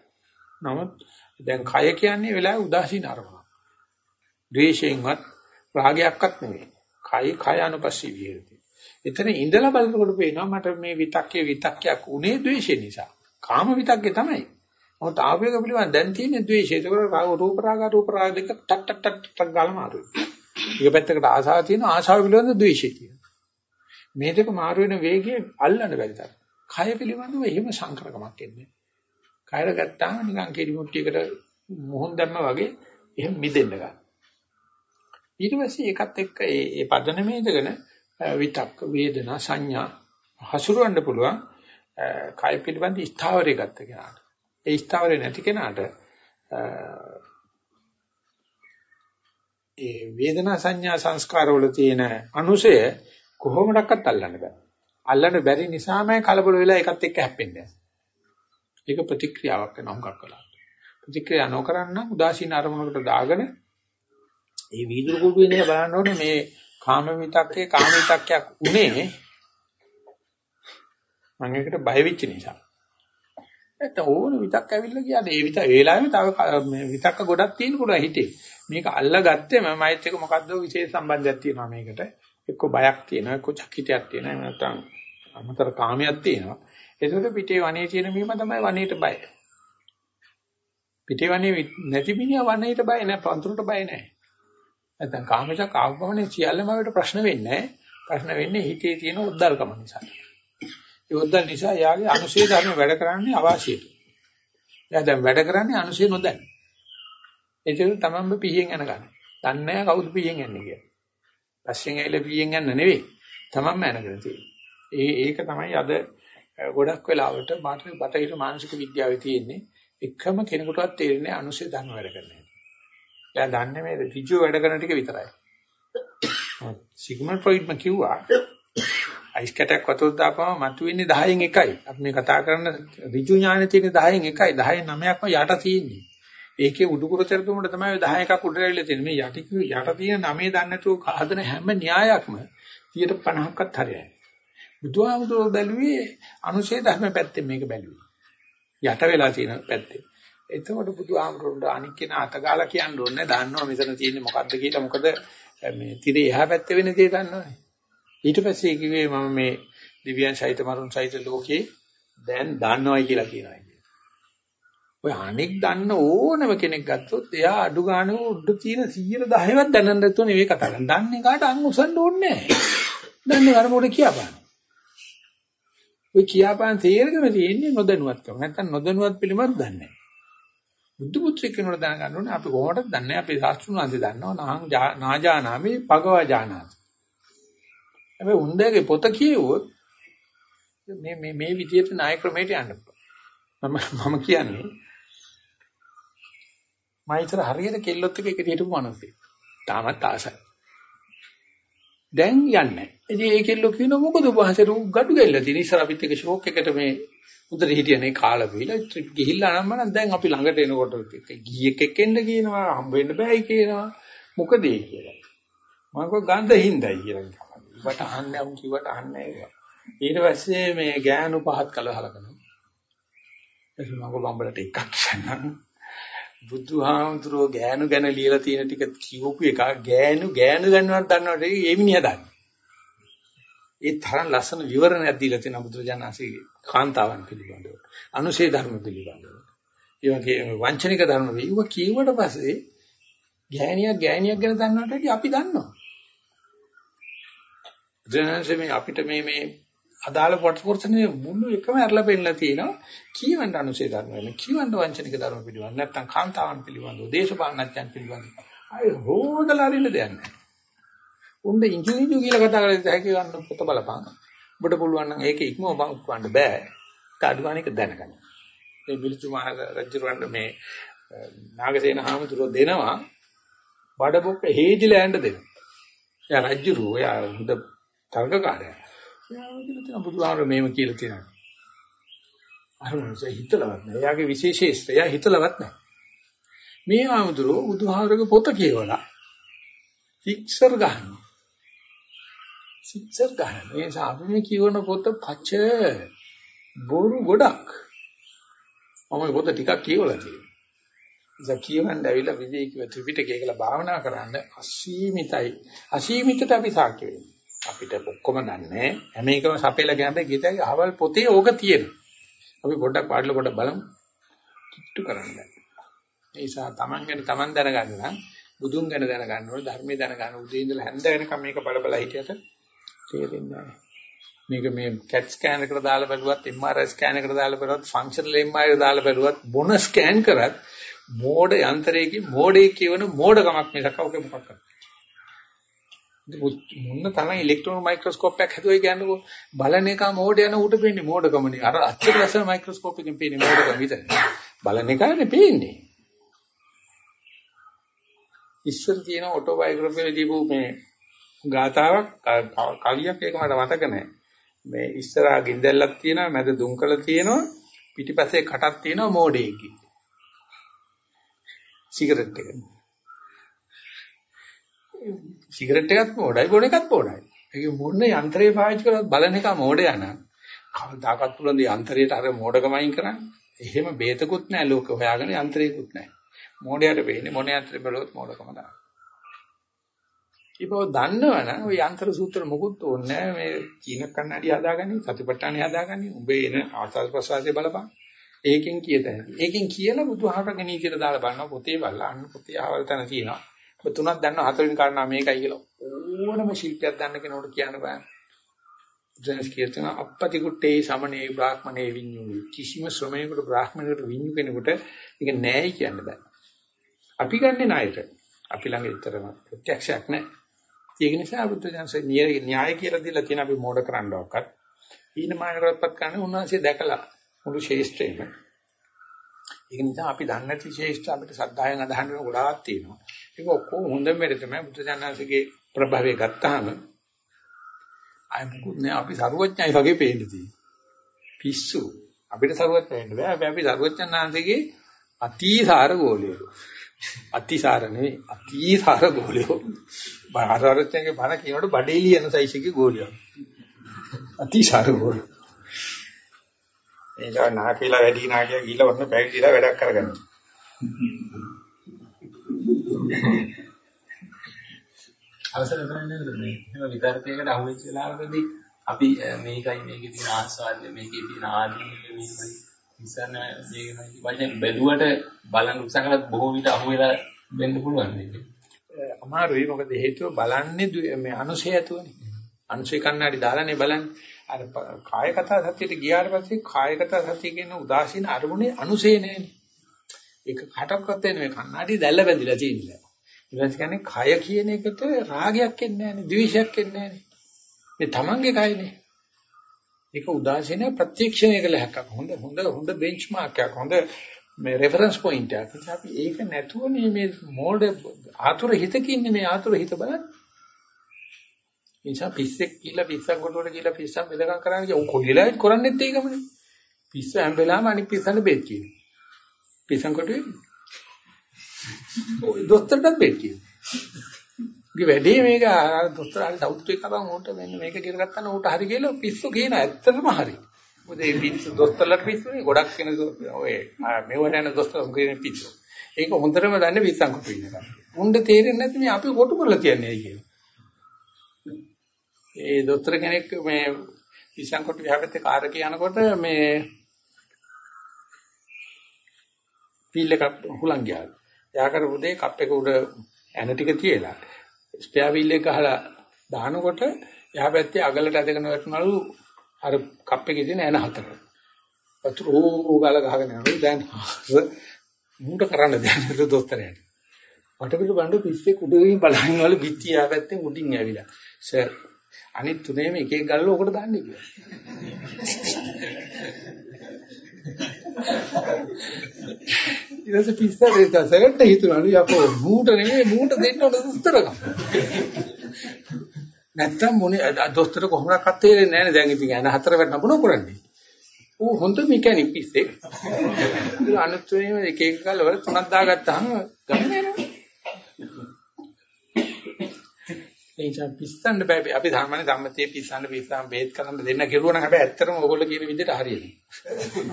නමුත් දැන් කය කියන්නේ වෙලාවේ උදාසීන අරමුණක්. ද්වේෂයෙන්වත් රාගයක්වත් නෙවෙයි. කයි කය අනුපස්සී විහෙරති. එතන ඉඳලා බලනකොට පේනවා මට මේ විතක්කේ විතක්කයක් උනේ ද්වේෂය නිසා. කාම විතක්කේ තමයි. මොකද ආවේග පිළිබඳ දැන් තියෙන ද්වේෂය. ඒක රූප රාග රූප රාග දෙක ටක් ටක් ටක් ටක් ගාලා මාරුයි. එක පැත්තකට ආසාව තියෙන ආශාව පිළිබඳ ද්වේෂය තියෙනවා. මේ දෙක මාරු වෙන වේගය අල්ලන්න බැරි තරම්. කය පිළිබඳව එහෙම සංකරකමක් එන්නේ. කයර ගත්තාම නිකන් කෙඩි මුට්ටියකට මොහොන් දැම්ම වගේ එහෙම මිදෙන්න ගන්න. ඊට පස්සේ ඒකත් එක්ක ඒ ඒ පදනමේ ඉඳගෙන විතක්ක වේදනා සංඥා හසුරවන්න පුළුවන් කය පිළිබඳ ස්ථාවරය ගත්ත කෙනාට. ඒ ස්ථාවරය නැති කෙනාට ඒ වේදනා සංඥා සංස්කාර වල තියෙන අනුසය කොහොමඩක්වත් අල්ලන්න බෑ. අල්ලන්න බැරි නිසාමයි කලබල වෙලා ඒකත් එක්ක හැප්පෙන්නේ. ඒක ප්‍රතික්‍රියාවක් වෙනවා හුඟක් වෙලා. ප්‍රතික්‍රියා නොකරන උදාසීන අරමුණකට දාගෙන ඒ වීදුරු කුඩුවේ ඉඳලා බලන්න ඕනේ මේ කාම විතක්කේ කාම විතක්කයක් උනේ මම ඒකට බය වෙච්ච නිසා. ඒත් ඕන විතක් ඇවිල්ලා කියන්නේ ඒ විත වේලාවෙම තව මේ විතක්ක ගොඩක් තියෙන පුළුවන් හිතේ. මේක අල්ලගත්තේ මම මයිත් එක මොකද්ද විශේෂ සම්බන්ධයක් තියෙනවා මේකට. එක්ක බයක් තියෙනවා එක්ක චකිතයක් තියෙනවා එහෙම නැත්නම් අමතර කාමයක් තියෙනවා. ඒකට පිටේ වනේ තියෙන මීම තමයි වනේට බය. පිටිවන්නේ නැති මිනිහා වන්නේට බය නැහැ, පන්තුරට බය නැහැ. නැත්නම් කාමචක් ආවමනේ සියල්ලම වලට ප්‍රශ්න වෙන්නේ ප්‍රශ්න වෙන්නේ හිතේ තියෙන උද්දල්කම නිසා. ඒ උද්දල් නිසා යාගේ අනුශේ ධර්ම වැඩ කරන්නේ අවාසියට. එයා දැන් වැඩ කරන්නේ අනුශේ නොදැන. ඒක තමන්ම පිහියෙන් යන ගන්න. දන්නේ නැහැ කවුද පිහියෙන් යන්නේ කියලා. පස්සෙන් ඇවිල්ලා පිහියෙන් යන්න නෙවෙයි. තමන්ම යනගෙන තියෙන්නේ. ඒ ඒක තමයි අද ගොඩක් වෙලාවට මාතෘ බටහිර මානසික විද්‍යාවේ තියෙන්නේ එකම කෙනෙකුටවත් තේරෙන්නේ අනුශේ ධර්ම වැඩ කරන්නේ. එයා දන්නේ මේ ඍජුව වැඩ කරන ටික විතරයි. සිග්මන්ඩ් ෆ්‍රොයිඩ්ම කිව්වා අයිස් කැටයක් වතුර දාපුවම මතුවෙන්නේ 10න් එකයි. අපි මේ කතා කරන ඍජු ඥානෙ තියෙන 10න් එකයි. 10න් 9ක්ම යට තියෙන්නේ. ඒකේ උඩුකුර චරිතුමට තමයි 10 එකක් උඩට ඇවිල්ලා තියෙන්නේ. මේ යටි යට තියෙන 9 දන්නේ නැතුව හදන හැම න්‍යායක්ම 50%ක්වත් හරියයි. බුදුහාමුදුරුවෝ බැලුවේ අනුශේ ධර්ම පැත්තෙන් මේක බැලුවේ. යට වෙලා තියෙන පැත්තෙන්. එතකොට බුදුහාමුදුරුවෝ අනික් කෙනා අතගාලා කියන්න ඕනේ දන්නවා මෙතන තියෙන්නේ මොකද්ද කියලා. මොකද මේ tire එහා පැත්තේ වෙන දේ දන්නවනේ. ඊට පස්සේ කිව්වේ මම මේ දිව්‍යයන් සහිත මරුන් සහිත ලෝකේ දැන් දන්නවයි කියලා කියනවා. ඔය අනෙක් දන්න ඕනම කෙනෙක් ගත්තොත් එයා අඩු ගානේ උඩ තියෙන 110වත් දැනන්න නැතුව නෙවෙයි කතා කරන්නේ. දන්නේ කාට අං උසන්න ඕනේ නැහැ. දන්නේ අර මොකද කියපාන. ඔය කියපාන තේරෙකම තියෙන්නේ නොදැනුවත්කම. නැත්තම් නොදැනුවත් පිළිමත් දන්නේ නැහැ. බුද්ධ පුත්‍රයෙක් කෙනෙකුට දැනගන්න ඕනේ අපි කොහොමද දන්නේ අපේ ශාස්ත්‍රුණාන්ති දන්නවා නාහං නාජානාමි භගවා ජානාති. හැබැයි උන්දගේ පොත කියවුවොත් මේ මේ මේ විදියට නාය ක්‍රමයට යන්න මම මම කියන්නේ මම ඉතර හරියට කෙල්ලොත් එක්ක එකට හිටපු මනසේ. තාමත් ආසයි. දැන් යන්නේ. ඉතින් ඒ කෙල්ලෝ කියන මොකද වහන්සේ රු gadu ගෙල්ල තියෙන ඉස්සර අපිත් එක්ක ෂෝක් එකට මේ උදේ හිටියනේ කාලා බීලා ට්‍රිප් ගිහිල්ලා නම් මම දැන් අපි ළඟට එනකොට ගියෙක් එක්ක එන්න කියනවා හම්බ වෙන්න බෑයි කියනවා. මොකද ඒ කියලා. මම කව ගඳ හින්දයි කියලා කිව්වා. ඊට අහන්නේ වුන් කිව්වට අහන්නේ නැහැ. ඊට පස්සේ මේ ගෑනු පහත් කලහලකනවා. එතන මම බම්බලට එකක් කියන්නම්. බුදුහාමුදුරෝ ගෑනු ගැන ලියලා තියෙන ටික කියවපු එක ගෑනු ගෑනු ගන්නවත් දන්නවට ඒ මිනිහා දන්නේ. ඒ තරම් ලස්සන විවරණයක් දීලා තියෙන බුදුරජාණන්සේ කාන්තාවන් පිළිබඳව. අනුශේ ධර්ම පිළිබඳව. ඒ වගේම වංචනික ධර්ම වේව කියවට පස්සේ ගෑණියක් ගෑණියක් ගැන දන්නවට අපි දන්නවා. බුදුරජාණන්සේ මේ අපිට මේ මේ අදාළ පොට්ස්පොර්ට්ස්නේ මුළු එකම ඇරලා පෙන්නලා තියෙනවා. කියවන්න අනුශේ ධර්ම වෙන කියවන්න වංචනික ධර්ම පිළිබඳ නැත්නම් කාන්තාවන් පිළිබඳව දේශපාලනඥයන් පිළිබඳව අය හොදලා අරින්න දෙයක් නැහැ. උන්ද ඉංජිනේරු කියලා කතා කරලා හැකි ගන්න පොත බලපං ඔබට පුළුවන් නම් ඒක ඉක්මව බලන්න බෑ. කාඩුවානික දැනගන්න. මේ මිලිතු මහ රජුරවන්න මේ නාගසේන හාමුදුරුවෝ දෙනවා බඩබොක්ක හේදිලා යන්න දෙනවා. එයා රජුරෝ එයා හොඳ තර්කකාරයා එයා කියලා තියෙන බුදුහාමර මේව කියලා තියෙනවා. අර මොනස හිතලවත් නෑ. එයාගේ විශේෂේෂ්ඨය එයා හිතලවත් නෑ. මේ ආමුදුරෝ බුදුහාමරගේ පොත කියවලා ෆික්සර් ගන්නවා. ෆික්සර් ගන්න. මේ සාපේ කියවන පොත පච බොරු ගොඩක්. මම පොත ටිකක් කියවලා තියෙනවා. ඉතින් කියවන්න ඇවිල්ලා විවේකීව ත්‍රිපිටකය කියලා භාවනා කරන්න අසීමිතයි. අසීමිතට අපි සාක්ෂි වෙනවා. අපිට ඔක්කොම දන්නේ හැම එකම සපෙලා ගෑම්බේ ගිතයි අහවල් පොතේ ඕක තියෙනවා. අපි පොඩ්ඩක් පාඩල පොඩ්ඩක් බලමු. කිට්ටු කරන්න. ඒ නිසා Taman ගැන Taman දැනගන්න නම් බුදුන් ගැන දැනගන්න ඕනේ ධර්මයේ දැනගන්න උදේ ඉඳලා හැන්ද වෙනකම් මේක බල බල හිටියට තේරෙන්නේ නැහැ. මේක මේ CAT ස්කෑන් එකට දාලා බලුවත් MRI ස්කෑන් එකට දාලා බලුවත් ෆන්ක්ෂනල් MRI එකට දාලා බලුවත් මොන ස්කෑන් කරත් මෝඩ යන්ත්‍රයකින් මෝඩේ කියවන මෝඩකමක් මිසක් ඔක මොකක්ද මුන්න තමයි ඉලෙක්ට්‍රෝන මයික්‍රොස්කෝප් එකක් හදුවයි කියන්නකෝ බලන එක මෝඩ යන උට පේන්නේ මෝඩකමනේ අර අච්චර ලස්සන මයික්‍රොස්කෝප් එකෙන් පේන්නේ මෝඩකම විතරයි බලන එකනේ පේන්නේ. ඉස්සර තියෙන ඔටෝබයෝග්‍රැෆි වල දීපු මේ ගාතාවක් කවියක් ඒක මට මතක නැහැ. මේ ඉස්සරහා ගින්දැල්ලක් තියෙනවා මැද දුම්කල තියෙනවා පිටිපස්සේ කටක් තියෙනවා මෝඩෙක්ගේ සිගරට් එක. සිගරට් එකත් මොඩයි බොන එකත් මොඩයි. ඒක මොන යන්ත්‍රේ පාවිච්චි කරලා බලන එක මොඩ යන. කවදාකවත් පුළුවන් ද යන්ත්‍රයට අර මොඩකමයින් කරන්නේ. එහෙම බේතකුත් නැහැ ලෝක හොයාගෙන යන්ත්‍රයකුත් නැහැ. මොඩයට වෙන්නේ මොන යන්ත්‍රේ බලවත් මොඩකම තමයි. ඊපෝ දන්නවනම් ওই යන්ත්‍ර සූත්‍ර මොකුත් ඕනේ නැහැ මේ චීන කන්නඩි හදාගන්නේ සතිපට්ඨානෙ හදාගන්නේ උඹේ එන ආස්වාද ප්‍රසවාසයේ බලපන් ඒකෙන් කියත හැකි. ඒකෙන් කියලා බුදුහාමරගේ නීතියට දාලා බලනවා පොතේ බලලා අන්න පොතේ ආවල් තැන තියෙනවා. ඔබ තුනක් දන්නවා හතරවෙනි කාරණා මේකයි කියලා. ඕනම ශිල්පයක් දන්න කෙනෙකුට කියන්න බෑ. ජනස් කියන අපපති කුට්ටේ සමනේ බ්‍රාහ්මණේ විඤ්ඤු කිසිම ශ්‍රමණේකට බ්‍රාහ්මණේකට විඤ්ඤු කෙනෙකුට ඒක නෑයි කියන්න බෑ. අපි ගන්නෙ ණයට. අපි ළඟ විතරම ප්‍රත්‍යක්ෂයක් නෑ. ඒක නිසා බුද්ධ ජනසේ න්‍යාය කියලා දීලා තියෙන අපි මෝඩ කරන්නවක්වත් ඊන මානකරත්පත් කරන්න උන්වහන්සේ දැකලා මුළු ශේෂ්ත්‍රයම. ඒක නිසා අපි දන්නේ නැති ශේෂ්ත්‍ර අපිට සද්ධායෙන් අදහන්න ගොඩාක් තියෙනවා. ඒක ඔක්කොම හොඳම වෙලෙ තමයි බුද්ධ ජනනාංශගේ ප්‍රභවය ගත්තාම අය මොකුත් නෑ අපි සරුවඥයි වගේ පේන්න තියෙන්නේ. පිස්සු. අපිට සරුවත් වෙන්න බෑ. හැබැයි අපි සරුවඥාන්සේගේ අතිසාර ගෝලියෝ. අතිසාර නෙවෙයි අතිසාර ගෝලියෝ. බාහරවරච්චන්ගේ බණ කියනකොට බඩේ ලියන සයිස් එකේ ගෝලියෝ. අතිසාර ගෝලියෝ. ඒක නාකිලා වැඩි නාකියා ගිහිල්ලා වන්න පැවිදිලා වැඩක් කරගන්නවා. අවසර කරන්නේ මේ එහෙම විතර්කයකට අහු වෙච්ච වෙලාවකදී අපි මේකයි මේකේ තියෙන ආස්වාදය මේකේ තියෙන ආදීනව මේකයි ඉස්සන මේකයි වශයෙන් බැලුවට බලන්න උත්සාහ කළත් බොහෝ විට අහු වෙලා වෙන්න පුළුවන් නේද? අමාරුයි මොකද හේතුව බලන්නේ මේ අනුසය ඇතුවනේ. අනුසය කන්නාඩි දාලානේ බලන්නේ. අර කායගත සතියට ගියාට පස්සේ කායගත සතිය කියන උදාසීන අරමුණේ අනුසය නෑනේ. ඒක කටක්වත් වෙන මේ කන්නාඩි දැල්ල බැඳිලා තියෙනවා. ඊට කියන්නේ කය කියන එකට රාගයක් එන්නේ නැහැනේ, ද්වේෂයක් එන්නේ නැහැනේ. මේ තමන්ගේ කයනේ. ඒක උදාසීන ප්‍රත්‍යක්ෂණය කළ හැක්කක්. හොඳ හොඳ හොඳ බෙන්ච්මාර්ක් එකක්. හොඳ මේ රෙෆරන්ස් පොයින්ට් එකක්. අපි ඒක නැතුවනේ මේ මෝඩ ආතුර හිතකින් මේ ආතුර හිත බලන්නේ. නිසා පිස්සෙක් කියලා පිස්සන් කොටුවට කියලා පිස්සන් බෙදගම් කරන්න කිය. ඔය කොල්ලලා කරන්නේත් ඒකමනේ. පිස්ස හැම වෙලාවෙම අනිත් පිස්සන්ට බෙත් කියනවා. පිස්සන් කොටුවේ ඔය දොස්තරටත් බෙට් කියනවා. වැඩේ මේක දොස්තර හරි සෞත්‍රික කරන් උන්ට මෙන්න මේක කියලා ගත්තා නම් උන්ට හරි කියලා පිස්සු කියන ඇත්තටම හරි. මොකද මේ පිස්සු දොස්තරලට පිස්සුනේ ගොඩක් වෙන ඔය මෙව යන දොස්තර කියන පිස්සු. ඒක හොඳටම දන්නේ ඉන්නවා. උන්ට තේරෙන්නේ නැති මේ අපි කොටු කරලා කියන්නේ කියලා. ඒ දොස්තර කෙනෙක් මේ පිස්සන් කොට විහාරෙත් කාරක යනකොට මේ පීල් එක හුලං ගියා. එයා කරපු දේ කප් එක උඩ ඇන ටික තියලා ස්පෙයා වීල් එක ගහලා දානකොට එහා පැත්තේ අගලට ඇදගෙන වැටුණලු අර කප් එකේ තියෙන ඇන හතර. වතුර ඕ ගාල ගහගෙන යනවා. දැන් මූට කරන්න දැන් දොස්තරයාට. වටපිට බණ්ඩු පිස්සේ කුඩේකින් බලහිනවලු පිටිය එහා පැත්තේ උඩින් ඇවිලා. සර් අනිත් තුනේම එක එක ගල්ල ඔකට දාන්නේ කියලා. ඊට පස්සේ පිස්සරේට සරට හිතුණලු යකෝ මූට නෙමෙයි මූට දෙන්න ඕන දොස්තරකම්. නැත්තම් මොනේ දොස්තර කොහොමදක්වත් තේරෙන්නේ නැහැ නේ දැන් ඉතින් යන හතර වෙන්න මොන කරන්නේ. ඌ හොඳ මෙකැනික් පිස්සේ. අනුත්වේම එක එක ගාල වල තුනක් දාගත්තාම ගන්න යනවා. ඒ නිසා පිස්සන්න බෑ අපි සාමාන්‍ය ධම්මතේ පිස්සන්න පිස්සම් බේත් කරන්න දෙන්න කෙරුවා නම් හැබැයි ඇත්තටම ඕගොල්ලෝ කියන විදිහට හරියන්නේ.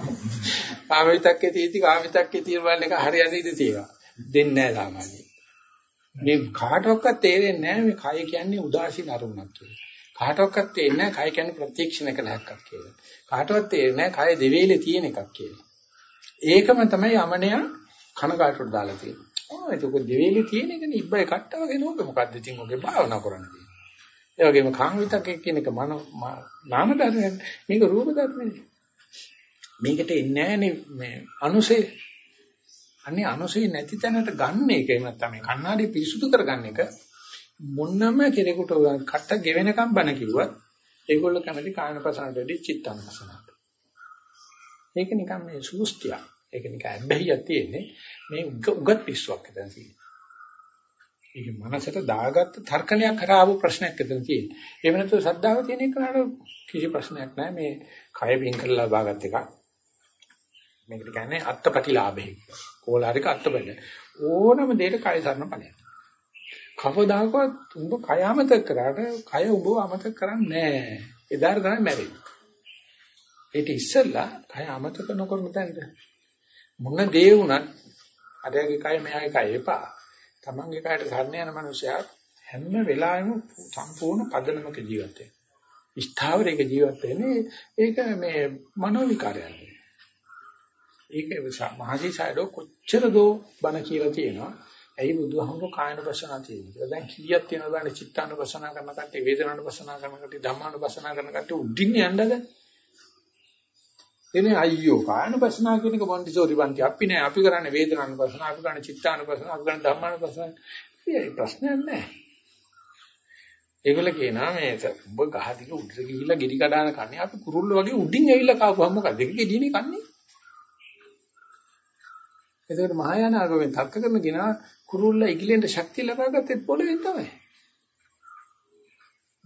කාමිතක්කේ තීති කාමිතක්කේ තියෙන බල එක හරියන්නේ ඉඳී තියෙනවා. දෙන්නේ නැහැ සාමාන්‍යයෙන්. මේ කාටවත් තේරෙන්නේ නැහැ මේ කය කියන්නේ උදාසීන අරමුණක් කියලා. කාටවත් තේරෙන්නේ නැහැ කය කියන්නේ ප්‍රත්‍යක්ෂණ කළ හැක්කක් කියලා. කාටවත් තේරෙන්නේ නැහැ කය දෙවේලේ තියෙන එකක් කියලා. ඒකම තමයි යමනයා කනකාටට දාලා තියෙන්නේ. ආ ඒක දෙවේලේ තියෙන එකනේ ඉබ්බයි කට්ටව වගේ නෝක මොකද්ද ඉතින් ඔගේ භාවනා කරන්නේ. ඒ වගේම කාම විතක්කේ කියන එක මන නාම ධර්මයක් මේක රූප ධර්මනේ. මේකට එන්නේ නැහනේ මේ අනුසේ අනේ අනුසේ නැති තැනට ගන්න එක එහෙම නැත්නම් මේ කණ්ණාඩි පිරිසුදු කරගන්න එක මොන්නම කෙනෙකුට කට ගෙවෙනකම් බන කිව්වත් ඒගොල්ලෝ කැමති කායන ප්‍රසන්නට වැඩි චිත්තන ප්‍රසන්නට. ඒක නිකන් මේ සූස්තියක්. ඒක නිකන් අබ්බැහියක් තියෙන්නේ මේ උගත් පිස්සුවක් එතන තියෙන්නේ. ඒක මනසට දාගත්ත තර්කණයක් කරා ආපු ප්‍රශ්නයක් එතන තියෙන්නේ. ඒ වෙනතු සද්ධාව තියෙන එකට කිසි ප්‍රශ්නයක් නැහැ මේ කය වින් කරලා ලබාගත් එකක්. මේකට කියන්නේ අත්පටිලාභය. කෝලාරික අත්පටිල. ඕනම දෙයක කය සරණ ඵලයක්. කවදාකවත් උඹ කය අමතක කරාට කය උඹව අමතක කරන්නේ නැහැ. එදාට තමයි මැරෙන්නේ. ඒක ඉස්සෙල්ලා කය අමතක නොකරන තැනද මොන දේ වුණත් අරයාගේ කය මෙයාගේ කය එපා. තමන්ගේ කයට සරණ යන මනුස්සයා හැම වෙලාවෙම සම්පූර්ණ පදනමක ජීවත් වෙනවා. ස්ථාවරයක ජීවත් වෙන්නේ ඒක මේ මනෝ විකාරයක්. ඒක මහසි සයිඩෝ කොච්චර දෝ බණ කියලා තියෙනවා. ඇයි බුදුහාමුදුරුවෝ කායන වසනා තියෙන්නේ කියලා. දැන් කීයක් තියෙනවද බලන්න චිත්තාන වසනා කරන කට්ටිය, වේදනාන වසනා කරන කට්ටිය, ධම්මාන වසනා කරන කට්ටිය උඩින් යන්නද? එනේ අයියෝ කායන වසනා කියන එක මොන්ටිසෝරි වන්ති අපි නෑ අපි කරන්නේ වේදනාන වසනා, අපි කරන්නේ චිත්තාන වසනා, අපි කරන්නේ ධම්මාන වසනා. ඒ ප්‍රශ්නයක් නෑ. ඒගොල්ල කියනවා මේ ඔබ ගහ දිග උඩට ගිහිල්ලා ගෙඩි කඩාන කන්නේ අපි කුරුල්ල වගේ උඩින් ඇවිල්ලා කාපුවම මොකද? ඒක ගෙඩිනේ කන්නේ. එතකොට මහායාන ආගමෙන් තර්ක කරන කෙනා කුරුල්ල ඉගිලෙන්ට ශක්තිය ලබාගත්තේ පොළවෙන් තමයි.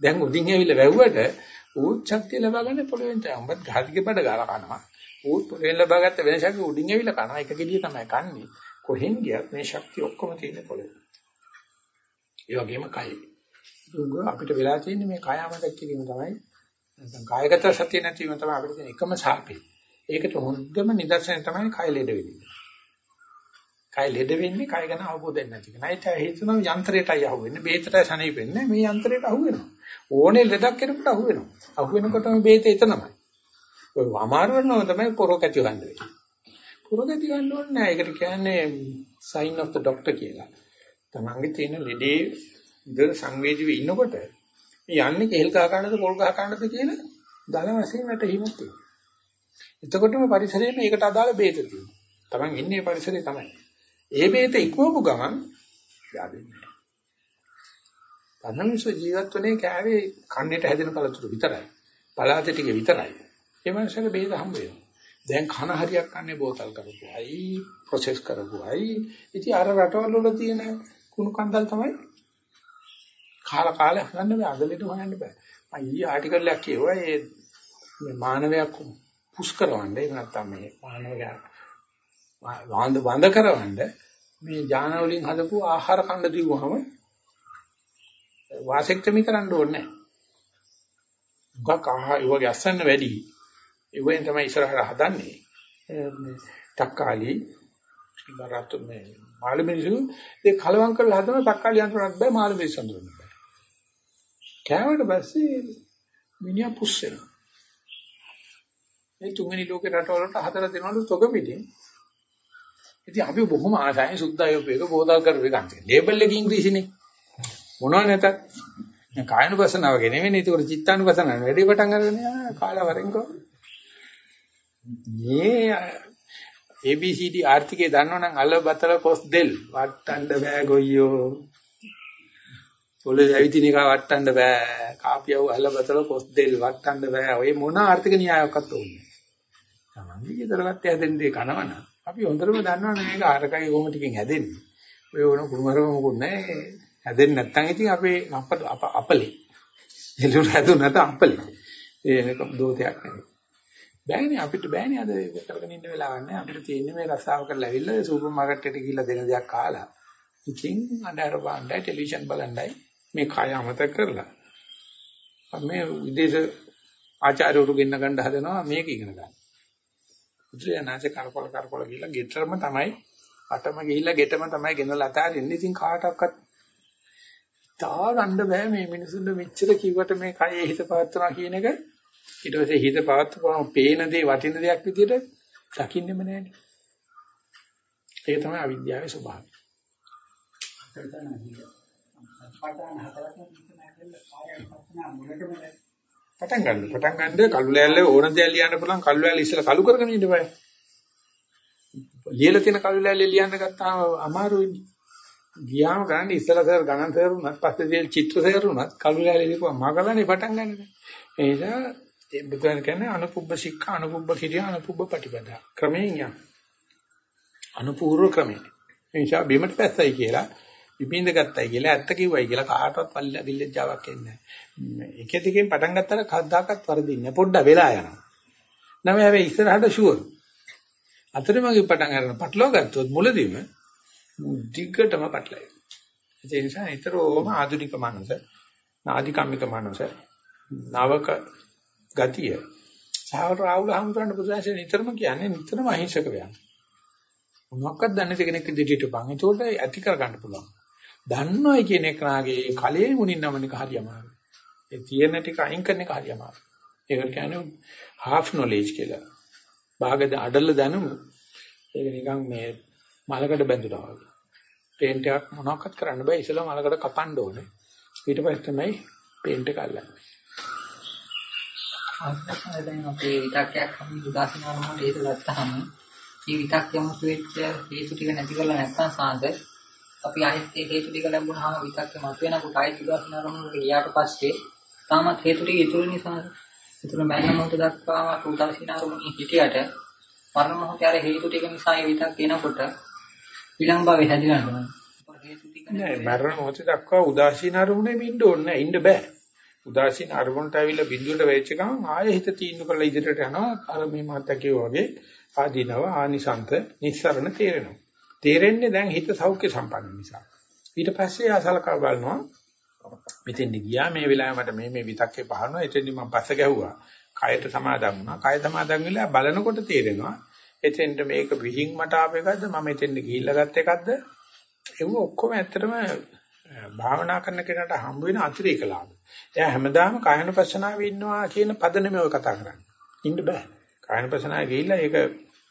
දැන් උඩින් ඇවිල්ලා වැව්වට ඌත් ශක්තිය ලබාගන්නේ පොළවෙන් තමයි. උඹත් ගහ දිග බඩ ගාලා කනවා. ඌත් පොළවෙන් ලබාගත්ත වෙන ශක්තිය උඩින් ඇවිල්ලා කනවා. එක ගෙඩිය තමයි කන්නේ. කොහෙන් ගියත් මේ ශක්තිය ඔක්කොම තියෙන්නේ පොළවේ. ඒ වගේම කයි. අපිට වෙලා තියෙන්නේ මේ කය අමතක කිරීම තමයි නැත්නම් කායගත සතිය නැතිවීම තමයි අපිට තියෙන එකම සාපේ. ඒකට හොඳම නිදර්ශනය තමයි කය ලෙඩ වෙන්නේ. කය ලෙඩ වෙන්නේ කය ගැන අවබෝධයක් නැති කෙනා. ඒත් හිතනවා යන්ත්‍රයටයි අහුවෙන්නේ. බේතටයි සනීපෙන්නේ. මේ යන්ත්‍රයට අහුවෙනවා. ඕනේ ලෙඩක් කෙනෙකුට අහුවෙනවා. අහුවෙනකොටම බේත එතනමයි. ඔය අමාරු වෙනව තමයි පොරොකැටි ගන්න වෙන්නේ. පොරොකැටි ගන්න ඕනේ නැහැ. ඒකට කියන්නේ sign of the doctor කියලා. තමන්ගේ තියෙන ලෙඩේ ඉඳ සංවේදීව ඉන්නකොට මේ යන්නේ කෙල් ගහ ගන්නද පොල් ගහ ගන්නද කියන දල වශයෙන් වැටහිමක් තියෙනවා. එතකොටම පරිසරයේ මේකට අදාළ බේත තියෙනවා. තමන් ඉන්නේ පරිසරයේ තමයි. ඒ බේත ඉක්මවපු ගමන් යාදෙන්නේ නැහැ. තනමිස ජීවත්වනේ කෑවේ කන්නේට හැදෙන පළතුරු විතරයි. පළාත ටික විතරයි. ඒ මනසට බේත හම්බ වෙනවා. දැන් කන හරියක් කන්නේ බෝතල් කරපුවයි, ප්‍රොසෙස් කරපුවයි. ඉතින් අර රටවල වල තියෙන කුණු කන්දල් තමයි කාලා කාලා හදන්න බෑ අදලෙට හොයන්න බෑ. මම ඊ ආටිකල් එකක් කියුවා ඒ මේ මානවයක් පුස් කරවන්න ඒක නැත්තම් මේ මානවයා වඳ වඳ කරවන්න මේ ඥාන වලින් හදපු ආහාර කන්න දීවුවම වාසෙක්ටමි කරන්න ඕනේ නැහැ. ගොක් ආහාර ඒ වගේ අස්සන්න වැඩි. ඒ වෙන් තමයි ඉස්සරහට හදන්නේ. තක්කාලි ඉබරත් මේ මාළු මිනිස්සු ඒ කලවම් කරලා හදන තක්කාලි යන්ත්‍රයක් බෑ මාළු මිනිස්සු අඳුරන්න බෑ. කෑවට පස්සේ මිනිහා පුස් වෙනවා. මේ තුන්වෙනි ලෝකේ රටවලට හතර දෙනවලු තොග පිටින්. ඉතින් අපි බොහොම ආසයි සුද්ධායෝපේක බෝධල් කරපේ ගන්න. ලේබල් එක ඉංග්‍රීසිනේ. මොනව නැතත් මේ කායනුපසනාව ගෙ නෙවෙයි ඒක චිත්තානුපසනාව වැඩි පටන් අරගෙන කාලා වරෙන්කෝ. මේ ABCD ආර්ථිකේ දන්නවනම් අල බතල කොස් දෙල් වට්ටන්න බෑ ගොයියෝ. පොළේ ඇවිදින එක වට්ටන්න බෑ. කාපියව අල බතල කොස් දෙල් වට්ටන්න බෑ. ඔය මොන ආර්ථික න්‍යායයක්වත් ඕනේ. තමන්ගේ ගෙදරකට හැදෙන දේ කනවනම් අපි හොඳටම දන්නවනේ මේක ආරකයි කොහොම ටිකෙන් හැදෙන්නේ. ඔය වුණ කුමාරව මොකුත් නැහැ. හැදෙන්නේ නැත්නම් ඉතින් අපේ අපලේ. එළුර හැදුනට අපලේ. ඒක දෝතයක් නෙවෙයි. බෑනේ අපිට බෑනේ අද කරගෙන ඉන්න වෙලාවක් නැහැ. අපිට තියෙන්නේ මේ රස්සාව කරලා ඇවිල්ලා සුපර් මාකට් එකට ගිහිල්ලා දෙන දේක් කාලා. ඉතින් අnder බලන්නයි ටෙලිවිෂන් බලන්නයි මේ කය අමතක කරලා. මේ විදේශ ආචාර්යවරු ගෙන්න ගන්න හදනවා මේක ඉගෙන ගන්න. බුදුරජාණන්සේ කරකොල කරකොල ගිහිල්ලා ගෙටරම තමයි අටම ගිහිල්ලා ගෙටම තමයි ගෙනලා අතාරින්නේ. ඉතින් කාටවත් තා ගන්න බෑ මේ මිනිසුන්ට මෙච්චර කිව්වට මේ කයේ හිත පවත්වනවා කියන එක ඊට පස්සේ හිත පවත්වපුවම පේන දේ වටින දෙයක් විදිහට දකින්නෙම නෑනේ. ඒක තමයි අවිද්‍යාවේ ස්වභාවය. පටන් ගන්න. පටන් ගන්න කළු ලෑල්ල ඕන දෙයක් ලියන්න පුළුවන් කළු ලෑල්ල ඉස්සලා කළු කරගෙන ඉන්න බෑ. ලියලා තියෙන කළු ලෑල්ල ලියන්න ගත්තාම අමාරුයි. ගියාම ගන්න ඉස්සලා සර් ගණන් සර් උනත් පස්සේ දෙල් චිත්‍ර සර් උනත් කළු ලෑල්ල ලියපුවා මගලනේ පටන් ගන්න. ඒ නිසා ඒ බුදුන් කියන්නේ අනුපුබ්බ ශික්ෂා අනුපුබ්බ කිරියා අනුපුබ්බ ප්‍රතිපදා. ක්‍රමයෙන් යන. අනුපූර්ව ක්‍රමයෙන්. ඒ නිසා බිමට පැස්සයි කියලා විපින්ද ගත්තයි කියලා ඇත්ත කිව්වයි කියලා කාටවත් පල්ලා විල්ලජාවක් එන්නේ නැහැ. එක එකකින් පටන් ගත්තට කවදාකවත් වරදින්නේ නැහැ. පොඩ්ඩ වෙලා යනවා. නම හැබැයි ඉස්සරහට ෂුවර්. අතරමඟ පටන් ගන්න පටලවා ගත්තොත් මුලදීම දිග්ගටම පටලයි. ඒ නිසා නිතරම ආධුනික මනස, නාදිකම්මික මනස, නවක ගතිය. සාවර රාහුල හම්බුරන්න බුදුසසුන නිතරම කියන්නේ නිතරම අහිංසක වෙනවා. මොනක්වත් දන්නේ නැති කෙනෙක් ඉදිරියට බං. ඒකට ඇති කර ගන්න පුළුවන්. දන්නවයි කියන එක නාගේ කලයේ මුණින් නමන එක හරි අමාරුයි. ඒ තියෙන ටික අයින් කරන එක හරි අමාරුයි. ඒකට කියන්නේ half knowledge කියලා. භාගද අඩල දැනුම ඒක නිකන් මේ මලකට බැඳුනා වගේ. පේන්ට් එකක් මොනවක්වත් කරන්න බෑ. ඉස්සෙල්ලා මලකට කපන්න ඕනේ. ඊට පස්සේ තමයි පේන්ට් එක අල්ලන්නේ. අවස්ථාවේ දැන් අපේ විතක්යක් අපි උදාසීන වුණාට ඒක ගත්තාම මේ විතක් යමුතු වෙච්ච හේතු ටික නැති කරලා නැත්නම් සාන්ද අපි ආයෙත් ඒ හේතු ටික ලැබුණාම විතක්ක මතුවෙනකොට ආයෙත් උදාසීන වුණාට ගියාට පස්සේ තාමත් හේතු ටික ඉතුරු නිසා ඉතුරු මරණ මොහොත දක්වාම උදාසීන වුණේ හිටියට මරණ මොහොතේ අර හේතු ටික නිසා ඒ විතක් එනකොට ඊළඟ භවයේ හැදිලා යනවා හේතු ටික නෑ මරණ මොහොතේ දක්වා උදාසීන අරමුණේ ඉන්න ඕනේ නෑ ඉන්න බෑ. උදාසීන අරමුණට ඇවිල්ලා බිඳුවට වෙච්ච ගමන් ආයෙ හිත තීන්දුව කරලා ඉදිරියට යනවා. අර මේ මාත්‍ය කිව්වා වගේ ආදීනව ආනිසන්ත නිස්සරණ තේරෙනවා. තේරෙන්නේ දැන් හිත සෞඛ්‍ය සම්පන්න නිසා. ඊට පස්සේ ආසලකා බලනවා මෙතෙන්ද ගියා මේ වෙලාවේ මට මේ මේ විතක්කේ පහරනවා එතෙන්දි මම පස්ස ගැහුවා. කයට සමාදන් වුණා. කය සමාදන් වෙලා බලනකොට තේරෙනවා එතෙන්ට මේක විහිං මට ආප එකක්ද මම එතෙන්ද ගිහිල්ලා ගත්ත එකක්ද ඒව ඔක්කොම ඇත්තටම භාවනා කරන කෙනාට හම්බ වෙන අතිරේක ලාභ. එයා හැමදාම කායනුපස්සනාවේ ඉන්නවා කියන පදනම ඔය කතා කරන්නේ. ඉන්න බෑ. කායනුපස්සනාවේ ගිහිල්ලා ඒක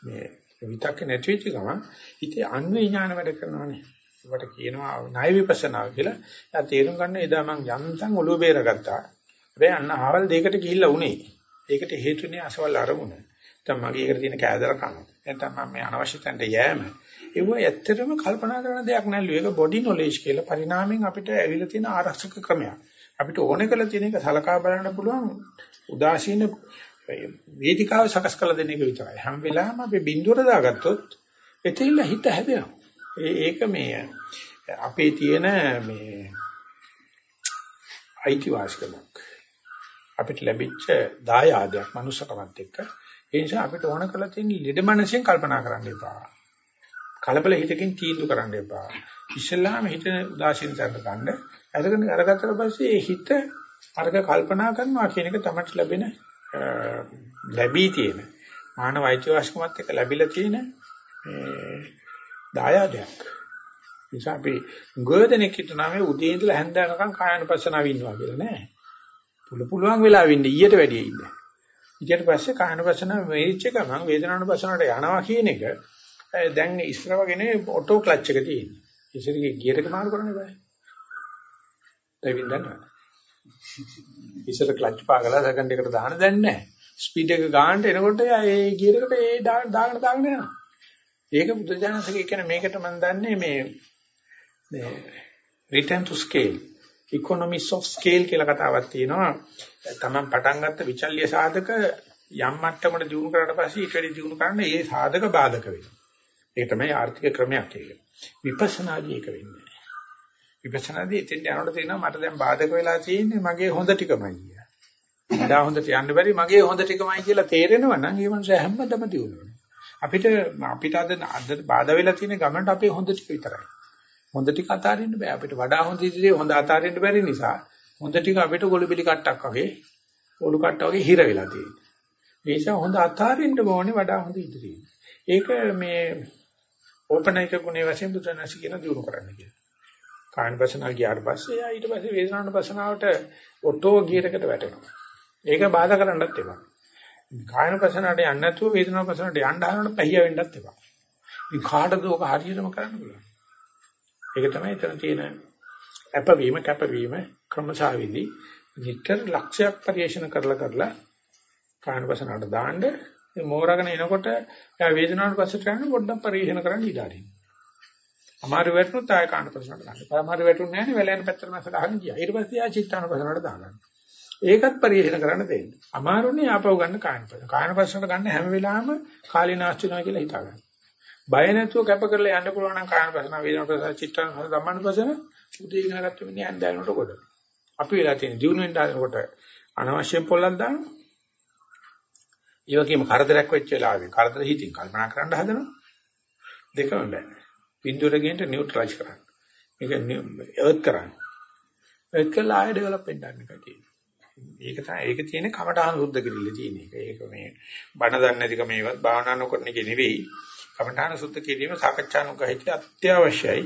මේ විතක්ක නැති වෙච්ච ගමන් හිතේ අන්වේ ඥාන වැඩ කරනවානේ. ඒකට කියනවා ණය විපස්සනාව කියලා. එයා තේරුම් ගන්න එදා මං යන්තම් ඔළුව බේරගත්තා. හැබැයි අන්න ආවල් දෙයකට ගිහිල්ලා උනේ. ඒකට හේතුනේ අසවල් අරමුණ. දැන් මගේ එකට තියෙන කෑදරකම. නැත්නම් මම මේ අනවශ්‍ය තැනට යෑම. ඒව ඇත්තටම කල්පනා කරන දෙයක් නෑලු. ඒක බොඩි නොලෙජ් කියලා පරිණාමයෙන් අපිට ඇවිල්ලා තියෙන ආරක්ෂක ක්‍රමයක්. අපිට ඕනේ කරලා තියෙන එක සලකා බලන්න පුළුවන් උදාසීන වේදිකාව සකස් කළ දෙන එක විතරයි. හැම වෙලාවෙම අපි බිඳුවර දාගත්තොත් එතෙල්ල හිත හැදෙනවා. ඒක මේ අපේ තියෙන මේ අයිතිවාසිකමක්. අපිට ලැබිච්ච දායාදයක් මනුස්සකමත් එක්ක ඒ නිසා අපිට ඕන කරලා තියෙන ලෙඩ මනසෙන් කල්පනා කරන්න එපා. කලබල හිතකින් තීන්දුව කරන්න එපා. ඉස්සෙල්ලාම හිත උදාසීන තැනට ගන්න. අරගෙන අරගත්තට පස්සේ ඒ හිත අරක කල්පනා කරනවා කියන එක තමයි ලැබෙන ලැබී තියෙන මානව අයිතිවාසිකමත් එක්ක ලැබිලා තියෙන දායාදයක්. නිසා අපි ගොඩනෙක් හිටනා මේ උදේ ඉඳලා හැන්දෑවකම් කායනුපස්සනාව ඉන්නවා කියලා නෑ. පුළු පුළුවන් වෙලාවෙ ඉන්න ඊට වැඩිය ඉන්න. ඊට පස්සේ කායනුපස්සනාව වෙරිච්ච ගමන් වේදනානුපස්සනාවට යනවා කියන එක දැන් ඉස්සර වගේනේ ඔටෝ ක්ලච් එක තියෙන්නේ. ඉස්සරගේ ගියර් එක මාරු කරන්න බෑ. ඩ්‍රයිවිං දන්නවා. ඉස්සර ක්ලච් පාගලා සෙකන්ඩ් එකට දාන්න දැන් නැහැ. ස්පීඩ් එක ගන්නට එනකොට ඒ ගියර් එකට ඒ දාගෙන දාගෙන යනවා. ඒක බුදුජානකගේ කියන්නේ මේකට මම දන්නේ මේ මේ return to scale economies of scale කියලා කතාවක් තියෙනවා. තමන් පටන් ගත්ත විචල්්‍ය සාධක යම් මට්ටමකට දිනු කරාට පස්සේ ඊට වැඩි දිනු කරන්න ඒ සාධක බාධක වෙනවා. ඒක තමයි ආර්ථික ක්‍රමයක් ඒක. විපස්සනාදී ඒක වෙන්නේ නැහැ. විපස්සනාදී එතෙන් යනකොට තේනවා මට දැන් බාධක වෙලා තියෙන්නේ මගේ හොඳ ටිකමයි කියලා. වඩා හොඳට යන්න බැරි මගේ හොඳ ටිකමයි කියලා තේරෙනවා නම් ඒ මනුස්සයා හැමදම දිනුනවා. අපිට අපිට අද අද බාධා වෙලා තියෙන ගමනට අපේ හොඳ ටික විතරයි. හොඳ ටික අතාරින්න බෑ. අපිට වඩා හොඳ ඉදිරියේ හොඳ අතාරින්න බැරි නිසා හොඳ ටික අපිට ගොළුබිලි කට්ටක් වගේ ඔලු කට්ට වගේ හිර වෙලා තියෙනවා. ඒ නිසා හොඳ අතාරින්න ඕනේ වඩා හොඳ ඉදිරියේ. ඒක මේ ඕපනයික ගුණේ වශයෙන් බුදුනසි කියන දිනු කරන්න කියලා. කායන පසනාව ගියාට පස්සේ යා ඊට පස්සේ වේදනාන පසනාවට ඔටෝ ගියරකට වැටෙනවා. ඒක බාධා කරන්නත් එපා. කායන පසනාවට යන්නේ නැතුව වේදනාන පසනාවට යන්න හදනකොට පැහිය වෙන්නත් එපා. මේ කාටද ඔක හරියටම කරන්න පුළුවන්. ඒක තමයි එතන තියෙන අපවීම කැපවීම ක්‍රමසාවිදි නිතර ලක්ෂයක් පරිශන කරලා කරලා කායන පසනාවට දාන්න මේ මෝරගෙන එනකොට එයා වේදනාවට පස්සට යන පොඩ්ඩක් පරිශන කරන්න ඉඩ අරින්න. අමාරු වැටුනොත් ආය කාණ පසනාවට දාන්න. අමාරු වැටුන්නේ නැහැ නේ වැලෙන් පැත්තට මැස ගහගෙන ගියා. ඊට පස්සේ ආ චිත්තාන පසනාවට දාගන්න. ඒකත් පරිශන කරන්න දෙන්න. අමාරුනේ ආපහු ගන්න කායන පසන. කායන පසනට ගන්න හැම වෙලාවෙම කාලීනාස්ති වෙනවා කියලා හිතා ගන්න. බය නැතුව කැප කරලා යන්න පුළුවන් නම් කායන පසන වේදනා පසන චිත්තාන පසන ධම්මන පසන උදේ ඉගෙන ගත්ත මිනිහන් දැනනකොට කොට. අපි වෙලා තියෙන දිනුවෙන් දානකොට අනවශ්‍ය පොල්ලක් දානවා. ඒ වගේම කරදරයක් වෙච්ච වෙලාවෙ කරදර හිතින් කල්පනා කරන්න හදනවා. දෙකම බෑ. බිඳුවර ගේන්න නියුට්‍රලයිස් කරන්න. මේක එර්ත් කරන්න. එර්ත් කළා ආයෙ ඩෙවලොප් වෙන්න ගන්න එක තියෙනවා. ඒක තමයි ඒක තියෙන කමඨාන සුද්ධ කිරිල්ල තියෙන එක. ඒක මේ බණ දන්නේ නැතික මේවත් භාවනා නොකරන එක නෙවෙයි. කමඨාන සුද්ධ කිරීම සාකච්ඡානුගහිත අත්‍යවශ්‍යයි.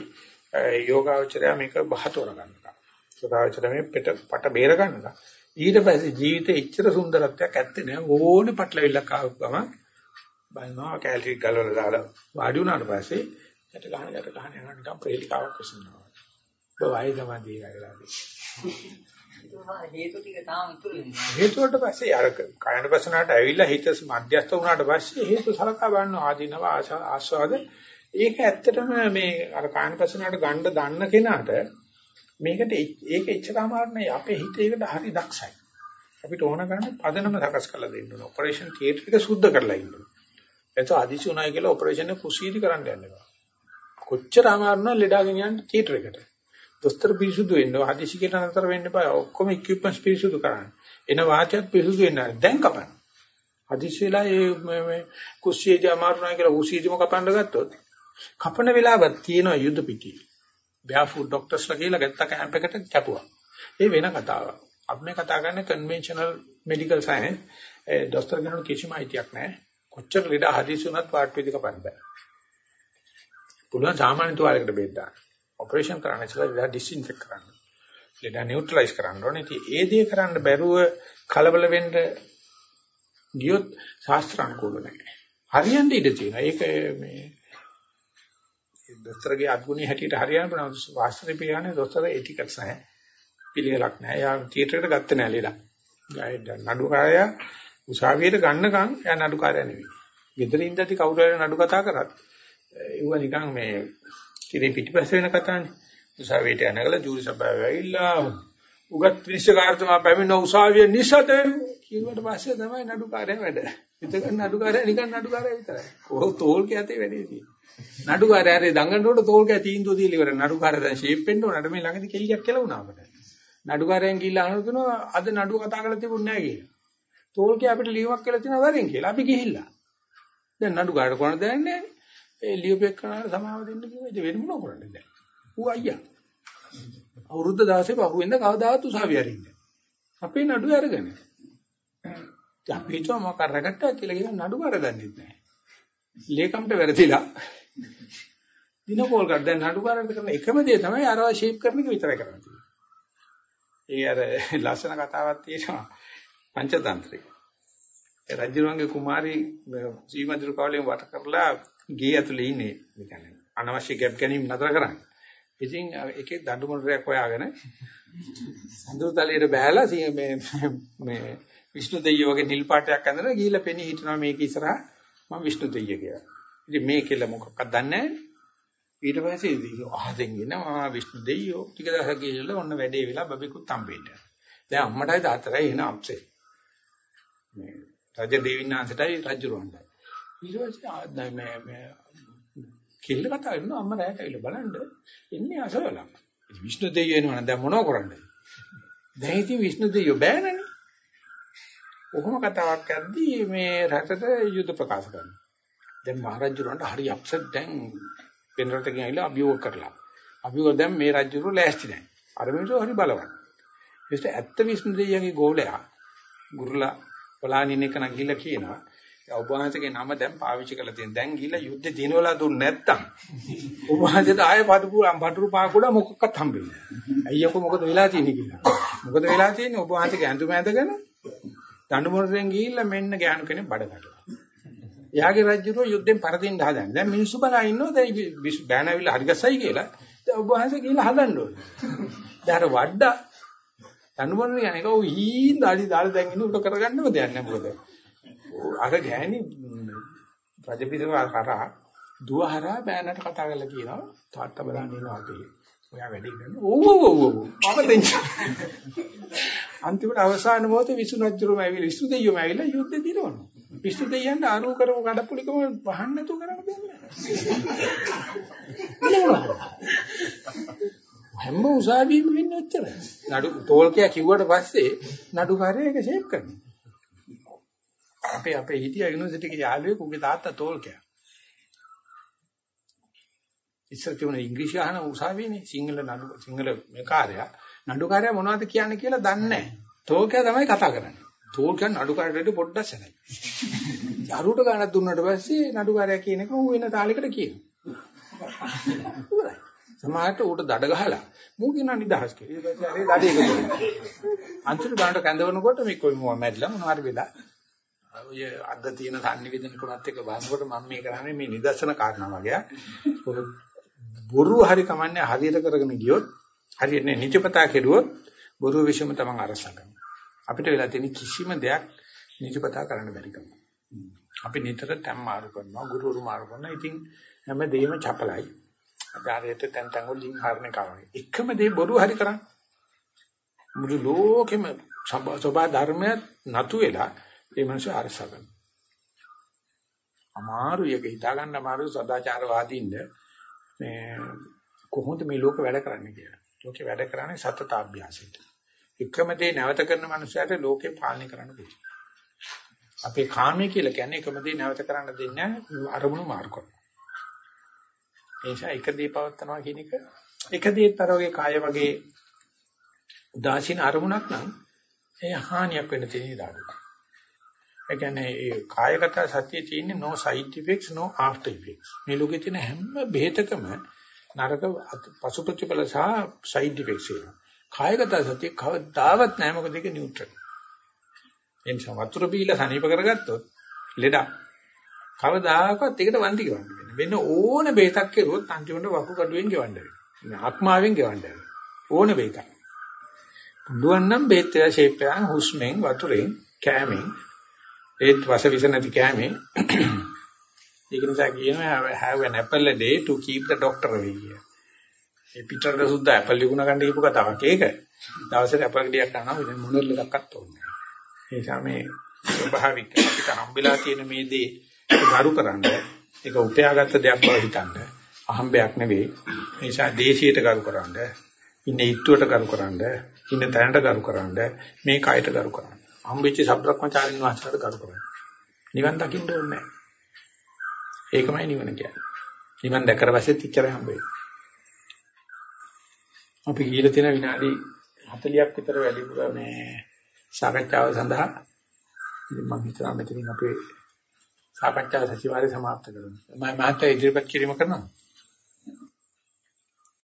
යෝගාවචරය මේක බහතෝර ගන්නවා. යෝගාවචරය මේ පිට පට බේර ගන්නවා. ඊට පස්සේ ජීවිතේ ඉච්ඡර සුන්දරත්වයක් ඇත්තේ නෑ ඕනේ පටලවිල්ලක් ආව ගමන් බලනවා කැලරි ගලවලා දාලා වාඩි වුණාට පස්සේ යට ගහන යට ගහන යනවා නිකන් ප්‍රේලිකාවක් විසඳනවා. ඔබ වයිදම දීලා හේතු ටික තාම ඉතුරු වෙනවා. හේතු වලට පස්සේ අර කයන පසනාවට ඇවිල්ලා හිත මධ්‍යස්ත වුණාට පස්සේ හේතු සලකා බලනවා ආදීනව ආස්වාද ඒක ඇත්තටම මේ අර කයන පසනාවට ගන්න දන්න කෙනාට මේකට ඒක එච්චර අමාරු නෑ අපේ හිත ඒකට හරි දක්ෂයි. අපිට ඕන කරන්නේ පදනම සකස් කරලා දෙන්න ඕන. ඔපරේෂන් තියටර් එක සුද්ධ කරලා ඉන්න ඕන. එතකොට අදිසි උනායි කියලා ඔපරේෂන් එක කුසීදි කරන්න යන්න එපා. කොච්චර අමාරු නම් ලෙඩාගෙන යන්න තියටර් එකට. දොස්තර පිරිසුදු වෙන්න, අදිසි කියලා නතර වෙන්න එපා. ඔක්කොම ඉක්විප්මන්ට්ස් පිරිසුදු කරන්න. එන වාචයත් පිරිසුදු වෙන්න. දැන් කපන්න. අදිසි වෙලා මේ කුසීදි අමාරු නැහැ කියලා කුසීදිම කපන්න ගත්තොත් කපන වෙලාවක් තියෙනවා යුද්ධ පිටියේ. බෑෆුඩ් ડોක්ටර්ස්ලා කියලා ගත්ත කැම්ප් එකට කැපුවා. ඒ වෙන කතාවක්. අපි මේ කතා කරන්නේ කන්වෙන්ෂනල් මෙඩිකල් සයන්ස්. ඒ ડોක්ටර් කෙනෙකුට කිසිම අයිතියක් නැහැ. කොච්චර ලෙඩ හදිසි වුණත් පාට් වේදික කපන්න බෑ. පුළුවන් සාමාන්‍ය තුවාලයකට බෙහෙත් දාන්න. ඔපරේෂන් කරන්න ඉස්සෙල්ලා ලෙඩ ඩිස්ඉන්ෆෙක්ට් කරන්න. ලෙඩ නියුට්‍රලයිස් කරන්න ඕනේ. ඉතින් ඒ දේ කරන්න බැරුව කලබල වෙන්න ගියොත් ශාස්ත්‍රානුකූල නැහැ. හරියන්න ඉඩ තියෙනවා. ඒක මේ දොස්තරගේ අත්ගුණي හැටියට හරියන්න බෑ. වාස්තවේ පිළිගන්නේ දොස්තර එටිකට්ස් නැහැ. පිළිවෙලක් නැහැ. යා තියටරේට ගත්තේ නැහැ ලේලා. ගායඩ නඩුකාරය උසාවියට ගන්නකම් එයා නඩුකාරය නෙවෙයි. ගෙදර ඉඳදී කවුරු හරි නඩු කතා කරත් ඒව නිකන් මේ කිරේ පිටිපස්ස වෙන කතානේ. උසාවියට යනකල ජූරි සභාව ඇවිල්ලා උගත් විනිශ්චයකාරතුමා පැමිණ උසාවිය නිසත කිව්වට පස්සේ තමයි නඩුකාරය වැඩ. එතකන් නඩුකාරය නිකන් නඩුකාරය විතරයි. කොහොම තෝල් කැතේ වැඩේ තියෙන්නේ. නඩුකාරය හරි දඟන්නකොට තෝල් කැ තීන්දුව දීලා ඉවර. නඩුකාරය දැන් ෂේප් වෙන්න ඕනට මේ ළඟදී කෙලියක් කියලා වුණා අපිට. නඩුකාරයන් ගිහිල්ලා අහනවා කියනවා අද නඩුව කතා කරලා තිබුණේ නැහැ කියලා. තෝල්කේ අපිට ලියුමක් කියලා තියෙනවා වරෙන් කියලා. අපි ගිහිල්ලා. දැන් නඩුකාරට කොහොමද දැනන්නේ? ඒ ලියුපෙක් කරනාට සමාව දෙන්න කිව්වා. ඉතින් වෙන මොනව කරන්නේ දැන්? ඌ අයියා. අවුරුද්ද 16 පහුවෙන්ද කවදාවත් උසාවිය අරින්නේ. අපේ නඩුව අරගෙන. අපි හිතුවා මොකක් කරගත්තා කියලා කියන නඩුව අරගන්නෙත් නැහැ. ලේකම්ට වැරදිලා. දිනකෝල් කර දැන් නඩුකාරන්ට කරන එකම දේ තමයි අරවා ෂේප් කරන එක විතරයි කරන්නේ. ඒ අර ලස්සන කතාවක් තියෙනවා පංචතන්ත්‍රේ. ඒ රජුරුවන්ගේ කුමාරී සීමදිරු කවලෙන් වට කරලා ගේ ඇතුලේ ඉන්නේ. ඒ කියන්නේ අනවශ්‍ය ගැප් ගැනීම නතර කරන්නේ. ඉතින් එකේ දඬු මොනරයක් හොයාගෙන සඳුතලයට බහැලා මේ මේ විෂ්ණු දෙවියෝ වගේ නිල් පාටයක් ඇඳලා ගිහිල්ලා පෙනී හිටනවා මේක ඉස්සරහා මම විෂ්ණු දෙවිය කියලා. ඉතින් මේ කියලා මොකක්වත් දන්නේ නැහැ. ඊට පස්සේ ඉතින් අහදෙන් එනවා විෂ්ණු දෙවියෝ ටික දවසක් ගිහලා ඔන්න වැඩේ වෙලා බබෙකුත් හම්බෙන්න. දැන් අම්මටයි තාත්තටයි එන අප්සේ. මේ රජ දෙවියන්ාන්සටයි රජුරවන්ටයි. ඊට පස්සේ මේ මේ කිල්ල කතා කරනවා අම්මා රැයට ඇවිල්ලා බලන්න එන්නේ අසවලක්. විෂ්ණු දෙවියෝ එනවා නම් දැන් මොනව කරන්නද? දැන් ඉතින් විෂ්ණු දෙවියෝ බෑනනේ. ඔහොම කතාවක් යද්දී මේ රටට යුද ප්‍රකාශ කරනවා. දැන් මහරජුරන්ට හරි අප්සෙට් දැන් වෙන රටකින් ඇවිල්ලා අභියෝග කරලා. අභියෝග දැන් මේ රජුරු ලෑස්ති නැහැ. අර මිනිස්සු හරි බලවත්. ඒත් ඇත්ත විශ්ණු දෙවියන්ගේ ගෝලයා ගුරුලා පලානින් එක නම් ගිහිල්ලා කියනවා. ඔබ වහන්සේගේ නම දැන් පාවිච්චි කරලා තියෙන. දැන් ගිහිල්ලා යුද්ධ දිනවලා දුන්නේ නැත්තම් ඔබ වහන්සේට ආයෙ පටපු පටුරු පාකුඩ මොකක්වත් හම්බෙන්නේ නැහැ. අයියෝ මොකද වෙලා තියෙන්නේ කියලා. මොකද වෙලා තියෙන්නේ ඔබ වහන්සේගේ ඇඳුම ඇඳගෙන දඬු මොරෙන් ගිහිල්ලා මෙන්න ගෑනු කෙනෙක් බඩ කඩලා. එයාගේ රජුරෝ යුද්ධෙන් පරදින්න හදන්නේ. දැන් මිනිස්සු බලා ඉන්නවා දැන් බෑන ඇවිල්ලා හරි ගස්සයි කියලා. දැන් ඔබ වහන්සේ ගිහිල්ලා හදන්න ඕනේ. දැන් අර වඩා දනුවන්නේ යන්නේ කෝ හීන් දාලි දාලා දැන් ඉන්න උඩ කරගන්නව දෙයක් නැහැ මොකද. අර ගෑණි රජපිටක කරා දුව හරහා බෑනට කතා කරලා කියනවා තාත්තා බලන්න ඉන්නවා අපේ. ඔයා වැඩි කරන්නේ ඔව් ඔව් ඔව් ඔව්. මම දෙන්න. අන්තිමට අවසාන මොහොතේ විසුණු රජුම ඇවිල්ලා විසුණු දෙයියෝම ඇවිල්ලා යුද්ධේ දිනවනවා. විසුණු දෙයියන්ට ආරෝ කරමු කඩප්පුලිකම වහන්න නැතුව කරන්න දෙන්නේ නැහැ. හැම උසාවියෙම වෙන්නේ ඔච්චර. නඩු තෝල්කයා කිව්වට පස්සේ නඩුකාරය ඒක ෂේප් කරනවා. අපේ අපේ හිටියා යුනිවර්සිටි එකේ යාළුවෙක් උගේ තාත්තා තෝල්කයා. ඉස්සර තිබුණ ඉංග්‍රීසි අහන උසාවියනේ සිංහල නඩු සිංහල මේ කාර්යය නඩුකාරයා මොනවද කියන්නේ කියලා දන්නේ නැහැ. තෝල්කයා තමයි කතා කරන්නේ. තෝල්කයා නඩුකාරයට පොඩ්ඩක් සැලයි. අරුවට ගානක් දුන්නාට පස්සේ නඩුකාරයා කියන එක ඌ වෙන තාලයකට කියනවා. සමහරට ඌට දඩ ගහලා මූ කියන නිදහස් කියලා. ඊට පස්සේ අර දඩේ එකතු වෙනවා. අන්තිමට බලන්න කැඳවනකොට මේ කොයි මොවා මැරිලා මොනවා හරි වෙලා ඔය අද තියෙන sannivedana ක්‍රමත් එක්ක බලනකොට මම මේ කරන්නේ මේ නිදර්ශන කාරණා වගේ. බොරු හරි කමන්නේ හරියට කරගෙන ගියොත් හරියට නිතිපතා කෙරුවොත් බොරු විශ්ම තමන් අරසගන්න. අපිට වෙලා තියෙන කිසිම දෙයක් නිතිපතා කරන්න බැරි කම. අපි නිතර තැම් මාරු කරනවා, ගුරුවරු මාරු කරනවා. ඉතින් හැම දෙයක්ම චපලයි. අදාරයට තැන් තැන් වලින් හරණ කවයි. එකම දේ බොරු හරි කරන්නේ. මුළු ලෝකෙම සබා ධර්මය නතු වෙලා ඒ මිනිස්සු අරසගන්න. අමාරු එක හිතා ගන්න අමාරු සදාචාරවාදීන්ද මේ කොහොමද මේ ලෝක වැඩ කරන්නේ කියලා. ලෝකේ වැඩ කරන්නේ සතතාභ්‍යාසයට. එකම දේ නැවත කරන මනුස්සයට ලෝකේ පාලනය කරන්න බැහැ. අපේ කාමයේ කියලා කියන්නේ එකම දේ නැවත කරන්න දෙන්නේ අරමුණු මාරු කරනවා. ඒ නිසා එක දේ පවත්නවා කියන එක එක දේතර වගේ කාය වගේ උදාසීන අරමුණක් නම් ඒ හානියක් වෙන්න තියෙන ඉඩක්. ඒ කියන්නේ ඒ කායගත සතිය තියෙන්නේ no side effects no after effects. මේ ලෝකේ තියෙන හැම බෙහෙතකම නරක පසු ප්‍රතිඵල සහ side effects එනවා. කායගත සතිය කවදාවත් නැහැ මොකද ඒක නියුට්‍රල්. ඒ නිසා වතුර බීලා සනීප කරගත්තොත් ලෙඩක්. කවදාකවත් ඒකට වන්දි ගවන්න වෙන්නේ. වෙන ඕන බෙහෙතක් කෙරුවොත් අන්තිමට වකු කඩුවෙන් ගෙවන්න වෙනවා. ආත්මාවෙන් ගෙවන්න වෙනවා. ඕන බෙහෙතක්. පුළුවන් නම් බෙහෙත් එක ෂේප් එකෙන් හුස්මෙන් වතුරෙන් කෑමෙන් ඒත් වස විස නැති කෑමෙන් ඒක නිසා කියනවා have an apple a day to keep the doctor away කියලා. ඒ පිටරට සුද්ධ ඇපල් විකුණ ගන්න කියපු කතාවක් ඒක. දවසට ඇපල් ගෙඩියක් ගන්නවා වෙන මොනල් එකක්වත් ඕනේ නැහැ. ඒ නිසා මේ ස්වභාවික අපිට හම්බෙලා තියෙන මේ දේ ගරු කරන්න ඒක උපයාගත්ත දෙයක් බව හිතන්න. අහම්බයක් නෙවෙයි. ඒ නිසා දේශීයට ගරු කරන්න, ඉන්නේ ඊට්ටුවට ගරු කරන්න, ඉන්න තැනට ගරු කරන්න, මේ කයට ගරු කරන්න. හම්බෙච්ච සබ්‍රක්‍මචාරින් වාස්තරට කරු කරන්නේ. නිවන් දකින්න ඕනේ නැහැ. ඒකමයි නිවන කියන්නේ. නිවන් දැකලා පස්සෙත් ඉච්චරයි හම්බෙන්නේ. අපි ගිහලා තියෙන විනාඩි 40ක් විතර වැඩි පුරා මේ සාකච්ඡාව සඳහා මම හිතනවා මෙතනින් අපේ සාකච්ඡාව සතිವಾರේ සමාප්ත කරනවා. මම මහත්තයා ඉදිරිපත් කිරීම කරනවා.